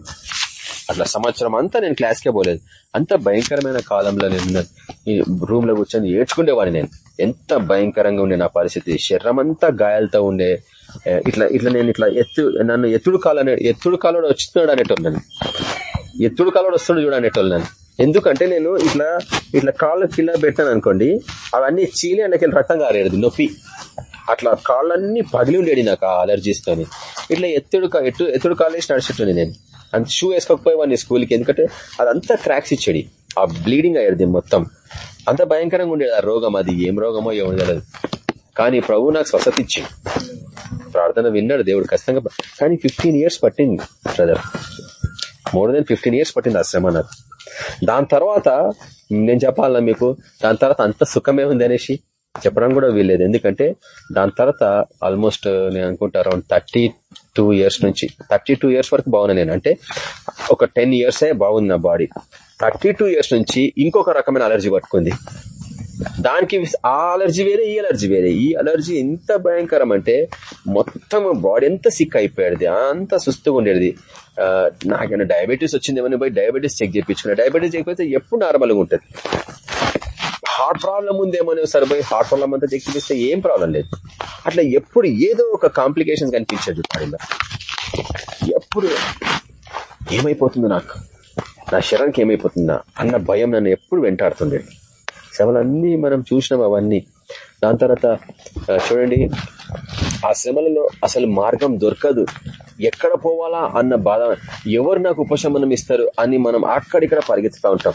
అట్లా సంవత్సరం అంతా నేను క్లాస్కే పోలేదు. అంత భయంకరమైన కాలంలో నేను రూమ్లో కూర్చొని ఏడ్చుకునేవాడిని నేను. ఎంత భయంకరంగా ఉండే నా పరిస్థితి. శరీరం అంతా గాయాలతో ఉండే. ఇట్లా ఇట్లా నేను ఇట్లా ఎత్తు నన్ను ఎత్తుడు కాలు ఎత్తుడు కాలు వచ్చినాడు అనేటోళ్ళు నన్ను. ఎత్తుడు కాలు వస్తున్నాడు చూడనేటోళ్ళు నన్ను. ఎందుకంటే నేను ఇట్లా ఇట్లా కాళ్ళు కింద పెట్టాను అనుకోండి అవన్నీ చీలి అండకెళ్ళి రక్తం కారేది నొప్పి. అట్లా కాళ్ళన్నీ పగిలి ఉండేది నాకు ఆ అలర్జీస్ ఇట్లా ఎత్తుడు కా- ఎత్తు ఎత్తుడు వేసి నడిచేటోని నేను. అంత షూ వేసుకోకపోయేవాడిని స్కూల్కి ఎందుకంటే అదంతా క్రాక్స్ ఇచ్చేది ఆ బ్లీడింగ్ అయ్యేది మొత్తం. అంత భయంకరంగా ఉండేది ఆ రోగం అది. ఏం రోగమో ఏమో తెలియదు కానీ ప్రభు నాకు స్వస్థత ఇచ్చింది ప్రార్థన విన్నాడు దేవుడు ఖచ్చితంగా. కానీ ఫిఫ్టీన్ ఇయర్స్ పట్టింది brother more than fifteen years పట్టింది ఆ శ్రమ నాకు. దాని తర్వాత నేను చెప్పాలన్నా మీకు దాని తర్వాత అంత సుఖమే ఉంది అనేసి చెప్పడం కూడా వీల్లేదు. ఎందుకంటే దాని తర్వాత ఆల్మోస్ట్ నేను అనుకుంటా అరౌండ్ థర్టీ టూ ఇయర్స్ నుంచి థర్టీ టూ ఇయర్స్ వరకు బాగున్నా నేను. అంటే ఒక టెన్ ఇయర్సే బాగుంది నా బాడీ థర్టీ టూ ఇయర్స్ నుంచి ఇంకొక రకమైన అలర్జీ పట్టుకుంది. దానికి ఆ అలర్జీ వేరే ఈ అలర్జీ వేరే. ఈ అలర్జీ ఎంత భయంకరం అంటే మొత్తం బాడీ ఎంత సిక్ అయిపోయేది. అంత సుస్తుగా ఉండేది. నాకైనా నాకేమైనా డయాబెటీస్ వచ్చిందేమని పోయి డయాబెటీస్ చెక్ చేయించుకున్నా. డయాబెటీస్ చెక్ చేస్తే ఎప్పుడు నార్మల్గా ఉంటుంది? హార్ట్ ప్రాబ్లం ఉందేమో సరిపోయి హార్ట్ ప్రాబ్లం అంతా చెక్ చేస్తే ఏం ప్రాబ్లం లేదు. అట్లా ఎప్పుడు ఏదో ఒక కాంప్లికేషన్ కనిపించదు బాడీలో ఎప్పుడు? ఏమైపోతుంది నాకు? నా శరీరానికి ఏమైపోతుందా? అన్న భయం నన్ను ఎప్పుడు వెంటాడుతుండే. శ్రమలన్నీ మనం చూసినాం అవన్నీ. దాని తర్వాత చూడండి. ఆ శ్రమలలో అసలు మార్గం దొరకదు. ఎక్కడ పోవాలా అన్న బాధ ఎవరు నాకు ఉపశమనం ఇస్తారు అని మనం అక్కడిక్కడ పరిగెత్తుతూ ఉంటాం.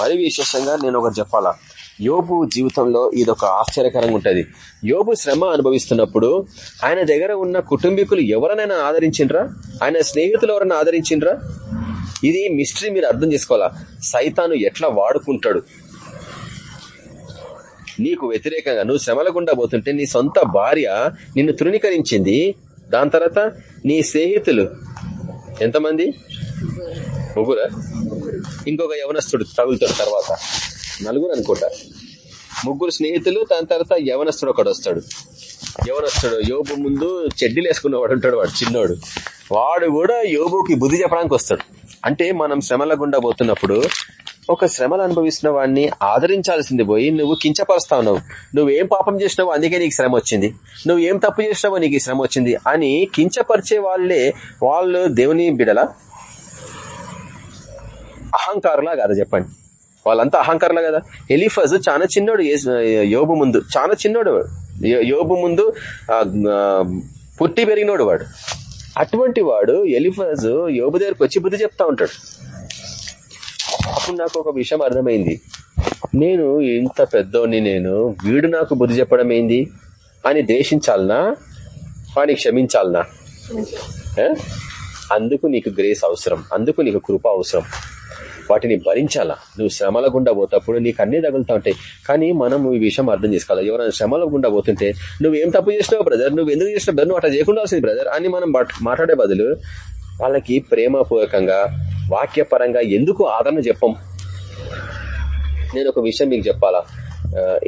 మరి విశేషంగా నేను ఒకటి చెప్పాలా? యోబు జీవితంలో ఇదొక ఆశ్చర్యకరంగా ఉంటుంది. యోబు శ్రమ అనుభవిస్తున్నప్పుడు ఆయన దగ్గర ఉన్న కుటుంబీకులు ఎవరినైనా ఆదరించిండ్రా? ఆయన స్నేహితులు ఎవరైనా ఆదరించిండ్రా? ఇది మిస్టరీ మీరు అర్థం చేసుకోవాలా? సైతాను ఎట్లా వాడుకుంటాడు? నీకు వ్యతిరేకంగా నువ్వు శ్రమల గుండా పోతుంటే నీ సొంత భార్య నిన్ను తృణీకరించింది. దాని తర్వాత నీ స్నేహితులు ఎంతమంది? ముగ్గురా? ఇంకొక యవనస్తుడు తగులుతాడు తర్వాత. నలుగురు అనుకుంటా. ముగ్గురు స్నేహితులు దాని తర్వాత యవనస్తుడు ఒకడు వస్తాడు. యవనస్తుడు యోబు ముందు చెడ్డీలు వేసుకున్నవాడు ఉంటాడు వాడు చిన్నోడు. వాడు కూడా యోబుకి బుద్ధి చెప్పడానికి వస్తాడు. అంటే మనం శ్రమల గుండా పోతున్నప్పుడు ఒక శ్రమలు అనుభవిస్తున్న వాడిని ఆదరించాల్సింది పోయి నువ్వు కించపరుస్తా ఉన్నావు నువ్వేం పాపం చేసినావు అందుకే నీకు శ్రమ వచ్చింది. నువ్వు ఏం తప్పు చేసినావో నీకు శ్రమ వచ్చింది అని కించపరిచే వాళ్ళే వాళ్ళు దేవుని బిడల అహంకారులా కదా చెప్పండి. వాళ్ళంతా అహంకారులా కదా? ఎలిఫజ్ చాలా చిన్నోడు యోబు ముందు. చాలా చిన్నోడు యోబు ముందు పుట్టి పెరిగినోడు వాడు. అటువంటి వాడు ఎలిఫజ్ యోబు దగ్గరకు వచ్చి బుద్ధి చెప్తా ఉంటాడు. అప్పుడు నాకు ఒక విషయం అర్థమైంది. నేను ఇంత పెద్దోని నేను వీడు నాకు బుద్ధి చెప్పడం ఏంది? అని ద్వేషించాలనా? వాడిని క్షమించాలనా? అందుకు నీకు గ్రేస్ అవసరం అందుకు నీకు కృప అవసరం. వాటిని భరించాలా? నువ్వు శ్రమల గుండా పోతప్పుడు నీకు అన్ని తగులుతా ఉంటాయి. కానీ మనం ఈ విషయం అర్థం చేసుకోవాలి. ఎవరైనా శ్రమల గుండా పోతుంటే నువ్వు ఏం తప్పు చేసినావు బ్రదర్? నువ్వు ఎందుకు చేసినావు బ్రదర్? నువ్వు అట్లా చేయకుండా బ్రదర్? అని మనం మాట్లాడే బదులు వాళ్ళకి ప్రేమపూర్వకంగా వాక్యపరంగా ఎందుకు ఆదరణ చెప్పం? నేను ఒక విషయం మీకు చెప్పాలా?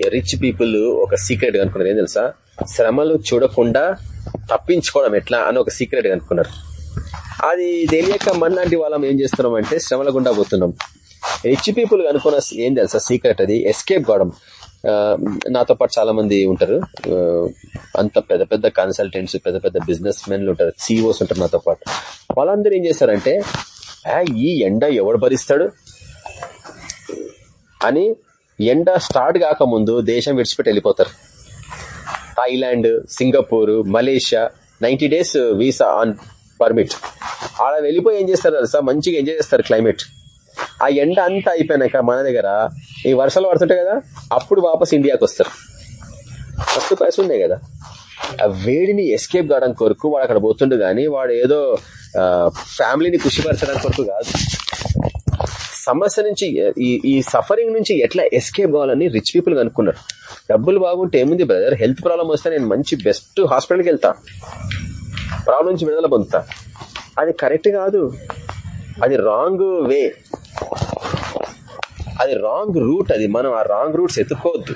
రిచ్ పీపుల్ ఒక సీక్రెట్ కనుక్కున్నారు ఏం తెలుసా? శ్రమలు చూడకుండా తప్పించుకోవడం ఎట్లా అని ఒక సీక్రెట్ కనుక్కున్నారు అది తెలియక మనలాంటి వాళ్ళం ఏం చేస్తున్నాం అంటే శ్రమల గుండా పోతున్నాం. రిచ్ పీపుల్ అనుకున్న ఏం తెలుసా? సీక్రెట్ అది? ఎస్కేప్ కావడం. నాతో పాటు చాలా మంది ఉంటారు అంత పెద్ద పెద్ద కన్సల్టెంట్స్ పెద్ద పెద్ద బిజినెస్ మెన్లు ఉంటారు సిఇఓస్ ఉంటారు నాతో పాటు. వాళ్ళందరూ ఏం చేస్తారంటే ఈ ఎండ ఎవడు భరిస్తాడు? అని ఎండ స్టార్ట్ కాకముందు దేశం విడిచిపెట్టి వెళ్ళిపోతారు. Thailand Singapore Malaysia ninety days visa on permit. అలా వెళ్ళిపోయి ఏం చేస్తారు తెలుసా? మంచిగా ఎంజాయ్ చేస్తారు క్లైమేట్. ఆ ఎండ అంతా అయిపోయినాక మన దగ్గర ఈ వర్షాలు పడుతుంటాయి కదా అప్పుడు వాపస్ ఇండియాకి వస్తారు. ఫస్ట్ పైసలు ఉన్నాయి కదా. ఆ వేడిని ఎస్కేప్ కావడం కొరకు వాడు అక్కడ పోతుండు కానీ వాడు ఏదో ఫ్యామిలీని ఖుషిపరచడం కొరకు కాదు. సమస్య నుంచి ఈ ఈ సఫరింగ్ నుంచి ఎట్లా ఎస్కేప్ కావాలని రిచ్ పీపుల్ అనుకున్నారు. డబ్బులు బాగుంటే ఏముంది బ్రదర్ హెల్త్ ప్రాబ్లం వస్తే నేను మంచి బెస్ట్ హాస్పిటల్కి వెళ్తా. ప్రాబ్లం నుంచి విడుదల పొందుతా. అది కరెక్ట్ కాదు. అది రాంగ్ వే అది రాంగ్ రూట్ అది. మనం ఆ రాంగ్ రూట్స్ ఎత్తుకోవద్దు.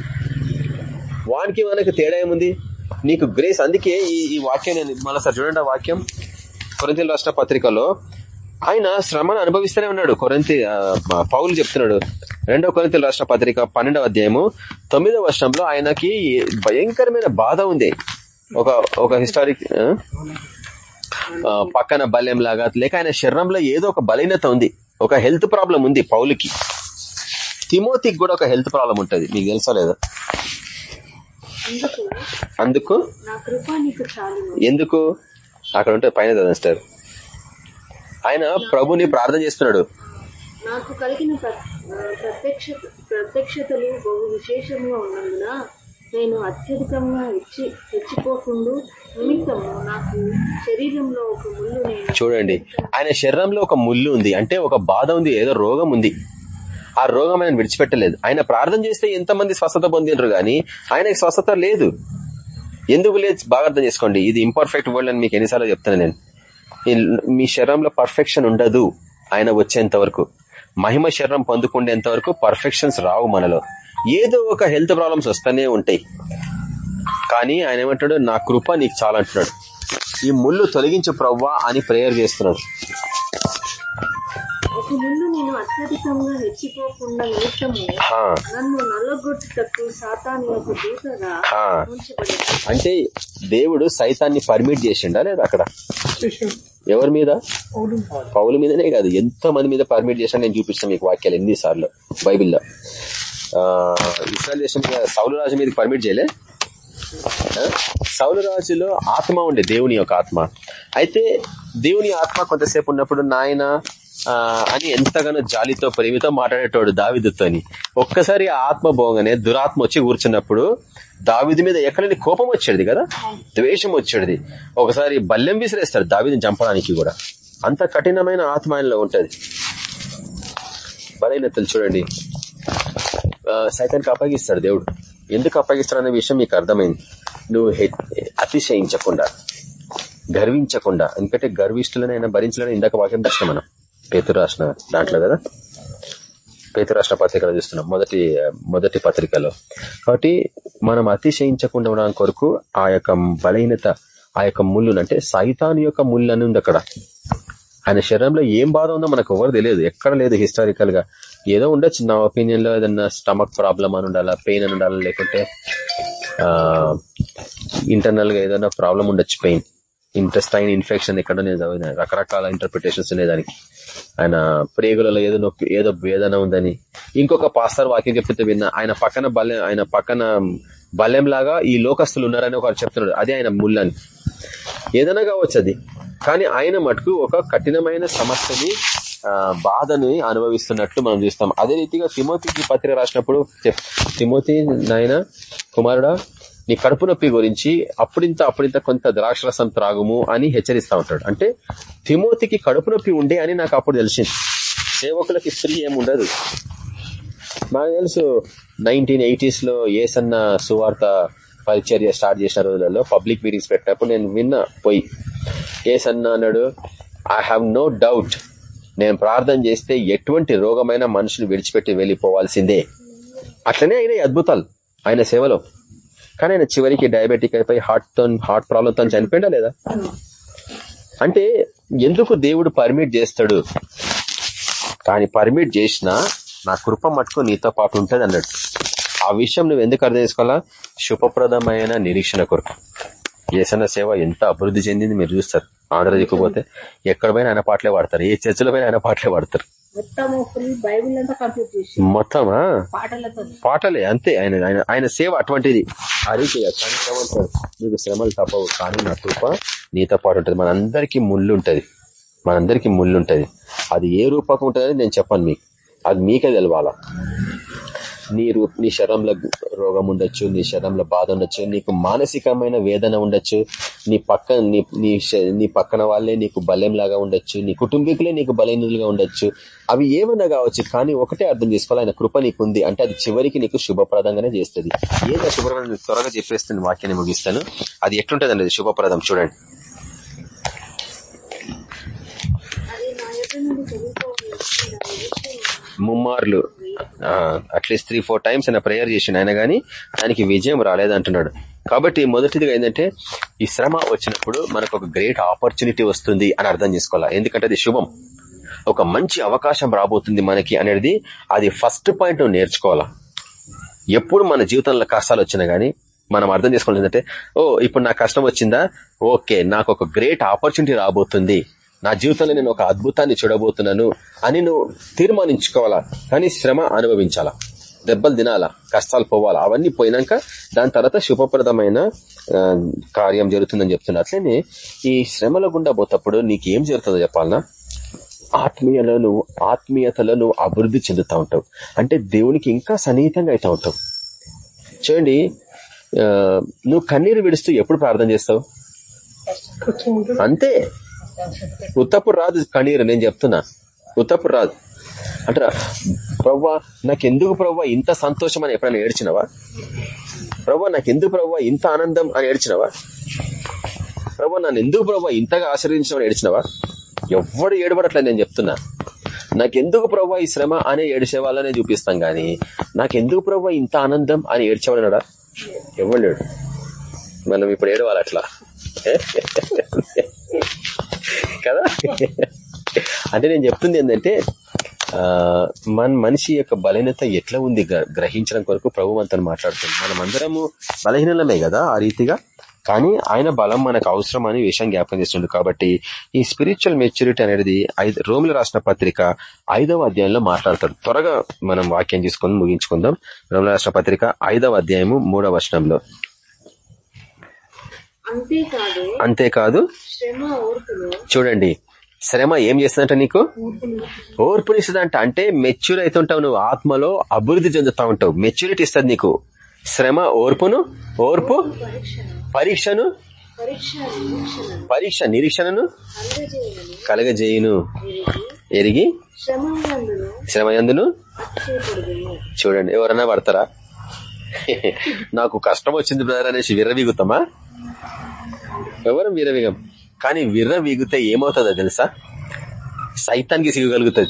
వానికి మనకి తేడా ఏముంది? నీకు గ్రేస్ అందుకే ఈ ఈ వాక్యం నేను మళ్ళీ చూడండి వాక్యం. కొరంతిల రాష్ట్ర పత్రికలో ఆయన శ్రమను అనుభవిస్తూనే ఉన్నాడు. కొరంతి పౌలు చెప్తున్నాడు. రెండో కొరంతిల రాష్ట్ర పత్రిక పన్నెండవ అధ్యాయము తొమ్మిదవ వర్షంలో ఆయనకి భయంకరమైన బాధ ఉంది. ఒక ఒక హిస్టారిక్ పక్కన బల్యం లాగా లేక ఆయన శరీరంలో ఏదో ఒక బలహీనత ఉంది. ఒక హెల్త్ ప్రాబ్లం ఉంది పౌలుకి. తిమోతికి కూడా ఒక హెల్త్ ప్రాబ్లం ఉంటది. మీకు తెలుసా లేదా? అందుకు? ఎందుకు? అక్కడ ఉంటే పైన చదివిస్తారు ఆయన ప్రభుని ప్రార్థన చేస్తున్నాడు. నాకు కలిగిన ప్రత్యక్షతలు బహు విశేషంగా ఉన్నందున నేను అత్యధికంగా హెచ్చి హెచ్చిపోకుండా నిమిత్తము నాకు శరీరంలో ఒక ముళ్ళు చూడండి. ఆయన శరీరంలో ఒక ముళ్ళు ఉంది. అంటే ఒక బాధ ఉంది ఏదో రోగం ఉంది. ఆ రోగం ఆయన విడిచిపెట్టలేదు. ఆయన ప్రార్థన చేస్తే ఎంతమంది స్వస్థత పొందినరు గాని ఆయనకి స్వస్థత లేదు. ఎందుకు లేదు? బాగా అర్థం చేసుకోండి. ఇది ఇంపర్ఫెక్ట్ వరల్డ్ అని మీకు ఎన్నిసార్లు చెప్తాను నేను. మీ శరీరంలో పర్ఫెక్షన్ ఉండదు. ఆయన వచ్చేంత వరకు. మహిమ శరీరం పొందుకుండేంత వరకు పర్ఫెక్షన్స్ రావు మనలో. ఏదో ఒక హెల్త్ ప్రాబ్లమ్స్ వస్తూనే ఉంటాయి. కానీ ఆయన ఏమంటాడు? నా కృప నీకు చాలా అంటున్నాడు ఈ ముళ్ళు తొలగించు ప్రవ్వా అని ప్రేయర్ చేస్తున్నాడు. అంటే దేవుడు సైతాన్ని పర్మిట్ చేసిండా లేదా అక్కడ? ఎవరి మీద? పౌల మీదనే కాదు. ఎంతో మంది మీద పర్మిట్ చేసినా నేను చూపిస్తాను మీకు వాక్యాలు ఎన్నిసార్లు బైబిల్లో. ఇస్రాయల్ దేశం సౌలు రాజు మీద పర్మిట్ చేయలే? సౌలు రాజులో ఆత్మ ఉండే దేవుని యొక్క ఆత్మ. అయితే దేవుని ఆత్మ కొంతసేపు ఉన్నప్పుడు నాయన అని ఎంతగానో జాలితో ప్రేమితో మాట్లాడేటోడు దావిదుతోని ఒక్కసారి ఆత్మ బోగానే దురాత్మ వచ్చి కూర్చున్నప్పుడు దావిది మీద ఎక్కడని కోపం వచ్చేది కదా? ద్వేషం వచ్చేది. ఒకసారి బల్లెం విసిరేస్తాడు దావిదిని చంపడానికి కూడా. అంత కఠినమైన ఆత్మ ఆయనలో ఉంటది. బలైనతలు చూడండి. సైతానికి అప్పగిస్తాడు దేవుడు. ఎందుకు అప్పగిస్తాడు అనే విషయం మీకు అర్థమైంది. నువ్వు అతిశయించకుండా గర్వించకుండా ఎందుకంటే గర్విష్ఠులనైనా భరించలేని ఇందాక వాక్యం దర్శనం మనం. పేతు రాసిన దాంట్లో కదా? పేతు రాష్ట్ర పత్రికలో చూస్తున్నాం మొదటి మొదటి పత్రికలో. కాబట్టి మనం అతిశయించకుండా ఉండడం కొరకు ఆ యొక్క బలహీనత ఆ యొక్క ముళ్ళు అంటే సైతాను యొక్క ముళ్ళు అని ఉంది అక్కడ. ఆయన శరీరంలో ఏం బాధ ఉందో మనకు ఎవరు తెలియదు ఎక్కడ లేదు హిస్టారికల్గా. ఏదో ఉండొచ్చు నా ఒపీనియన్లో ఏదన్నా స్టమక్ ప్రాబ్లం అని ఉండాలా పెయిన్ అని ఉండాలా లేకుంటే ఇంటర్నల్గా ఏదైనా ప్రాబ్లం ఉండొచ్చు పెయిన్ ఇంటెస్టైన్ ఇన్ఫెక్షన్ ఎక్కడ నేను చదివిన రకరకాల ఇంటర్ప్రిటేషన్స్ ఉన్నాయి దానికి. ఆయన ప్రేగులలో ఏదో నొప్పి ఏదో వేదన ఉందని. ఇంకొక పాస్టర్ వాక్యం చెప్తే విన్నా ఆయన పక్కన బల్యం ఆయన పక్కన బల్యం లాగా ఈ లోకస్తులు ఉన్నారని ఒకరు చెప్తున్నాడు. అదే ఆయన ముళ్ళని ఏదైనా కావచ్చు అది. కానీ ఆయన మటుకు ఒక కఠినమైన సమస్యని బాధని అనుభవిస్తున్నట్లు మనం చూస్తాం. అదే రీతిగా తిమోతికి పత్రిక రాసినప్పుడు తిమోతి నాయన కుమారుడా నీ కడుపు నొప్పి గురించి అప్పుడింత అప్పుడింత కొంత ద్రాక్షరసం త్రాగుము అని హెచ్చరిస్తా ఉంటాడు. అంటే తిమోతికి కడుపు నొప్పి ఉండే అని నాకు అప్పుడు తెలిసింది. సేవకులకి స్త్రీ ఏమి ఉండదు. తెలుసు నైన్టీన్ ఎయిటీస్లో ఏసన్న సువార్త పరిచర్య స్టార్ట్ చేసిన రోజులలో పబ్లిక్ మీటింగ్స్ పెట్టినప్పుడు నేను విన్నా పోయి ఏసన్న అన్నాడు ఐ హావ్ నో డౌట్ నేను ప్రార్థన చేస్తే ఎటువంటి రోగమైన మనుషులు విడిచిపెట్టి వెళ్ళిపోవాల్సిందే. అట్లనే అయినాయి అద్భుతాలు ఆయన సేవలో. కానీ ఆయన చివరికి డయాబెటిక్ అయిపోయి హార్ట్తో హార్ట్ ప్రాబ్లమ్తో చనిపోయిందా లేదా? అంటే ఎందుకు దేవుడు పర్మిట్ చేస్తాడు? కానీ పర్మిట్ చేసినా నా కృప మట్టుకు నీతో పాటు ఉంటుంది అన్నట్టు. ఆ విషయం నువ్వు ఎందుకు అర్థం చేసుకోవాలా? శుభప్రదమైన నిరీక్షణ కొరకు. ఏసన్న సేవ ఎంత అభివృద్ధి చెందింది మీరు చూస్తారు. ఆంధ్ర దిక్కుపోతే ఎక్కడ పోయినా ఆయన పాటలే వాడతారు ఏ చర్చలో పోయినా ఆయన పాటలే వాడతారు మొత్తం ఫుల్ బైబిల్ అంతా కంప్లీట్ చేసి మొత్తమా? పాటలతో. పాటలే అంతే. ఆయన ఆయన ఆయన సేవ అటువంటిది. కానీ శ్రమంటాడు నీకు శ్రమలు తప్పవు. కానీ నా కృప నీతో పాటు ఉంటుంది. మనందరికీ ముళ్ళు ఉంటది. మనందరికీ ముళ్ళు ఉంటది. అది ఏ రూపకం ఉంటుందని నేను చెప్పను మీకు. అది మీకే తెలవాలా? నీ నీ శరంలో రోగం ఉండొచ్చు నీ శరంలో బాధ ఉండొచ్చు నీకు మానసికమైన వేదన ఉండొచ్చు నీ పక్క నీ నీ నీ పక్కన వాళ్ళే నీకు బలంలాగా ఉండొచ్చు నీ కుటుంబీకులే నీకు బలహీనులుగా ఉండొచ్చు. అవి ఏమన్నా కావచ్చు కానీ ఒకటే అర్థం చేసుకోవాలి. ఆయన కృప నీకుంది అంటే అది చివరికి నీకు శుభప్రదంగానే చేస్తుంది. ఏదో శుభప్రదం త్వరగా చెప్పేస్తుంది వాక్యాన్ని ముగిస్తాను. అది ఎట్లుంటది అనేది శుభప్రదం? చూడండి అది నా యొక్క నుండి చదువుకోవాలి ముమ్మార్లు. At least three four times ఆయన ప్రేయర్ చేసిండు. ఆయన కానీ దానికి విజయం రాలేదంటున్నాడు. కాబట్టి మొదటిదిగా ఏంటంటే ఈ శ్రమ వచ్చినప్పుడు మనకు ఒక గ్రేట్ ఆపర్చునిటీ వస్తుంది అని అర్థం చేసుకోవాలా? ఎందుకంటే అది శుభం. ఒక మంచి అవకాశం రాబోతుంది మనకి అనేది అది ఫస్ట్ పాయింట్ నేర్చుకోవాలా? ఎప్పుడు మన జీవితంలో కష్టాలు వచ్చినా గానీ మనం అర్థం చేసుకోవాలి ఏంటంటే ఓ ఇప్పుడు నాకు కష్టం వచ్చిందా? ఓకే నాకు ఒక గ్రేట్ ఆపర్చునిటీ రాబోతుంది. నా జీవితంలో నేను ఒక అద్భుతాన్ని చూడబోతున్నాను అని నువ్వు తీర్మానించుకోవాలా? కానీ శ్రమ అనుభవించాలా? దెబ్బలు తినాలా? కష్టాలు పోవాలా? అవన్నీ పోయినాక దాని తర్వాత శుభప్రదమైన కార్యం జరుగుతుందని చెప్తున్నా. అట్లనే ఈ శ్రమల గుండా పోతప్పుడు నీకేం జరుగుతుందో చెప్పాలనా? ఆత్మీయలో నువ్వు ఆత్మీయతలో నువ్వు అభివృద్ధి చెందుతా ఉంటావు. అంటే దేవునికి ఇంకా సన్నిహితంగా అవుతా ఉంటావు. చూడండి నువ్వు కన్నీరు విడుస్తూ ఎప్పుడు ప్రార్థన చేస్తావు? అంతే. ఉత్తపు రాదు కణీరు నేను చెప్తున్నా. ఉత్తపు రాదు అంటారా ప్రవ్వా నాకెందుకు ప్రవ్వా ఇంత సంతోషం అని ఎప్పుడైనా ఏడ్చినవా? ప్రవ్వా నాకెందుకు ప్రవ్వా ఇంత ఆనందం అని ఏడ్చినవా? ప్రభా నన్ను ఎందుకు ప్రవ్వా ఇంతగా ఆశ్రయించమని ఏడ్చినవా? ఎవ్వడు ఏడబడట్లేదు నేను చెప్తున్నా. నాకెందుకు ప్రభా ఈ శ్రమ అనే ఏడిచే వాళ్ళనే చూపిస్తాం గాని నాకెందుకు ప్రభా ఇంత ఆనందం అని ఏడ్చేవాడన్నాడా ఎవడు మనం ఇప్పుడు ఏడవాలి అట్లా కదా? అంటే నేను చెప్తుంది ఏంటంటే మన మనిషి యొక్క బలహీనత ఎట్లా ఉంది గ్రహించడం కొరకు ప్రభు మనతో మాట్లాడుతుంది. మనం అందరము బలహీనలమే కదా ఆ రీతిగా? కానీ ఆయన బలం మనకు అవసరం అని విషయం జ్ఞాపకం చేస్తుండే. కాబట్టి ఈ స్పిరిచువల్ మెచ్యూరిటీ అనేది ఐదు రోమిల రాసిన పత్రిక ఐదవ అధ్యాయంలో మాట్లాడతాడు. త్వరగా మనం వాక్యం తీసుకొని ముగించుకుందాం. రోమిల రాసిన పత్రిక ఐదవ అధ్యాయము మూడవ వచనంలో. అంతేకాదు చూడండి శ్రమ ఏం చేస్తుందంట నీకు? ఓర్పునిస్తుందంట. అంటే మెచ్యూర్ అవుతుంటావు నువ్వు ఆత్మలో అభివృద్ధి చెందుతా ఉంటావు. మెచ్యూరిటీ ఇస్తుంది నీకు. శ్రమ ఓర్పును ఓర్పు పరీక్షను. పరీక్ష నిరీక్షణను. కలగజేయును. ఎరిగి శ్రమయందును చూడండి ఎవరన్నా పడతారా? నాకు కష్టం వచ్చింది బ్రదర్ అనేసి విర్రవీగుతామా? ఎవరు విరవీగం? కానీ విర్రవీగితే ఏమవుతుందో తెలుసా? సైతానికి సిగ్గలుగుతుంది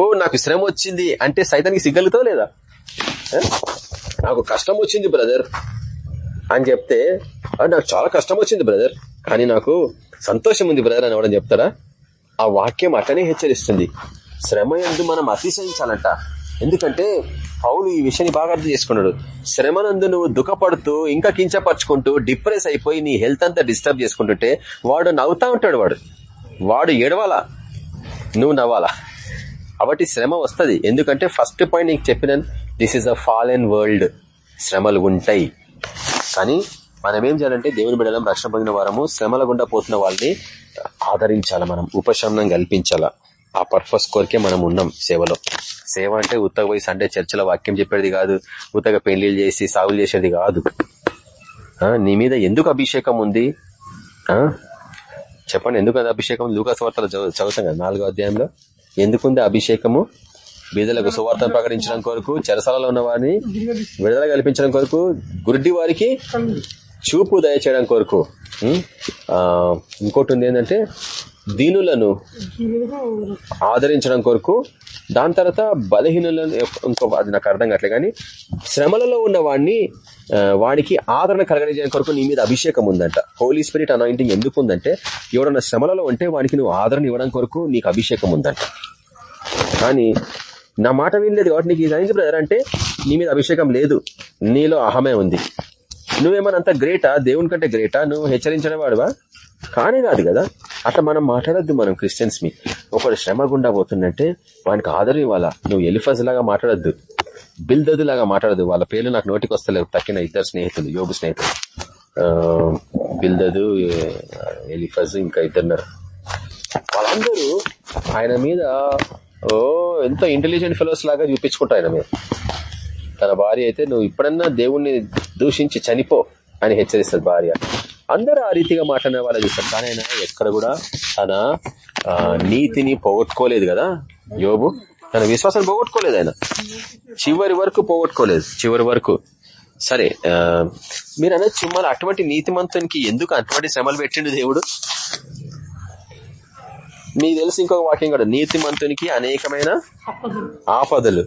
ఓ నాకు శ్రమ వచ్చింది. అంటే సైతానికి సిగ్గలుగుతావు లేదా? నాకు కష్టం వచ్చింది బ్రదర్. అని చెప్తే నాకు చాలా కష్టం వచ్చింది బ్రదర్. కానీ నాకు సంతోషం ఉంది బ్రదర్ అని ఎవడని చెప్తారా ఆ వాక్యం అట్లనే హెచ్చరిస్తుంది. శ్రమ ఎందు మనం అతిశయించాలంట. ఎందుకంటే పౌలు ఈ విషయాన్ని బాగా అర్థం చేసుకున్నాడు. శ్రమనందు నువ్వు దుఃఖపడుతూ ఇంకా కించపరుచుకుంటూ డిప్రెస్ అయిపోయి నీ హెల్త్ అంతా డిస్టర్బ్ చేసుకుంటుంటే వాడు నవ్వుతా ఉంటాడు వాడు. వాడు ఏడవాలా? నువ్వు నవ్వాలా? కాబట్టి శ్రమ వస్తుంది. ఎందుకంటే ఫస్ట్ పాయింట్ నీకు చెప్పిన this is a fallen world శ్రమలు ఉంటాయి. కానీ మనం ఏం చేయాలంటే దేవుని బిడ్డలం రక్షణ పొందిన వారము శ్రమల గుండా పోతున్న వాళ్ళని ఆదరించాల మనం ఉపశమనం కల్పించాలా? ఆ పర్పస్ కోరికే మనం ఉన్నాం సేవలో. సేవ అంటే ఉత్తగ పోయి సండే చర్చల వాక్యం చెప్పేది కాదు ఉత్తగ పెళ్ళిళ్ళు చేసి సాగులు చేసేది కాదు. నీ మీద ఎందుకు అభిషేకం ఉంది? చెప్పండి ఎందుకు అది అభిషేకం? లూకాస్ వార్తలు చదువుతాం కదా నాలుగో అధ్యాయంలో. ఎందుకుంది అభిషేకము? బీదలకు సువార్తను ప్రకటించడం కొరకు చెరసాలలో ఉన్న వారిని విడుదల కల్పించడం కొరకు గుడ్డి వారికి చూపు దయచేయడం కొరకు. ఇంకోటి ఉంది ఏంటంటే దీనులను ఆదరించడం కొరకు దాని తర్వాత బలహీనులను ఇంకో అది నాకు అర్థం కావట్లే కానీ శ్రమలలో ఉన్న వాడిని వాడికి ఆదరణ కలగజేయడం కొరకు నీ మీద అభిషేకం ఉందంట. హోలీ స్పిరిట్ అనాయింటింగ్ ఎందుకు ఉందంటే ఎవడన్నా శ్రమలలో ఉంటే వాడికి నువ్వు ఆదరణ ఇవ్వడం కొరకు నీకు అభిషేకం ఉందంట. కానీ నా మాట వినలేదు కాబట్టి నీకు ఇది బ్రదర్ అంటే నీ మీద అభిషేకం లేదు నీలో అహమే ఉంది. నువ్వేమన్నా అంత గ్రేటా దేవుని కంటే గ్రేటా నువ్వు హెచ్చరించిన వాడువా? కానే కాదు కదా. అట్లా మనం మాట్లాడొద్దు మనం క్రిస్టియన్స్ మీ ఒకడు శ్రమ గుండా పోతుందంటే వానికి ఆదరణ ఇవ్వాలా? నువ్వు ఎలిఫజ్ లాగా మాట్లాడొద్దు. బిల్దదు లాగా మాట్లాడదు వాళ్ళ పేర్లు నాకు నోటికి వస్తలేవు. తక్కిన ఇద్దరు స్నేహితులు యోగు స్నేహితులు. బిల్ బిల్దదు ఎలిఫజ్ ఇంకా ఇద్దరున్నారు వాళ్ళందరూ ఆయన మీద ఓ ఎంతో ఇంటెలిజెంట్ ఫెలోస్ లాగా చూపించుకుంటారు ఆయన మీద. తన భార్య అయితే నువ్వు ఇప్పుడన్నా దేవుణ్ణి దూషించి చనిపో. అని హెచ్చరిస్తుంది భార్య. అందరూ ఆ రీతిగా మాట్లాడిన వాళ్ళ చూస్తారు. కానీ ఆయన ఎక్కడ కూడా తన నీతిని పోగొట్టుకోలేదు కదా యోబు. తన విశ్వాసాన్ని పోగొట్టుకోలేదు ఆయన. చివరి వరకు పోగొట్టుకోలేదు. చివరి వరకు. సరే మీరు అనొచ్చు మరి అటువంటి నీతిమంతునికి ఎందుకు అటువంటి శ్రమలు పెట్టిండు దేవుడు? మీకు తెలిసి ఇంకొక వాక్యం కూడా నీతిమంతునికి అనేకమైన ఆపదలు.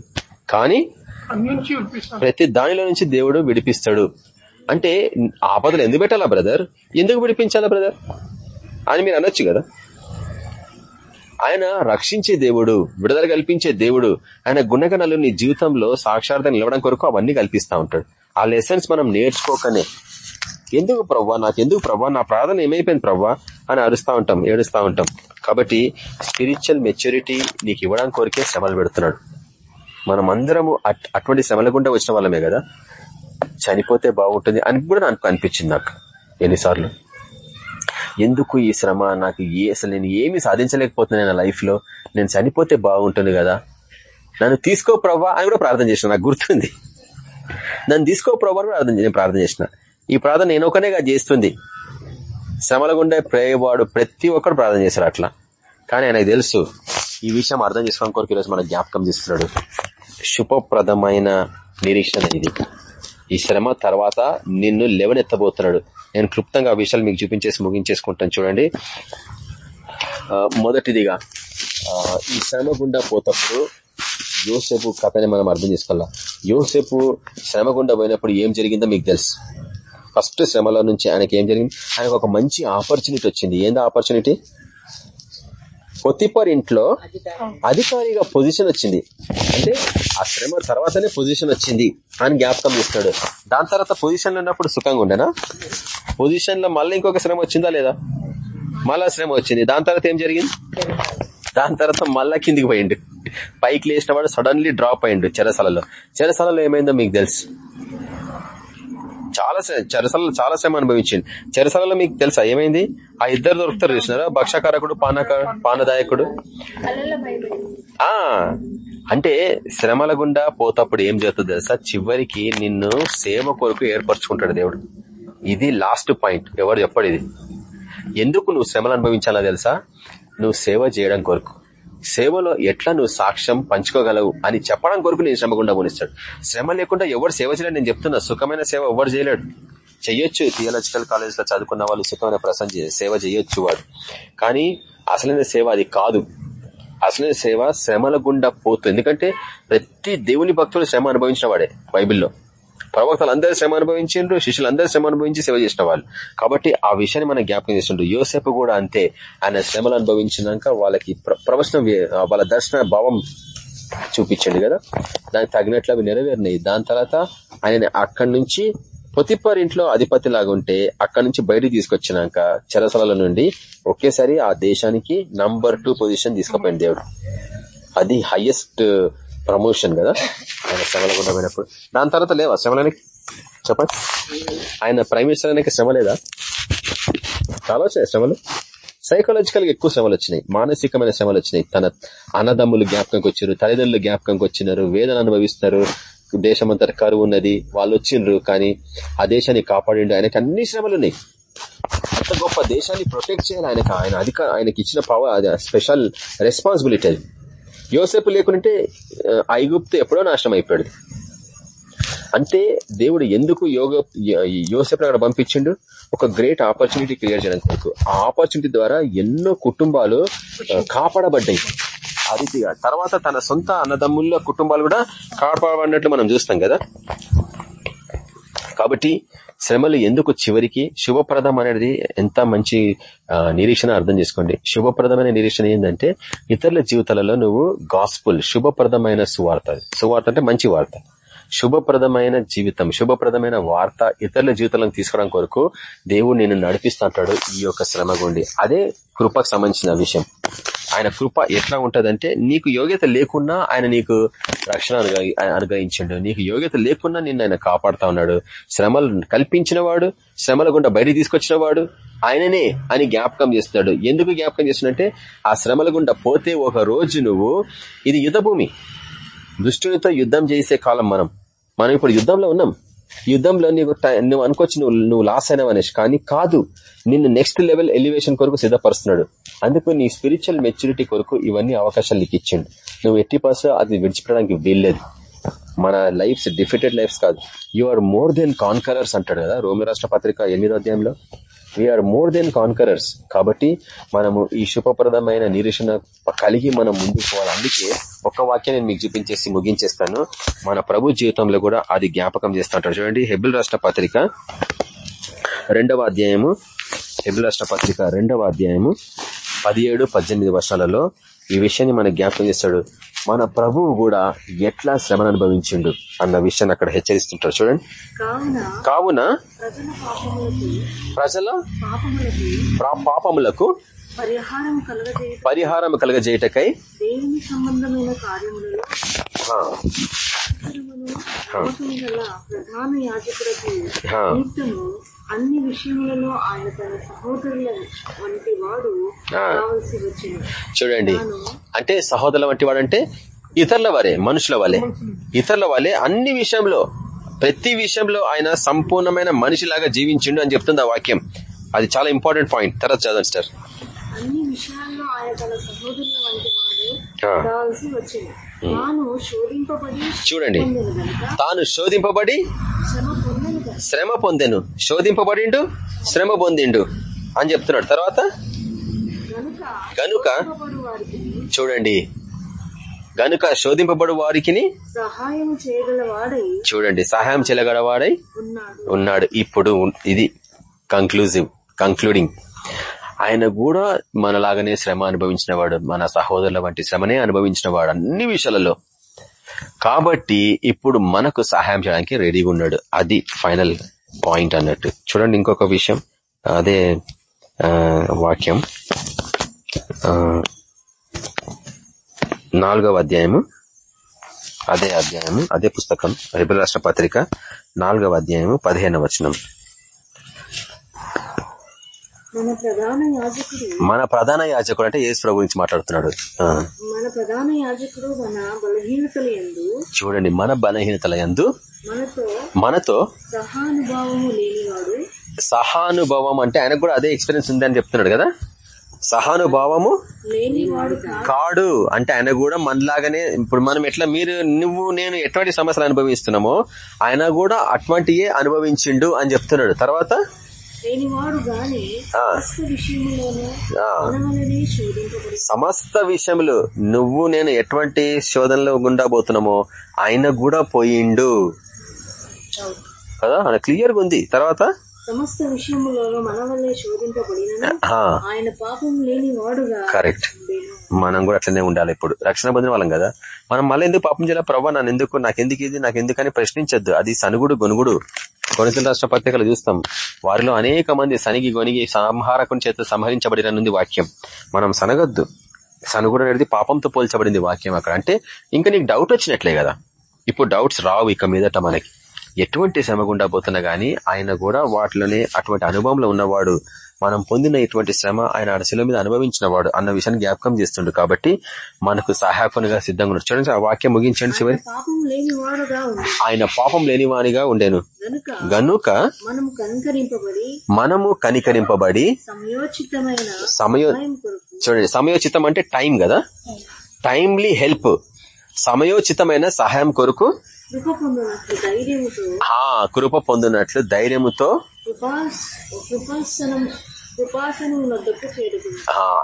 కానీ ప్రతి దానిలో నుంచి దేవుడు విడిపిస్తాడు. అంటే ఆపదలు ఎందుకు పెట్టాలా బ్రదర్ ఎందుకు విడిపించాలా బ్రదర్ అని మీరు అనొచ్చు కదా. ఆయన రక్షించే దేవుడు విడుదల కల్పించే దేవుడు ఆయన గుణగణాలు నీ జీవితంలో సాక్షార్థం నిలవడం కొరకు అవన్నీ కల్పిస్తా ఉంటాడు. ఆ లెసన్స్ మనం నేర్చుకోకనే. ఎందుకు ప్రవ్వా నాకు ఎందుకు ప్రవ్వా నా ప్రార్థన ఏమైపోయింది ప్రవ్వా? అని అరుస్తా ఉంటాం ఏడుస్తా ఉంటాం. కాబట్టి స్పిరిచువల్ మెచ్యూరిటీ నీకు ఇవ్వడం కోరికే శ్రమలు పెడుతున్నాడు. మనం అందరము అట్- అటువంటి శ్రమల గుండా వచ్చిన వాళ్ళమే కదా. చనిపోతే బాగుంటుంది అని కూడా నాకు అనిపించింది నాకు ఎన్నిసార్లు. ఎందుకు ఈ శ్రమ? నాకు ఏ అసలు నేను ఏమి సాధించలేకపోతున్నాను నా లైఫ్లో నేను చనిపోతే బాగుంటుంది కదా. నన్ను తీసుకో ప్రవ్వా అని కూడా ప్రార్థన చేసిన నాకు గుర్తుంది. నన్ను తీసుకో ప్రభా అని ప్రార్థన నేను ప్రార్థన చేసిన. ఈ ప్రార్థన నేను ఒకనేగా చేస్తుంది. శ్రమల గుండా ప్రేయవాడు ప్రతి ఒక్కరు ప్రార్థన చేశారు అట్లా. కానీ ఆయనకు తెలుసు ఈ విషయం అర్థం చేసుకోవడం కొరకు ఈరోజు మన జ్ఞాపకం చేస్తున్నాడు. శుభప్రదమైన నిరీక్షణ ఇది. ఈ శ్రమ తర్వాత నిన్ను లెవనెత్తబోతున్నాడు. నేను క్లుప్తంగా ఆ విషయాలు మీకు చూపించేసి ముగించేసుకుంటాను చూడండి. మొదటిదిగా ఈ శ్రమ గుండా పోతప్పుడు యోసేపు కథని మనం అర్థం చేసుకోవాలా? యోసేపు శ్రమ గుండా పోయినప్పుడు ఏం జరిగిందో మీకు తెలుసు. ఫస్ట్ శ్రమలో నుంచి ఆయనకి ఏం జరిగింది? ఆయనకు ఒక మంచి ఆపర్చునిటీ వచ్చింది. ఏందా ఆపర్చునిటీ? పొత్తిపర్ ఇంట్లో అధికారిగా పొజిషన్ వచ్చింది. అంటే ఆ శ్రమ తర్వాతనే పొజిషన్ వచ్చింది అని జ్ఞాపకం చేస్తాడు. దాని తర్వాత పొజిషన్లో ఉన్నప్పుడు సుఖంగా ఉండేనా? పొజిషన్లో మళ్ళీ ఇంకొక శ్రమ వచ్చిందా లేదా? మళ్ళా శ్రమ వచ్చింది. దాని తర్వాత ఏం జరిగింది? దాని తర్వాత మళ్ళా కిందికి పోయిండు. పైకి లేచిన వాడు సడన్లీ డ్రాప్ అయిండు చెరసాలలో. చెరసాలలో ఏమైందో మీకు తెలుసు. చాలా చెరసల చాలా శ్రమ అనుభవించింది. చెరసలలో మీకు తెలుసా? ఏమైంది? ఆ ఇద్దరు దొరుకుతారు చూసినారా? భక్షకారకుడు పానక పానదాయకుడు? ఆ! అంటే శ్రమల గుండా పోతప్పుడు ఏం జరుగుతుంది తెలుసా? చివరికి నిన్ను సేవ కొరకు ఏర్పరచుకుంటాడు దేవుడు. ఇది లాస్ట్ పాయింట్. ఎవరు చెప్పడు ఇది? ఎందుకు నువ్వు శ్రమలు అనుభవించాలా తెలుసా? నువ్వు సేవ చేయడం కొరకు. సేవలో ఎట్లా నువ్వు సాక్ష్యం పంచుకోగలవు అని చెప్పడం కొరకు నేను శ్రమ గుండా పోనిస్తాడు. శ్రమ లేకుండా ఎవరు సేవ చేయలేడు నేను చెప్తున్నా సుఖమైన సేవ ఎవరు చేయలేడు. చెయ్యొచ్చు థియాలజికల్ కాలేజ్లో చదువుకున్న వాళ్ళు సుఖమైన ప్రసంగ సేవ చేయొచ్చు వాడు. కానీ అసలైన సేవ అది కాదు. అసలైన సేవ శ్రమల గుండా పోతుంది ఎందుకంటే ప్రతి దేవుని భక్తులు శ్రమ అనుభవించిన వాడే బైబిల్లో. ప్రవక్తలు అందరూ శ్రమ అనుభవించిండ్రు శిష్యులు అందరూ శ్రమ అనుభవించి సేవ చేసిన వాళ్ళు. కాబట్టి ఆ విషయాన్ని మనం జ్ఞాపకం చేస్తుండ్రు. యోసేపు కూడా అంతే. ఆయన శ్రమలు అనుభవించినాక వాళ్ళకి ప్ర- ప్రవచనం వాళ్ళ దర్శన భావం చూపించండి కదా. దానికి తగినట్లు అవి నెరవేరినాయి. దాని తర్వాత ఆయన అక్కడి నుంచి పొతిప్పర్ ఇంట్లో అధిపతి ఉంటే అక్కడి నుంచి బయటకు తీసుకొచ్చినాక చెరసల నుండి ఒకేసారి ఆ దేశానికి నంబర్ టూ పొజిషన్ తీసుకుపోయింది దేవుడు. అది హైయెస్ట్ ప్రమోషన్ కదా? ఆయన శ్రమల గుండా పోయినప్పుడు. దాని తర్వాత లేవా? శ్రమలనికి చెప్పండి. ఆయన ప్రైమ్ మినిస్టర్ శ్రమ లేదా చాలా వచ్చినాయి శ్రమలు? సైకలాజికల్గా ఎక్కువ శ్రమలు వచ్చినాయి. మానసికమైన శ్రమలు వచ్చినాయి. తన అన్నదమ్ములు జ్ఞాపకంకి వచ్చారు తల్లిదండ్రులు జ్ఞాపకంకి వచ్చినారు వేదన అనుభవిస్తున్నారు. దేశమంతట కరువు ఉన్నది. వాళ్ళు వచ్చిండ్రు కానీ ఆ దేశాన్ని కాపాడిండు. ఆయనకి అన్ని శ్రమలు ఉన్నాయి. అంత గొప్ప దేశాన్ని ప్రొటెక్ట్ చేయాలి ఆయనకు. ఆయన అధిక ఆయనకి ఇచ్చిన పవర్ స్పెషల్ రెస్పాన్సిబిలిటీ యోసేపు లేకుంటే ఐగుప్తు ఎప్పుడో నాశనం అయిపోయాడు. అంటే దేవుడు ఎందుకు యోగ యోసేపు అక్కడ పంపించిండు? ఒక గ్రేట్ ఆపర్చునిటీ క్రియేట్ చేయడానికి కొరకు. ఆ ఆపర్చునిటీ ద్వారా ఎన్నో కుటుంబాలు కాపాడబడ్డాయి. ఆ రీతిగా తర్వాత తన సొంత అన్నదమ్ముల్లో కుటుంబాలు కూడా కాపాడబడినట్లు మనం చూస్తాం కదా. కాబట్టి శ్రమలు ఎందుకు చివరికి? శుభప్రదం అనేది ఎంత మంచి నిరీక్షణ అర్థం చేసుకోండి. శుభప్రదమైన నిరీక్షణ ఏంటంటే ఇతరుల జీవితాలలో నువ్వు గాస్పుల్ శుభప్రదమైన సువార్త. సువార్త అంటే మంచి వార్త. శుభప్రదమైన జీవితం శుభప్రదమైన వార్త ఇతరుల జీవితాలను తీసుకోవడం కొరకు దేవుడు నిన్ను నడిపిస్తుంటాడు ఈ యొక్క శ్రమ గుండి. అదే కృపకు సంబంధించిన విషయం. ఆయన కృప ఎట్లా ఉంటదంటే నీకు యోగ్యత లేకున్నా ఆయన నీకు రక్షణ అనుగ్రహించండు. నీకు యోగ్యత లేకున్నా నిన్ను ఆయన కాపాడుతా ఉన్నాడు. శ్రమలు కల్పించిన వాడు శ్రమల గుండా బయట తీసుకొచ్చిన వాడు ఆయననే అని జ్ఞాపకం చేస్తున్నాడు. ఎందుకు జ్ఞాపకం చేస్తున్నంటే ఆ శ్రమల గుండా పోతే ఒక రోజు నువ్వు ఇది యుద్ధభూమి దుష్టునితో యుద్ధం చేసే కాలం మనం. మనం ఇప్పుడు యుద్ధంలో ఉన్నాం. యుద్ధంలో నీకు నువ్వు అనుకోవచ్చు నువ్వు నువ్వు లాస్ అయినావు అనేసి కానీ కాదు. నిన్ను నెక్స్ట్ లెవెల్ ఎలివేషన్ కొరకు సిద్ధపరుస్తున్నాడు. అందుకు నీ స్పిరిచువల్ మెచ్యూరిటీ కొరకు ఇవన్నీ అవకాశాలు నీకు ఇచ్చిండు. నువ్వు ఎట్టి పర్స అది విడిచిపెట్టడానికి వీల్లేదు. మన లైఫ్స్ డిఫిటెడ్ లైఫ్స్ కాదు. You are more than conquerors అంటాడు కదా రోమి రాష్ట్ర పత్రిక ఎనిమిదో అధ్యాయంలో. వీఆర్ మోర్ దెన్ కాన్కరర్స్ కాబట్టి మనము ఈ శుభప్రదమైన నిరీక్షణ కలిగి మనం ముందుకు పోవాలి. అందుకే ఒక్క వాక్యం నేను మీకు చూపించేసి ముగించేస్తాను. మన ప్రభు జీవితంలో కూడా అది జ్ఞాపకం చేస్తా ఉంటారు చూడండి హెబిల్ రాష్ట్ర పత్రిక రెండవ అధ్యాయము. హెబిల్ రాష్ట్ర పత్రిక రెండవ అధ్యాయము పదిహేడు పద్దెనిమిది వర్షాలలో ఈ విషయాన్ని మనకు జ్ఞాపకం చేస్తాడు. మన ప్రభువు కూడా ఎట్లా శ్రమను అనుభవించిండు అన్న విషయాన్ని అక్కడ హెచ్చరిస్తుంటారు. చూడండి. కావున ప్రజల పాపములకు పరిహారం కలగజేయటకై ప్రధాన నిమిత్తము అన్ని విషయములలో ఆయన తన సహోదరుల వంటి వాడు. కావలసి వచ్చింది. చూడండి. అంటే సహోదరుల వంటి వాడంటే ఇతరుల వరే మనుషుల వలె ఇతరుల వలె అన్ని విషయంలో ప్రతి విషయంలో ఆయన సంపూర్ణమైన మనిషిలాగా జీవించిండు అని చెప్తుంది ఆ వాక్యం. అది చాలా ఇంపార్టెంట్ పాయింట్. తర్వాత చదవండి సార్ అన్ని విషయాల్లో ఆయన తన సహోదరుల వంటి వాడు. కావలసి వచ్చింది. చూడండి. తాను శోధింపబడి శ్రమ పొందను శోధింపబడిండు శ్రమ పొందిండు అని చెప్తున్నాడు. తర్వాత? గనుక చూడండి. గనుక శోధింపబడు వారికి చూడండి. సహాయం చెలగడవాడై ఉన్నాడు. ఇప్పుడు ఇది కంక్లూజివ్ కంక్లూడింగ్ ఆయన కూడా మనలాగానే శ్రమ అనుభవించినవాడు మన సహోదరుల వంటి శ్రమనే అనుభవించినవాడు అన్ని విషయాలలో. కాబట్టి ఇప్పుడు మనకు సహాయం చేయడానికి రెడీగా ఉన్నాడు. అది ఫైనల్ పాయింట్ అన్నట్టు. చూడండి ఇంకొక విషయం. అదే వాక్యం. నాలుగవ అధ్యాయము. అదే అధ్యాయము అదే పుస్తకం. రిబల్ రాష్ట్ర పత్రిక నాలుగవ అధ్యాయము పదిహేనవ వచనం. మన ప్రధాన యాజకుడు అంటే యేసు ప్రభు గురించి మాట్లాడుతున్నాడు. మన ప్రధాన యాజకుడు మన బలహీనతల చూడండి మన బలహీనతల యందు మనతో సహానుభావము లేనివాడు సహానుభవం అంటే ఆయనకు కూడా అదే ఎక్స్పీరియన్స్ ఉంది అని చెప్తున్నాడు కదా? సహానుభావము కాడు. అంటే ఆయన కూడా మనలాగానే ఇప్పుడు మనం ఎట్లా మీరు నువ్వు నేను ఎటువంటి సమస్యలు అనుభవిస్తున్నామో ఆయన కూడా అటువంటియే అనుభవించిండు అని చెప్తున్నాడు. తర్వాత. సమస్త విషయములు నువ్వు నేను ఎటువంటి శోధనలో గుండా పోతున్నామో ఆయన కూడా పోయిండు. కదా? ఆయన క్లియర్గా ఉంది. తర్వాత? సమస్త విషయములోనూ మనవలనే శోధింపబడిన ఆ, ఆయన పాపం లేని వాడుగా కరెక్ట్. మనం కూడా అట్లనే ఉండాలి ఇప్పుడు. రక్షణ పొందిన వాళ్ళం కదా? మనం మళ్ళీ ఎందుకు పాపం చేయాలి? ప్రభా నన్ను ఎందుకు? నాకెందుకు ఇది? నాకెందుకని ప్రశ్నించద్దు. అది సనుగుడు గొనుగుడు. కొనసీల రాష్ట్ర పత్రికలు చూస్తాం. వారిలో అనేక మంది సనిగి గొనిగి సంహారకుని చేత సంహరించబడినది వాక్యం. మనం సనగద్దు. సనుగుడు అనేది పాపంతో పోల్చబడింది వాక్యం అక్కడ. అంటే ఇంకా నీకు డౌట్ వచ్చినట్లే కదా. ఇప్పుడు డౌట్స్ రావు ఇక మీదట మనకి. ఎటువంటి శ్రమ గుండా పోతున్నా గానీ ఆయన కూడా వాటిలోనే అటువంటి అనుభవంలో ఉన్నవాడు. మనం పొందిన ఇటువంటి శ్రమ ఆయన ఆ శిల మీద అనుభవించిన వాడు అన్న విషయాన్ని జ్ఞాపకం చేస్తుండు కాబట్టి మనకు సహాయకునిగా సిద్ధంగా ఉన్నాడు. చూడండి ఆ వాక్యం ముగించండి చివరి. ఆయన పాపం లేనివానిగా ఉండేను. గనుక మనము కనికరింపబడి సమయ చూడండి సమయోచితం అంటే టైం కదా? టైమ్లీ హెల్ప్ సమయోచితమైన సహాయం కొరకు కృప పొందినట్లు ధైర్యముతో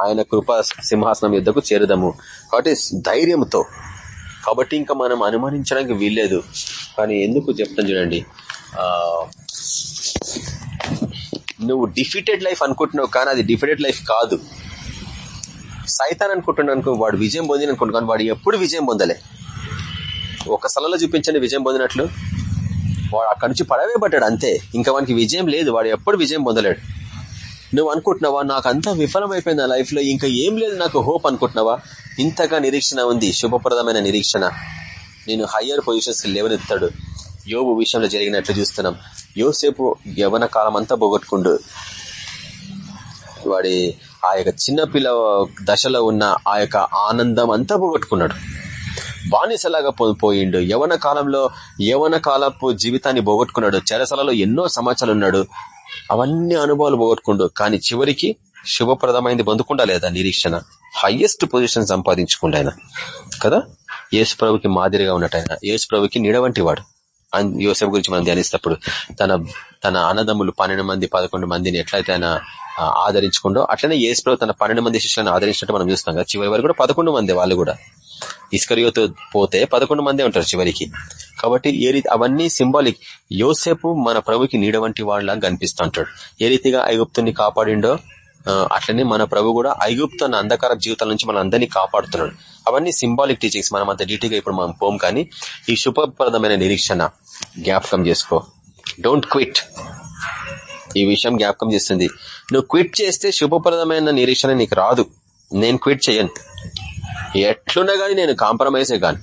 ఆయన కృపా సింహాసనం యుద్ధకు చేరుదాము. కాబట్టి ధైర్యంతో. కాబట్టి ఇంకా మనం అనుమానించడానికి వీల్లేదు. కానీ ఎందుకు చెప్తాను చూడండి. నువ్వు డిఫీటెడ్ లైఫ్ అనుకుంటున్నావు కానీ అది డిఫీటెడ్ లైఫ్ కాదు. సైతాన్ అనుకుంటున్నాను అనుకో వాడు విజయం పొందిన అనుకుంటున్నాను కానీ వాడు ఎప్పుడు విజయం పొందలే. ఒక సలలో చూపించండి విజయం పొందినట్లు. వాడు అక్కడి నుంచి పడవేయబడ్డాడు అంతే. ఇంకా వానికి విజయం లేదు. వాడు ఎప్పుడు విజయం పొందలేడు. నువ్వు అనుకుంటున్నావా? నాకు అంతా విఫలమైపోయింది నా లైఫ్లో ఇంకా ఏం లేదు నాకు హోప్ అనుకుంటున్నావా? ఇంతగా నిరీక్షణ ఉంది. శుభప్రదమైన నిరీక్షణ. నేను హయ్యర్ పొజిషన్స్ లేవనెత్తాడు. యోగు విషయంలో జరిగినట్లు చూస్తున్నాం. యోసేపు యవన కాలం అంతా పోగొట్టుకుండు. వాడి ఆ యొక్క చిన్నపిల్ల దశలో ఉన్న ఆ యొక్క ఆనందం అంతా పోగొట్టుకున్నాడు. బానిసలాగా పో- పోయిండు. యవన కాలంలో యవన కాలపు జీవితాన్ని పోగొట్టుకున్నాడు. చెరసలలో ఎన్నో సమాచారాలు ఉన్నాడు. అవన్నీ అనుభవాలు పోగొట్టుకుండు కానీ చివరికి శుభప్రదమైంది పొందుకుండా లేదా నిరీక్షణ. హయ్యెస్ట్ పొజిషన్ సంపాదించుకుండా ఆయన. కదా? యేసు ప్రభుకి మాదిరిగా ఉన్నట్టు ఆయన. యేసు ప్రభుకి నీడవంటి వాడు. యోసేపు గురించి మనం ధ్యానిస్తప్పుడు తన తన అన్నదమ్ములు పన్నెండు మంది పదకొండు మందిని ఎట్లయితే ఆయన ఆదరించుకుండో అట్లనే యేసు ప్రభు తన పన్నెండు మంది శిష్యులను ఆదరించినట్టు మనం చూస్తాం కదా. చివరి వరకు కూడా పదకొండు మంది వాళ్ళు కూడా. ఇస్కరియోతో పోతే పదకొండు మందే ఉంటారు చివరికి. కాబట్టి ఏ రీతి అవన్నీ సింబాలిక్. యోసేపు మన ప్రభుకి నీడ వంటి వాళ్ళ కనిపిస్తూ ఉంటాడు ఏ రీతిగా ఐగుప్తుని కాపాడిండో అట్లనే మన ప్రభు కూడా ఐగుప్తు అన్న అంధకార జీవితాల నుంచి మన అందరినీ కాపాడుతున్నాడు. అవన్నీ సింబాలిక్ టీచింగ్స్. మనం అంత డీటెయిల్గా ఇప్పుడు మనం పోం కానీ ఈ శుభప్రదమైన నిరీక్షణ జ్ఞాపకం చేసుకో. డోంట్ క్విట్ ఈ విషయం జ్ఞాపకం చేస్తుంది. నువ్వు క్విట్ చేస్తే శుభప్రదమైన నిరీక్షణ నీకు రాదు. నేను క్విట్ చేయను. ఎట్లున్నా గానీ నేను కాంప్రమైజే గాని.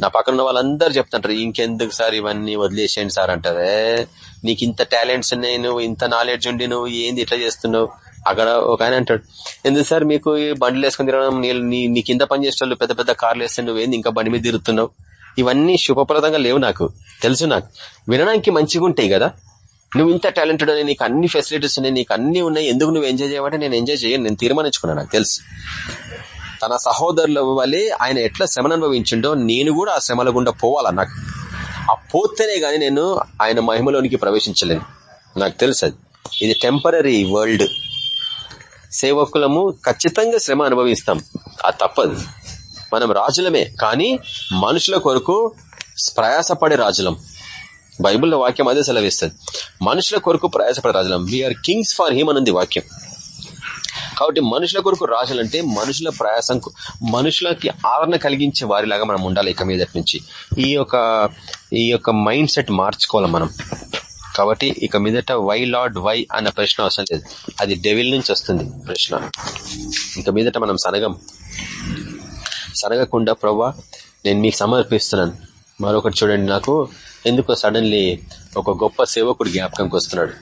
నా పక్కన ఉన్న వాళ్ళందరూ చెప్తుంటారు ఇంకెందుకు సార్ ఇవన్నీ వదిలేసేయండి సార్ అంటారే. నీకు ఇంత టాలెంట్స్ ఉన్నాయి నువ్వు ఇంత నాలెడ్జ్ ఉండి నువ్వు ఏంది ఇట్లా చేస్తున్నావు? అక్కడ ఒక ఆయన అంటాడు ఎందుకు సార్ మీకు ఈ బండ్లు వేసుకుని తిరగడం నీ నీ కింద పని చేసేవాళ్ళు పెద్ద పెద్ద కార్లు వేస్తే నువ్వేంది ఇంకా బండి మీద తిరుగుతున్నావు? ఇవన్నీ శుభప్రదంగా లేవు నాకు తెలుసు నాకు. వినడానికి మంచిగా ఉంటాయి కదా. నువ్వు ఇంత టాలెంటెడ్ అని నీకు అన్ని ఫెసిలిటీస్ ఉన్నాయి నీకు అన్ని ఉన్నాయి ఎందుకు నువ్వు ఎంజాయ్ చేయమంటే నేను ఎంజాయ్ చేయను నేను తీర్మానించుకున్నాను నాకు తెలుసు. తన సహోదరుల వల్లే ఆయన ఎట్లా శ్రమను అనుభవించిండో నేను కూడా ఆ శ్రమల గుండా పోవాలా నాకు? ఆ పోతేనే గాని నేను ఆయన మహిమలోనికి ప్రవేశించలేను. నాకు తెలుసు ఇది టెంపరీ వరల్డ్ సేవకులము ఖచ్చితంగా శ్రమ అనుభవిస్తాం. అది తప్పదు. మనం రాజులమే. కానీ మనుషుల కొరకు ప్రయాసపడే రాజులం. బైబిల్లో వాక్యం అదే సెలవిస్తుంది. మనుషుల కొరకు ప్రయాసపడే రాజులం. We are kings for him అనుంది వాక్యం. కాబట్టి మనుషుల కొరకు రాజులంటే మనుషుల ప్రయాసం మనుషులకి ఆదరణ కలిగించే వారిలాగా మనం ఉండాలి ఇక మీదటి నుంచి. ఈ యొక్క ఈ యొక్క మైండ్ సెట్ మార్చుకోవాలి మనం. కాబట్టి ఇక మీదట వై లార్డ్ వై అన్న ప్రశ్న అవసరం లేదు. అది డెవిల్ నుంచి వస్తుంది ప్రశ్న. ఇక మీదట మనం సనగం. సనగకుండా ప్రవ్వా నేను మీకు సమర్పిస్తున్నాను. మరొకటి చూడండి నాకు. ఎందుకో సడన్లీ ఒక గొప్ప సేవకుడు జ్ఞాపకంకి వస్తున్నాడు.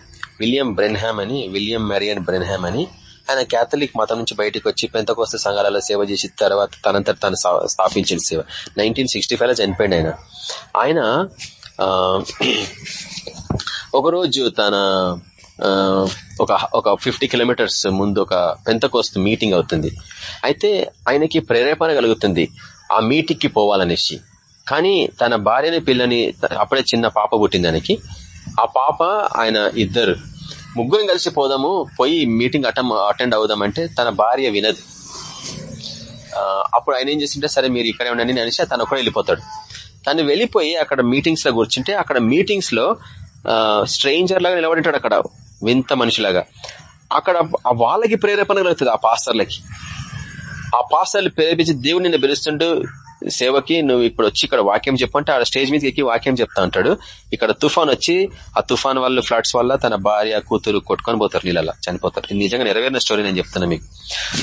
విలియం బ్రెన్హామ్ అని విలియం మెరియన్ బ్రెన్హామ్ అని ఆయన కేథలిక్ మతం నుంచి బయటకు వచ్చి పెంతకోస్త సంఘాలలో సేవ చేసి తర్వాత తనంతట తాను స్థాపించిన సేవ. నైన్టీన్ సిక్స్టీ ఫైవ్లో చనిపోయింది ఆయన. ఆయన ఒకరోజు తన ఒక ఒక ఫిఫ్టీ కిలోమీటర్స్ ముందు ఒక పెంతకోస్తు మీటింగ్ అవుతుంది. అయితే ఆయనకి ప్రేరేపణ కలుగుతుంది. ఆ మీటింగ్కి పోవాలనేసి. కానీ తన భార్యని పిల్లని అప్పుడే చిన్న పాప పుట్టింది ఆయనకి. ఆ పాప ఆయన ఇద్దరు ముగ్గురం కలిసి పోదాము పోయి మీటింగ్ అటెండ్ అటెండ్ అవుదామంటే తన భార్య వినదు. అప్పుడు ఆయన ఏం చేసింటే సరే మీరు ఇక్కడే ఉండండి అనేసి తను కూడా వెళ్ళిపోతాడు. తను వెళ్ళిపోయి అక్కడ మీటింగ్స్లో కూర్చుంటే అక్కడ మీటింగ్స్లో స్ట్రేంజర్ లాగా నిలబడింటాడు అక్కడ వింత మనిషిలాగా. అక్కడ వాళ్ళకి ప్రేరేపణ కలుగుతుంది ఆ పాస్టర్లకి. ఆ పాస్టర్లు ప్రేరేపించి దేవుడు నిన్ను పిలుస్తుంటూ సేవకి నువ్వు ఇప్పుడు వచ్చి ఇక్కడ వాక్యం చెప్పంటే ఆ స్టేజ్ మీదకి ఎక్కి వాక్యం చెప్తా ఉంటాడు. ఇక్కడ తుఫాన్ వచ్చి ఆ తుఫాన్ వల్ల ఫ్లడ్స్ వల్ల తన భార్య కూతురు కొట్టుకొని పోతారు నీళ్ళ చనిపోతారు. నిజంగా నెరవేరిన స్టోరీ నేను చెప్తాను మీకు.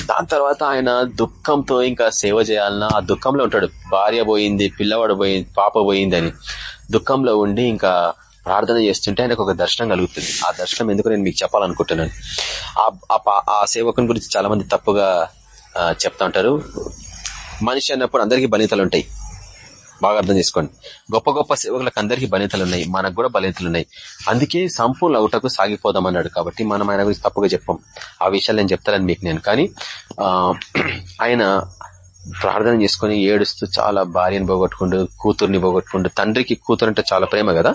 దాని తర్వాత ఆయన దుఃఖంతో ఇంకా సేవ చేయాలన్నా ఆ దుఃఖంలో ఉంటాడు. భార్య పోయింది పిల్లవాడు పోయింది పాప పోయింది అని. దుఃఖంలో ఉండి ఇంకా ప్రార్థన చేస్తుంటే ఆయనకు ఒక దర్శనం కలుగుతుంది. ఆ దర్శనం ఎందుకు నేను మీకు చెప్పాలనుకుంటున్నాను? ఆ- పా- ఆ సేవకుని గురించి చాలా మంది తప్పుగా చెప్తా ఉంటారు. మనిషి అన్నప్పుడు అందరికీ బలితలు ఉంటాయి బాగా అర్థం చేసుకోండి. గొప్ప గొప్ప సేవకులకు అందరికీ బలితలు ఉన్నాయి మనకు కూడా బలితలు ఉన్నాయి అందుకే సంపూర్ణ అవుటకు సాగిపోదాం అన్నాడు కాబట్టి మనం ఆయన గురించి తప్పుగా చెప్పాం. ఆ విషయాలు నేను చెప్తానని మీకు నేను. కానీ ఆయన ప్రార్థన చేసుకుని ఏడుస్తూ చాలా భార్యను పోగొట్టుకుంటూ కూతుర్ని పోగొట్టుకుంటూ తండ్రికి కూతురు అంటే చాలా ప్రేమ కదా?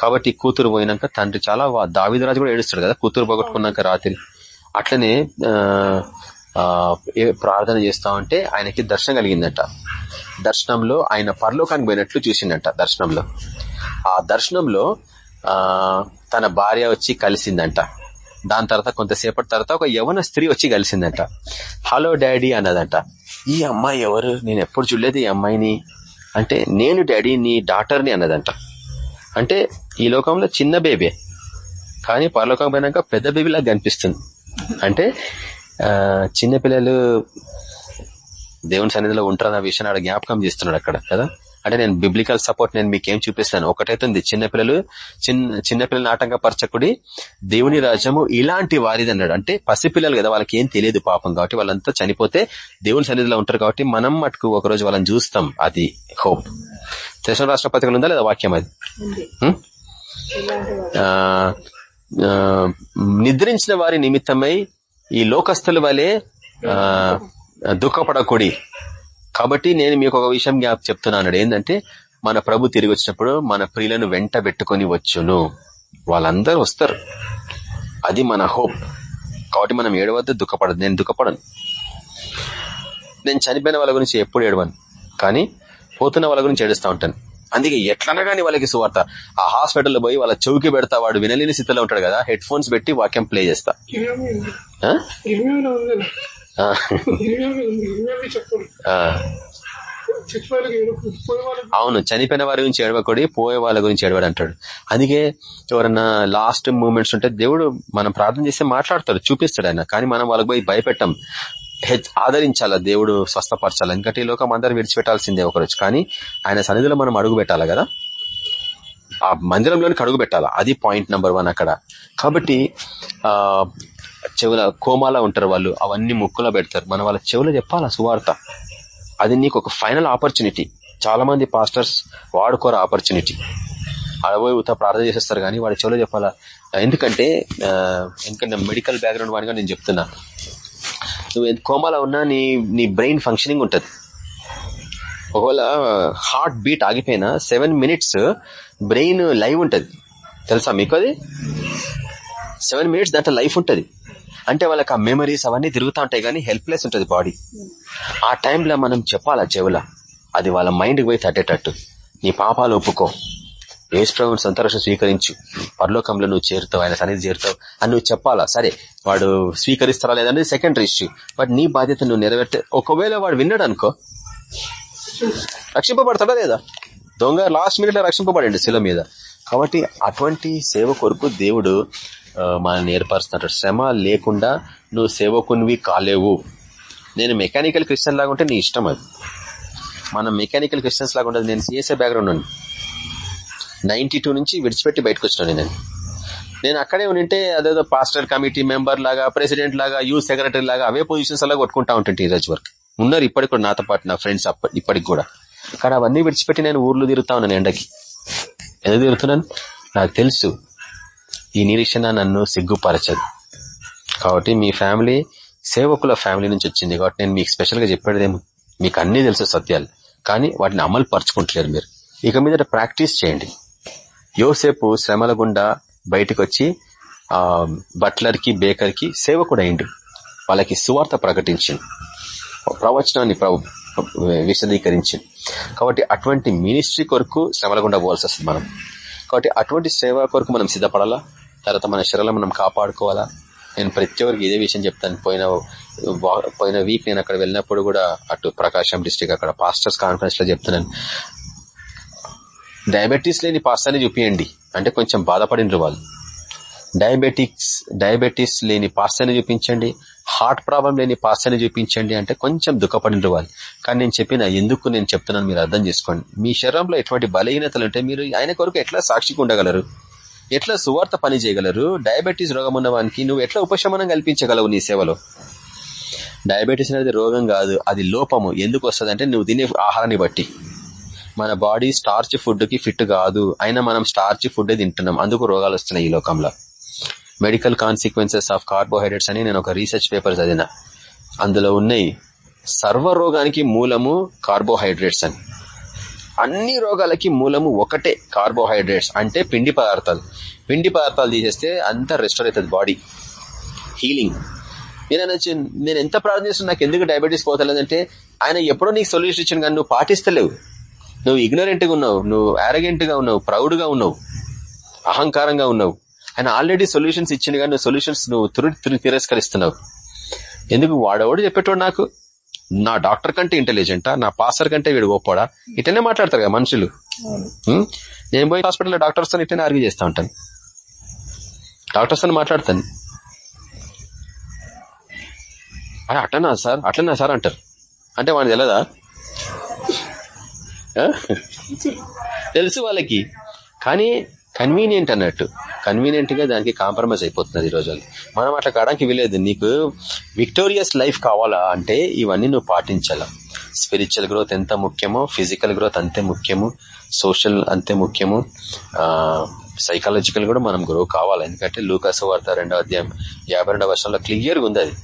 కాబట్టి కూతురు పోయినాక తండ్రి చాలా దావిదరాజు కూడా ఏడుస్తాడు కదా? కూతురు పోగొట్టుకున్నాక రాత్రి. అట్లనే ప్రార్థన చేస్తా ఉంటే ఆయనకి దర్శనం కలిగిందట. దర్శనంలో ఆయన పరలోకానికి పోయినట్లు చూసిందంట దర్శనంలో. ఆ దర్శనంలో తన భార్య వచ్చి కలిసిందంట. దాని తర్వాత కొంతసేపటి తర్వాత ఒక యవన స్త్రీ వచ్చి కలిసిందంట. Hello daddy అన్నదంట. ఈ అమ్మాయి ఎవరు? నేను ఎప్పుడు చూడలేదు ఈ అమ్మాయిని. అంటే నేను డాడీ నీ డాటర్ని అన్నదంట. అంటే ఈ లోకంలో చిన్న బేబీ. కానీ పరలోకం పోయినాక పెద్ద బేబీలాగా కనిపిస్తుంది. అంటే చిన్నపిల్లలు దేవుని సన్నిధిలో ఉంటారన్న విషయాన్ని ఆడ జ్ఞాపకం చేస్తున్నాడు అక్కడ కదా? అంటే నేను బిబ్లికల్ సపోర్ట్ నేను మీకేం చూపిస్తాను ఒకటైతుంది చిన్నపిల్లలు చిన్న చిన్నపిల్లల ఆటంకపరచకుడి దేవుని రాజ్యము ఇలాంటి వారిది అన్నాడు. అంటే పసిపిల్లలు కదా వాళ్ళకి ఏం తెలియదు పాపం కాబట్టి వాళ్ళంతా చనిపోతే దేవుని సన్నిధిలో ఉంటారు కాబట్టి మనం మటుకు ఒకరోజు వాళ్ళని చూస్తాం. అది హోప్. దశమ రాష్ట్ర పత్రికలు ఉందా లేదా వాక్యం అది? నిద్రించిన వారి నిమిత్తమై ఈ లోకస్తుల వలె దుఃఖపడకూడి. కాబట్టి నేను మీకు ఒక విషయం జ్ఞాప చెప్తున్నాను ఏంటంటే మన ప్రభు తిరిగి వచ్చినప్పుడు మన ప్రియులను వెంట పెట్టుకుని వచ్చును. వాళ్ళందరూ వస్తారు. అది మన హోప్. కాబట్టి మనం ఏడవద్దు దుఃఖపడదు నేను దుఃఖపడను. నేను చనిపోయిన వాళ్ళ గురించి ఎప్పుడు ఏడవను. కానీ పోతున్న వాళ్ళ గురించి ఏడుస్తూ ఉంటాను. అందుకే ఎట్లన్నా కానీ వాళ్ళకి సువార్త. ఆ హాస్పిటల్లో పోయి వాళ్ళ చౌకి పెడతా వాడు వినలేని స్థితిలో ఉంటాడు కదా హెడ్ ఫోన్స్ పెట్టి వాక్యం ప్లే చేస్తా. అవును చనిపోయిన వారి గురించి ఏడవకూడి పోయే వాళ్ళ గురించి ఏడవాడు అంటాడు. అందుకే ఎవరన్నా లాస్ట్ మూమెంట్స్ ఉంటే దేవుడు మనం ప్రార్థన చేస్తే మాట్లాడతాడు చూపిస్తాడు ఆయన. కానీ మనం వాళ్ళకి పోయి భయపెట్టాం. ఆదరించాలా దేవుడు స్వస్థపరచాలి? ఎందుకంటే ఈ లోకం అందరూ విడిచిపెట్టాల్సిందే ఒకరోజు. కానీ ఆయన సన్నిధిలో మనం అడుగు పెట్టాలి కదా? ఆ మందిరంలోనికి అడుగు పెట్టాలా? అది పాయింట్ నెంబర్ వన్ అక్కడ. కాబట్టి ఆ చెవుల కోమాలా ఉంటారు వాళ్ళు అవన్నీ ముక్కులో పెడతారు. మనం వాళ్ళ చెవులు చెప్పాలా? సువార్త. అది నీకు ఒక ఫైనల్ ఆపర్చునిటీ. చాలా మంది పాస్టర్స్ వాడుకోరు ఆపర్చునిటీ. అడబోయి ఉత ప్రార్థన చేసేస్తారు కానీ వాడి చెవులో చెప్పాలా? ఎందుకంటే ఎందుకంటే మెడికల్ బ్యాక్గ్రౌండ్ వాడిగా నేను చెప్తున్నా. నువ్వు కోమాలో ఉన్నా నీ నీ బ్రెయిన్ ఫంక్షనింగ్ ఉంటుంది. ఒకవేళ హార్ట్ బీట్ ఆగిపోయినా సెవెన్ మినిట్స్ బ్రెయిన్ లైవ్ ఉంటుంది. తెలుసా మీకు అది? సెవెన్ మినిట్స్ దాంట్లో లైఫ్ ఉంటుంది. అంటే వాళ్ళకి ఆ మెమరీస్ అవన్నీ తిరుగుతూ ఉంటాయి కానీ హెల్ప్లెస్ ఉంటుంది బాడీ ఆ టైంలో మనం చెప్పాలా చెవుల? అది వాళ్ళ మైండ్కి పోయి తట్టేటట్టు. నీ పాపాలు ఒప్పుకో. ఏసుప్రభుని సంతరక్షణ స్వీకరించు. పరలోకంలో నువ్వు చేరుతావు ఆయన సన్నిధి చేరుతావు అని నువ్వు చెప్పాలా? సరే వాడు స్వీకరిస్తారా లేదనేది సెకండరీ ఇష్యూ బట్ నీ బాధ్యత నువ్వు నెరవేర్తే ఒకవేళ వాడు విన్నాడు అనుకో రక్షింపబడతాడా లేదా? దొంగ లాస్ట్ మినిట్లో రక్షింపబడండి శిల మీద. కాబట్టి అటువంటి సేవ కొరకు దేవుడు మనల్ని ఏర్పరుస్తున్నాడు శ్రమ లేకుండా నువ్వు సేవకునివి కాలేవు. నేను మెకానికల్ క్రిస్టియన్ లాగా ఉంటే నీ ఇష్టం అది. మనం మెకానికల్ క్రిస్టియన్స్ లాగా ఉండదు. నేను సిఎస్ఏ బ్యాక్గ్రౌండ్ ఉంది నైన్టీ నుంచి విడిచిపెట్టి బయటకు వచ్చినాను నేను. నేను అక్కడే ఉంటే అదేదో పాస్టర్ కమిటీ మెంబర్ లాగా ప్రెసిడెంట్ లాగా యూత్ సెక్రటరీ లాగా అవే పొజిషన్స్ అలా కొట్టుకుంటా ఉంటాంటే ఈ రోజు వరకు. ఉన్నారు ఇప్పటికి కూడా నాతో పాటు నా ఫ్రెండ్స్ ఇప్పటికి కూడా. కానీ అవన్నీ విడిచిపెట్టి నేను ఊర్లు తిరుగుతా ఉన్నాను ఎండకి. ఎందుకు తిరుగుతున్నాను? నాకు తెలుసు. ఈ నిరీక్షణ నన్ను సిగ్గుపరచదు. కాబట్టి మీ ఫ్యామిలీ సేవకుల ఫ్యామిలీ నుంచి వచ్చింది. కాబట్టి నేను మీకు స్పెషల్గా చెప్పేదేమో. మీకు అన్ని తెలుసు సత్యాలు. కానీ వాటిని అమలు పరచుకుంటలేరు మీరు. ఇక మీద ప్రాక్టీస్ చేయండి. యోసేపు శ్రమల గుండా బయటకు వచ్చి ఆ బట్లర్కి బేకర్కి సేవకుడు వాళ్ళకి సువార్త ప్రకటించింది ప్రవచనాన్ని విశదీకరించింది కాబట్టి అటువంటి మినిస్ట్రీ కొరకు శ్రమల గుండా పోవాల్సి వస్తుంది మనం. కాబట్టి అటువంటి సేవ కొరకు మనం సిద్ధపడాలా? తర్వాత మన శరీరం మనం కాపాడుకోవాలా? నేను ప్రతి ఒక్కరికి ఇదే విషయం చెప్తాను. పోయిన పోయిన వీక్ నేను అక్కడ వెళ్ళినప్పుడు కూడా అటు ప్రకాశం డిస్టిక్ అక్కడ పాస్టర్స్ కాన్ఫరెన్స్లో చెప్తున్నాను. డయాబెటీస్ లేని పాస్తాన్ని చూపియండి. అంటే కొంచెం బాధపడినరు వాళ్ళు. డయాబెటిక్స్ డయాబెటీస్ లేని పాస్తాన్ని చూపించండి. హార్ట్ ప్రాబ్లం లేని పాస్తాన్ని చూపించండి అంటే కొంచెం దుఃఖపడినరు వాళ్ళు. కానీ నేను చెప్పిన ఎందుకు నేను చెప్తున్నాను మీరు అర్థం చేసుకోండి. మీ శరీరంలో ఎటువంటి బలహీనతలు ఉంటే మీరు ఆయన కొరకు ఎట్లా సాక్షిగా ఉండగలరు? ఎట్లా సువార్త పని చేయగలరు? డయాబెటీస్ రోగం ఉన్నవానికి నువ్వు ఎట్లా ఉపశమనం కల్పించగలవు నీ సేవలో? డయాబెటీస్ అనేది రోగం కాదు అది లోపము. ఎందుకు వస్తుంది అంటే నువ్వు తినే ఆహారాన్ని బట్టి. మన బాడీ స్టార్చ్ ఫుడ్కి ఫిట్ కాదు. అయినా మనం స్టార్చ్ ఫుడ్ తింటున్నాం. అందుకు రోగాలు వస్తున్నాయి ఈ లోకంలో. మెడికల్ కాన్సిక్వెన్సెస్ ఆఫ్ కార్బోహైడ్రేట్స్ అని నేను ఒక రీసెర్చ్ పేపర్ చదివిన. అందులో ఉన్నాయి సర్వ రోగానికి మూలము కార్బోహైడ్రేట్స్ అని. అన్ని రోగాలకి మూలము ఒకటే కార్బోహైడ్రేట్స్ అంటే పిండి పదార్థాలు. పిండి పదార్థాలు తీసేస్తే అంత రెస్టోర్ అవుతుంది బాడీ హీలింగ్ నేను అనొచ్చు నేను ఎంత ప్రార్థన చేస్తున్నా నాకు ఎందుకు డయాబెటీస్ పోతలేదంటే ఆయన ఎప్పుడో నీకు సొల్యూషన్ ఇచ్చిన కానీ నువ్వు పాటిస్తలేవు. నువ్వు ignorant గా ఉన్నావు నువ్వు arrogant గా ఉన్నావు proud గా ఉన్నావు అహంకారంగా ఉన్నావు. ఆయన ఆల్రెడీ సొల్యూషన్స్ ఇచ్చింది కానీ నువ్వు సొల్యూషన్స్ నువ్వు తిరు తిరు- తిరస్కరిస్తున్నావు. ఎందుకు? వాడవాడు చెప్పేటోడు నాకు? నా డాక్టర్ కంటే ఇంటెలిజెంటా నా పాస్టర్ కంటే వీడు గొప్పడా ఇటనే మాట్లాడతారు కదా మనుషులు? నేను పోయి హాస్పిటల్లో డాక్టర్స్తో ఇట్లనే ఆర్గ్యూ చేస్తా ఉంటాను. డాక్టర్స్తో మాట్లాడతాను. "ఆ, అట్లనా సార్? అట్లనా సార్ అంటారు. అంటే వాడిని తెలియదా ఆ? తెలుసు వాళ్ళకి. కానీ కన్వీనియంట్ అన్నట్టు. కన్వీనియంట్గా దానికి కాంప్రమైజ్ అయిపోతున్నది ఈ రోజుల్లో. మనం అట్లా కావడానికి వీలేదు నీకు విక్టోరియస్ లైఫ్ కావాలా అంటే ఇవన్నీ నువ్వు పాటించాలా. స్పిరిచువల్ గ్రోత్ ఎంత ముఖ్యమో ఫిజికల్ గ్రోత్ అంతే ముఖ్యము సోషల్ అంతే ముఖ్యము సైకాలజికల్ కూడా మనం గ్రో కావాలి. ఎందుకంటే లూకాసు వార్త రెండవ అధ్యాయం యాభై రెండవ వర్షంలో క్లియర్గా ఉంది అది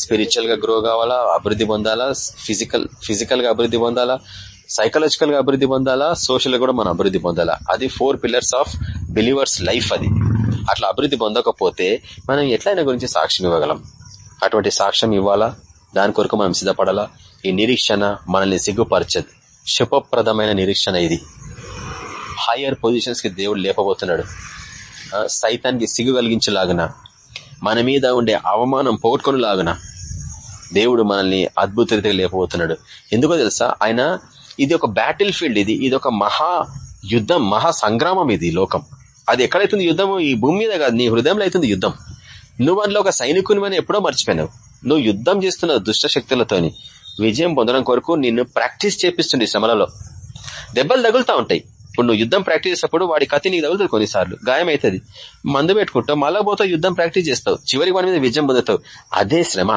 స్పిరిచువల్గా గ్రో కావాలా అభివృద్ధి పొందాలా ఫిజికల్ ఫిజికల్గా అభివృద్ధి పొందాలా సైకలాజికల్గా అభివృద్ధి పొందాలా? సోషల్ కూడా మనం అభివృద్ధి పొందాలా? అది four pillars of believers life అది. అట్లా అభివృద్ధి పొందకపోతే మనం ఎట్లయినా గురించి సాక్ష్యం ఇవ్వగలం. అటువంటి సాక్ష్యం ఇవ్వాలా? దాని కొరకు మనం సిద్ధపడాలా? ఈ నిరీక్షణ మనల్ని సిగ్గుపరచదు. శుభప్రదమైన నిరీక్షణ ఇది. హయ్యర్ పొజిషన్స్కి దేవుడు లేపబోతున్నాడు. సైతానికి సిగ్గు కలిగించలాగన మన మీద ఉండే అవమానం పోగొట్టుకుని లాగున దేవుడు మనల్ని అద్భుత రీతిగా లేపబోతున్నాడు. ఎందుకో తెలుసా? ఆయన ఇది ఒక బ్యాటిల్ ఫీల్డ్ ఇది. ఇది ఒక మహా యుద్ధం మహా సంగ్రామం ఇది లోకం. అది ఎక్కడైతుంది యుద్ధం? ఈ భూమి మీద కాదు నీ హృదయంలో అవుతుంది యుద్ధం. నువ్వు అందులో ఒక సైనికుని ఎప్పుడో మర్చిపోయినావు. నువ్వు యుద్ధం చేస్తున్నావు దుష్ట శక్తులతోని విజయం పొందడం కొరకు నిన్ను ప్రాక్టీస్ చేపిస్తుంది శ్రమలలో. దెబ్బలు తగులుతా ఉంటాయి. ఇప్పుడు నువ్వు యుద్ధం ప్రాక్టీస్ చేసినప్పుడు వాడి కత్తి నీకు తగులుతుంది కొన్నిసార్లు. గాయం అవుతుంది మందు పెట్టుకుంటావు మళ్ళా పోతావు యుద్ధం ప్రాక్టీస్ చేస్తావు. చివరికి వాడి మీద విజయం పొందుతావు. అదే శ్రమ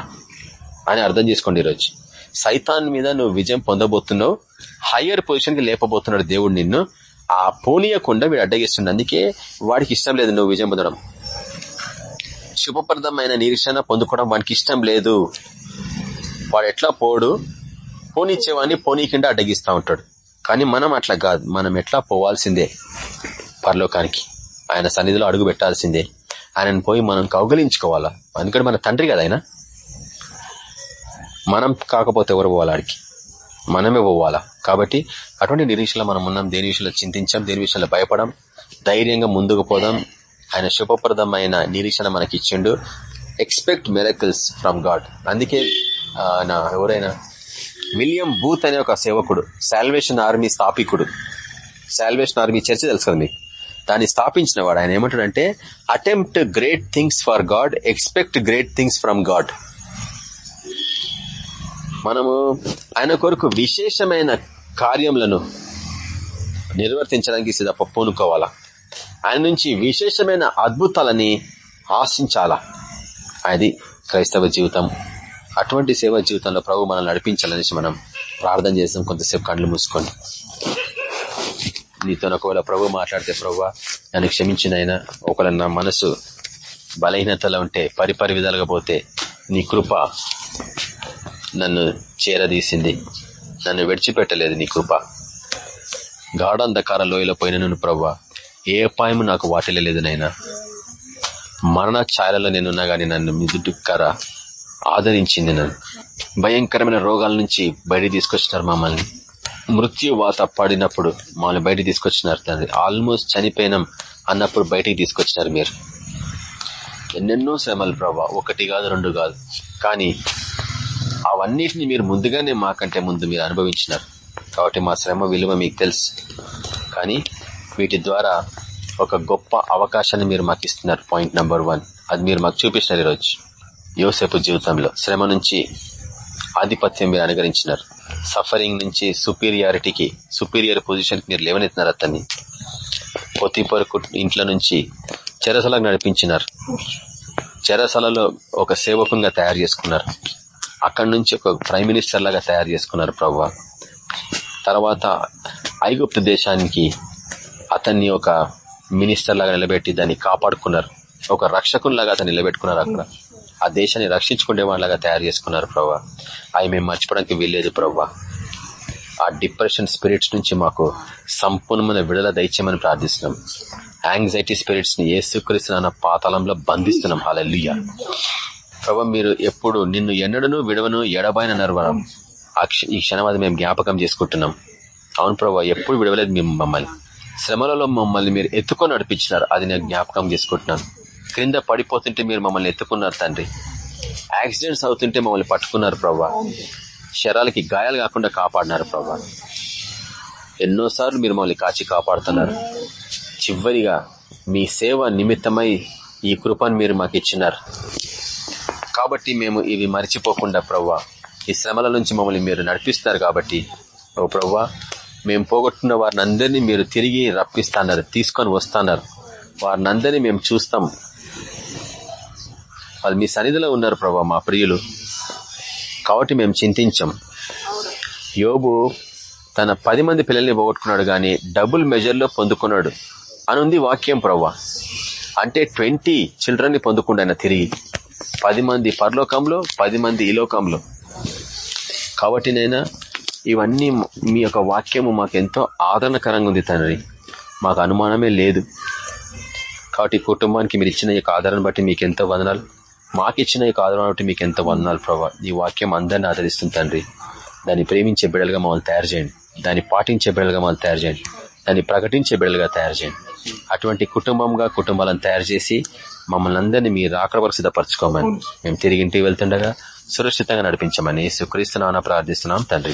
అని అర్థం చేసుకోండి ఈరోజు. సైతాన్ మీద నువ్వు విజయం పొందబోతున్నావు. హయ్యర్ పొజిషన్కి లేపబోతున్నాడు దేవుడు నిన్ను. ఆ పోనీయకుండా వీడు అడ్డగిస్తుండే. అందుకే వాడికి ఇష్టం లేదు నువ్వు విజయం పొందడం. శుభప్రదమైన నిరీక్షణ పొందుకోవడం వానికి ఇష్టం లేదు. వాడు ఎట్లా పోడు? పోనిచ్చేవాడిని పోనీకుండా అడ్డగిస్తా ఉంటాడు. కానీ మనం అట్లా కాదు. మనం ఎట్లా పోవాల్సిందే? పరలోకానికి. ఆయన సన్నిధిలో అడుగు పెట్టాల్సిందే. ఆయనను పోయి మనం కౌగలించుకోవాలా? అందుకని మన తండ్రి కదా ఆయన. మనం కాకపోతే ఎవరు పోవాలి ఆడికి? మనమే పోవాలా? కాబట్టి అటువంటి నిరీక్షలో మనం ఉన్నాం దేని విషయంలో చింతించాం దేని విషయంలో భయపడం ధైర్యంగా ముందుకు పోదాం. ఆయన శుభప్రదమైన నిరీక్షణ మనకి ఇచ్చిండు. ఎక్స్పెక్ట్ మెరకల్స్ ఫ్రమ్ గాడ్ అందుకే ఆయన ఎవరైనా విలియం బూత్ అనే ఒక సేవకుడు శాల్వేషన్ ఆర్మీ స్థాపికుడు. శాల్వేషన్ ఆర్మీ చర్చ తెలుసు కదా మీకు? దాన్ని స్థాపించిన వాడు ఆయన ఏమంటాడంటే attempt great things for God expect great things from God మనము ఆయన కొరకు విశేషమైన కార్యములను నిర్వర్తించడానికి సిద్ధ పూనుకోవాలా? ఆయన నుంచి విశేషమైన అద్భుతాలని ఆశించాలా? అది క్రైస్తవ జీవితం. అటువంటి సేవ జీవితంలో ప్రభు మనం నడిపించాలనేసి మనం ప్రార్థన చేస్తాం. కొంతసేపు కళ్ళు మూసుకోండి. నీతో ఒకవేళ ప్రభు మాట్లాడితే ప్రభు నన్ను క్షమించిన ఆయన ఒకవేళ నా మనసు బలహీనతలో ఉంటే పరిపరి విధాలుగా పోతే నీ కృప నన్ను చేరదీసింది. నన్ను విడిచిపెట్టలేదు నీ కృప. గాఢంధకార లోయలో పోయిన నేను ప్రవ్వా. ఏ అపాయము నాకు వాటిల్లలేదు నైనా మరణ ఛాయలలో నేనున్నా కానీ నన్ను మిదుటుక్కర ఆదరించింది నన్ను. భయంకరమైన రోగాల నుంచి బయట తీసుకొచ్చినారు మమ్మల్ని. మృత్యు వాత పడినప్పుడు మమ్మల్ని బయట తీసుకొచ్చినారు తండ్రి. ఆల్మోస్ట్ చనిపోయినాం అన్నప్పుడు బయటికి తీసుకొచ్చినారు మీరు. ఎన్నెన్నో శ్రమలు ప్రభా ఒకటి కాదు రెండు కాదు. కానీ అవన్నిటిని మీరు ముందుగానే మాకంటే ముందు మీరు అనుభవించినారు. కాబట్టి మా శ్రమ విలువ మీకు తెలుసు. కానీ వీటి ద్వారా ఒక గొప్ప అవకాశాన్ని మీరు మాకు ఇస్తున్నారు పాయింట్ నెంబర్ వన్ అది మీరు మాకు చూపించినారు ఈరోజు. యోసేపు జీవితంలో శ్రమ నుంచి ఆధిపత్యం మీరు అనుగరించినారు సఫరింగ్ నుంచి సుపీరియారిటీకి సుపీరియర్ పొజిషన్కి మీరు లేవనెత్తినారు అతన్ని. పొత్తిపొర ఇంట్లో నుంచి చెరసలకు నడిపించినారు. చెరసలలో ఒక సేవకంగా తయారు చేసుకున్నారు. అక్కడి నుంచి ఒక ప్రైమ్ మినిస్టర్ లాగా తయారు చేసుకున్నారు ప్రవ్వ. తర్వాత ఐగుప్తు దేశానికి అతన్ని ఒక మినిస్టర్ లాగా నిలబెట్టి దాన్ని కాపాడుకున్నారు. ఒక రక్షకునిలాగా అతను నిలబెట్టుకున్నారు అక్కడ. ఆ దేశాన్ని రక్షించుకునే వాళ్ళగా తయారు చేసుకున్నారు ప్రవ్వ. అవి మేము మర్చిపోవడానికి వీల్లేదు ప్రవ్వ. ఆ డిప్రెషన్ స్పిరిట్స్ నుంచి మాకు సంపూర్ణమైన విడుదల దయచేయమని ప్రార్థిస్తున్నాం. యాంగ్జైటీ స్పిరిట్స్ని ఏసుకరిస్తున్న పాతాళంలో బంధిస్తున్నాం. హాలెల్లుయ్య ప్రభ మీరు ఎప్పుడు నిన్ను ఎన్నడను విడవను ఎడబాయనన్నారు మనం ఆ క్ష- ఈ క్షణం అది మేము జ్ఞాపకం చేసుకుంటున్నాం. అవును ప్రభా ఎప్పుడు విడవలేదు మేము మమ్మల్ని. శ్రమలలో మమ్మల్ని మీరు ఎత్తుకొని నడిపించినారు. అది నేను జ్ఞాపకం చేసుకుంటున్నాను. క్రింద పడిపోతుంటే మీరు మమ్మల్ని ఎత్తుకున్నారు తండ్రి. యాక్సిడెంట్స్ అవుతుంటే మమ్మల్ని పట్టుకున్నారు ప్రభా. శరాలకి గాయాలు కాకుండా కాపాడినారు ప్రభా. ఎన్నోసార్లు మీరు మమ్మల్ని కాచి కాపాడుతున్నారు. చివరిగా మీ సేవ నిమిత్తమై ఈ కృపను మీరు మాకు ఇచ్చినారు. కాబట్టి మేము ఇవి మర్చిపోకుండా ప్రవ్వా ఈ శ్రమల నుంచి మమ్మల్ని మీరు నడిపిస్తారు కాబట్టి ఓ ప్రవ్వా మేము పోగొట్టున్న వారిని అందరినీ మీరు తిరిగి రప్పిస్తున్నారు తీసుకొని వస్తున్నారు. వారిని అందరినీ మేము చూస్తాం. వాళ్ళు మీ సన్నిధిలో ఉన్నారు ప్రభా మా ప్రియులు. కాబట్టి మేము చింతించాం. యోబు తన పది మంది పిల్లల్ని పోగొట్టుకున్నాడు కానీ డబుల్ మెజర్లో పొందుకున్నాడు. అనుంది వాక్యం ప్రవ్వా. అంటే ట్వంటీ చిల్డ్రన్ని పొందుకుండా తిరిగి. పది మంది పరలోకంలో పది మంది ఈ లోకంలో. కాబట్టి నైనా ఇవన్నీ మీ యొక్క వాక్యము మాకు ఎంతో ఆదరణకరంగా ఉంది తండ్రి. మాకు అనుమానమే లేదు. కాబట్టి కుటుంబానికి మీరు ఇచ్చిన యొక్క ఆదరణ బట్టి మీకు ఎంతో వందనాలు. మాకు ఇచ్చిన యొక్క ఆదరణ బట్టి మీకు ఎంతో వందనాలు ప్రభా. ఈ వాక్యం అందరిని ఆదరిస్తుంది తండ్రి. దాన్ని ప్రేమించే బిడ్డలుగా మమ్మల్ని తయారు చేయండి. దాన్ని పాటించే బిడ్డలుగా మమ్మల్ని తయారు చేయండి. దాన్ని ప్రకటించే బిడ్డలుగా తయారు చేయండి. అటువంటి కుటుంబంగా కుటుంబాలను తయారు చేసి మమ్మల్ని అందరినీ మీరు రాకడ వరకు సిద్ధపరచుకోమని మేము తిరిగి ఇంటికి వెళ్తుండగా సురక్షితంగా నడిపించమని సుక్రీస్తున్నాన ప్రార్థిస్తున్నాం తండ్రి.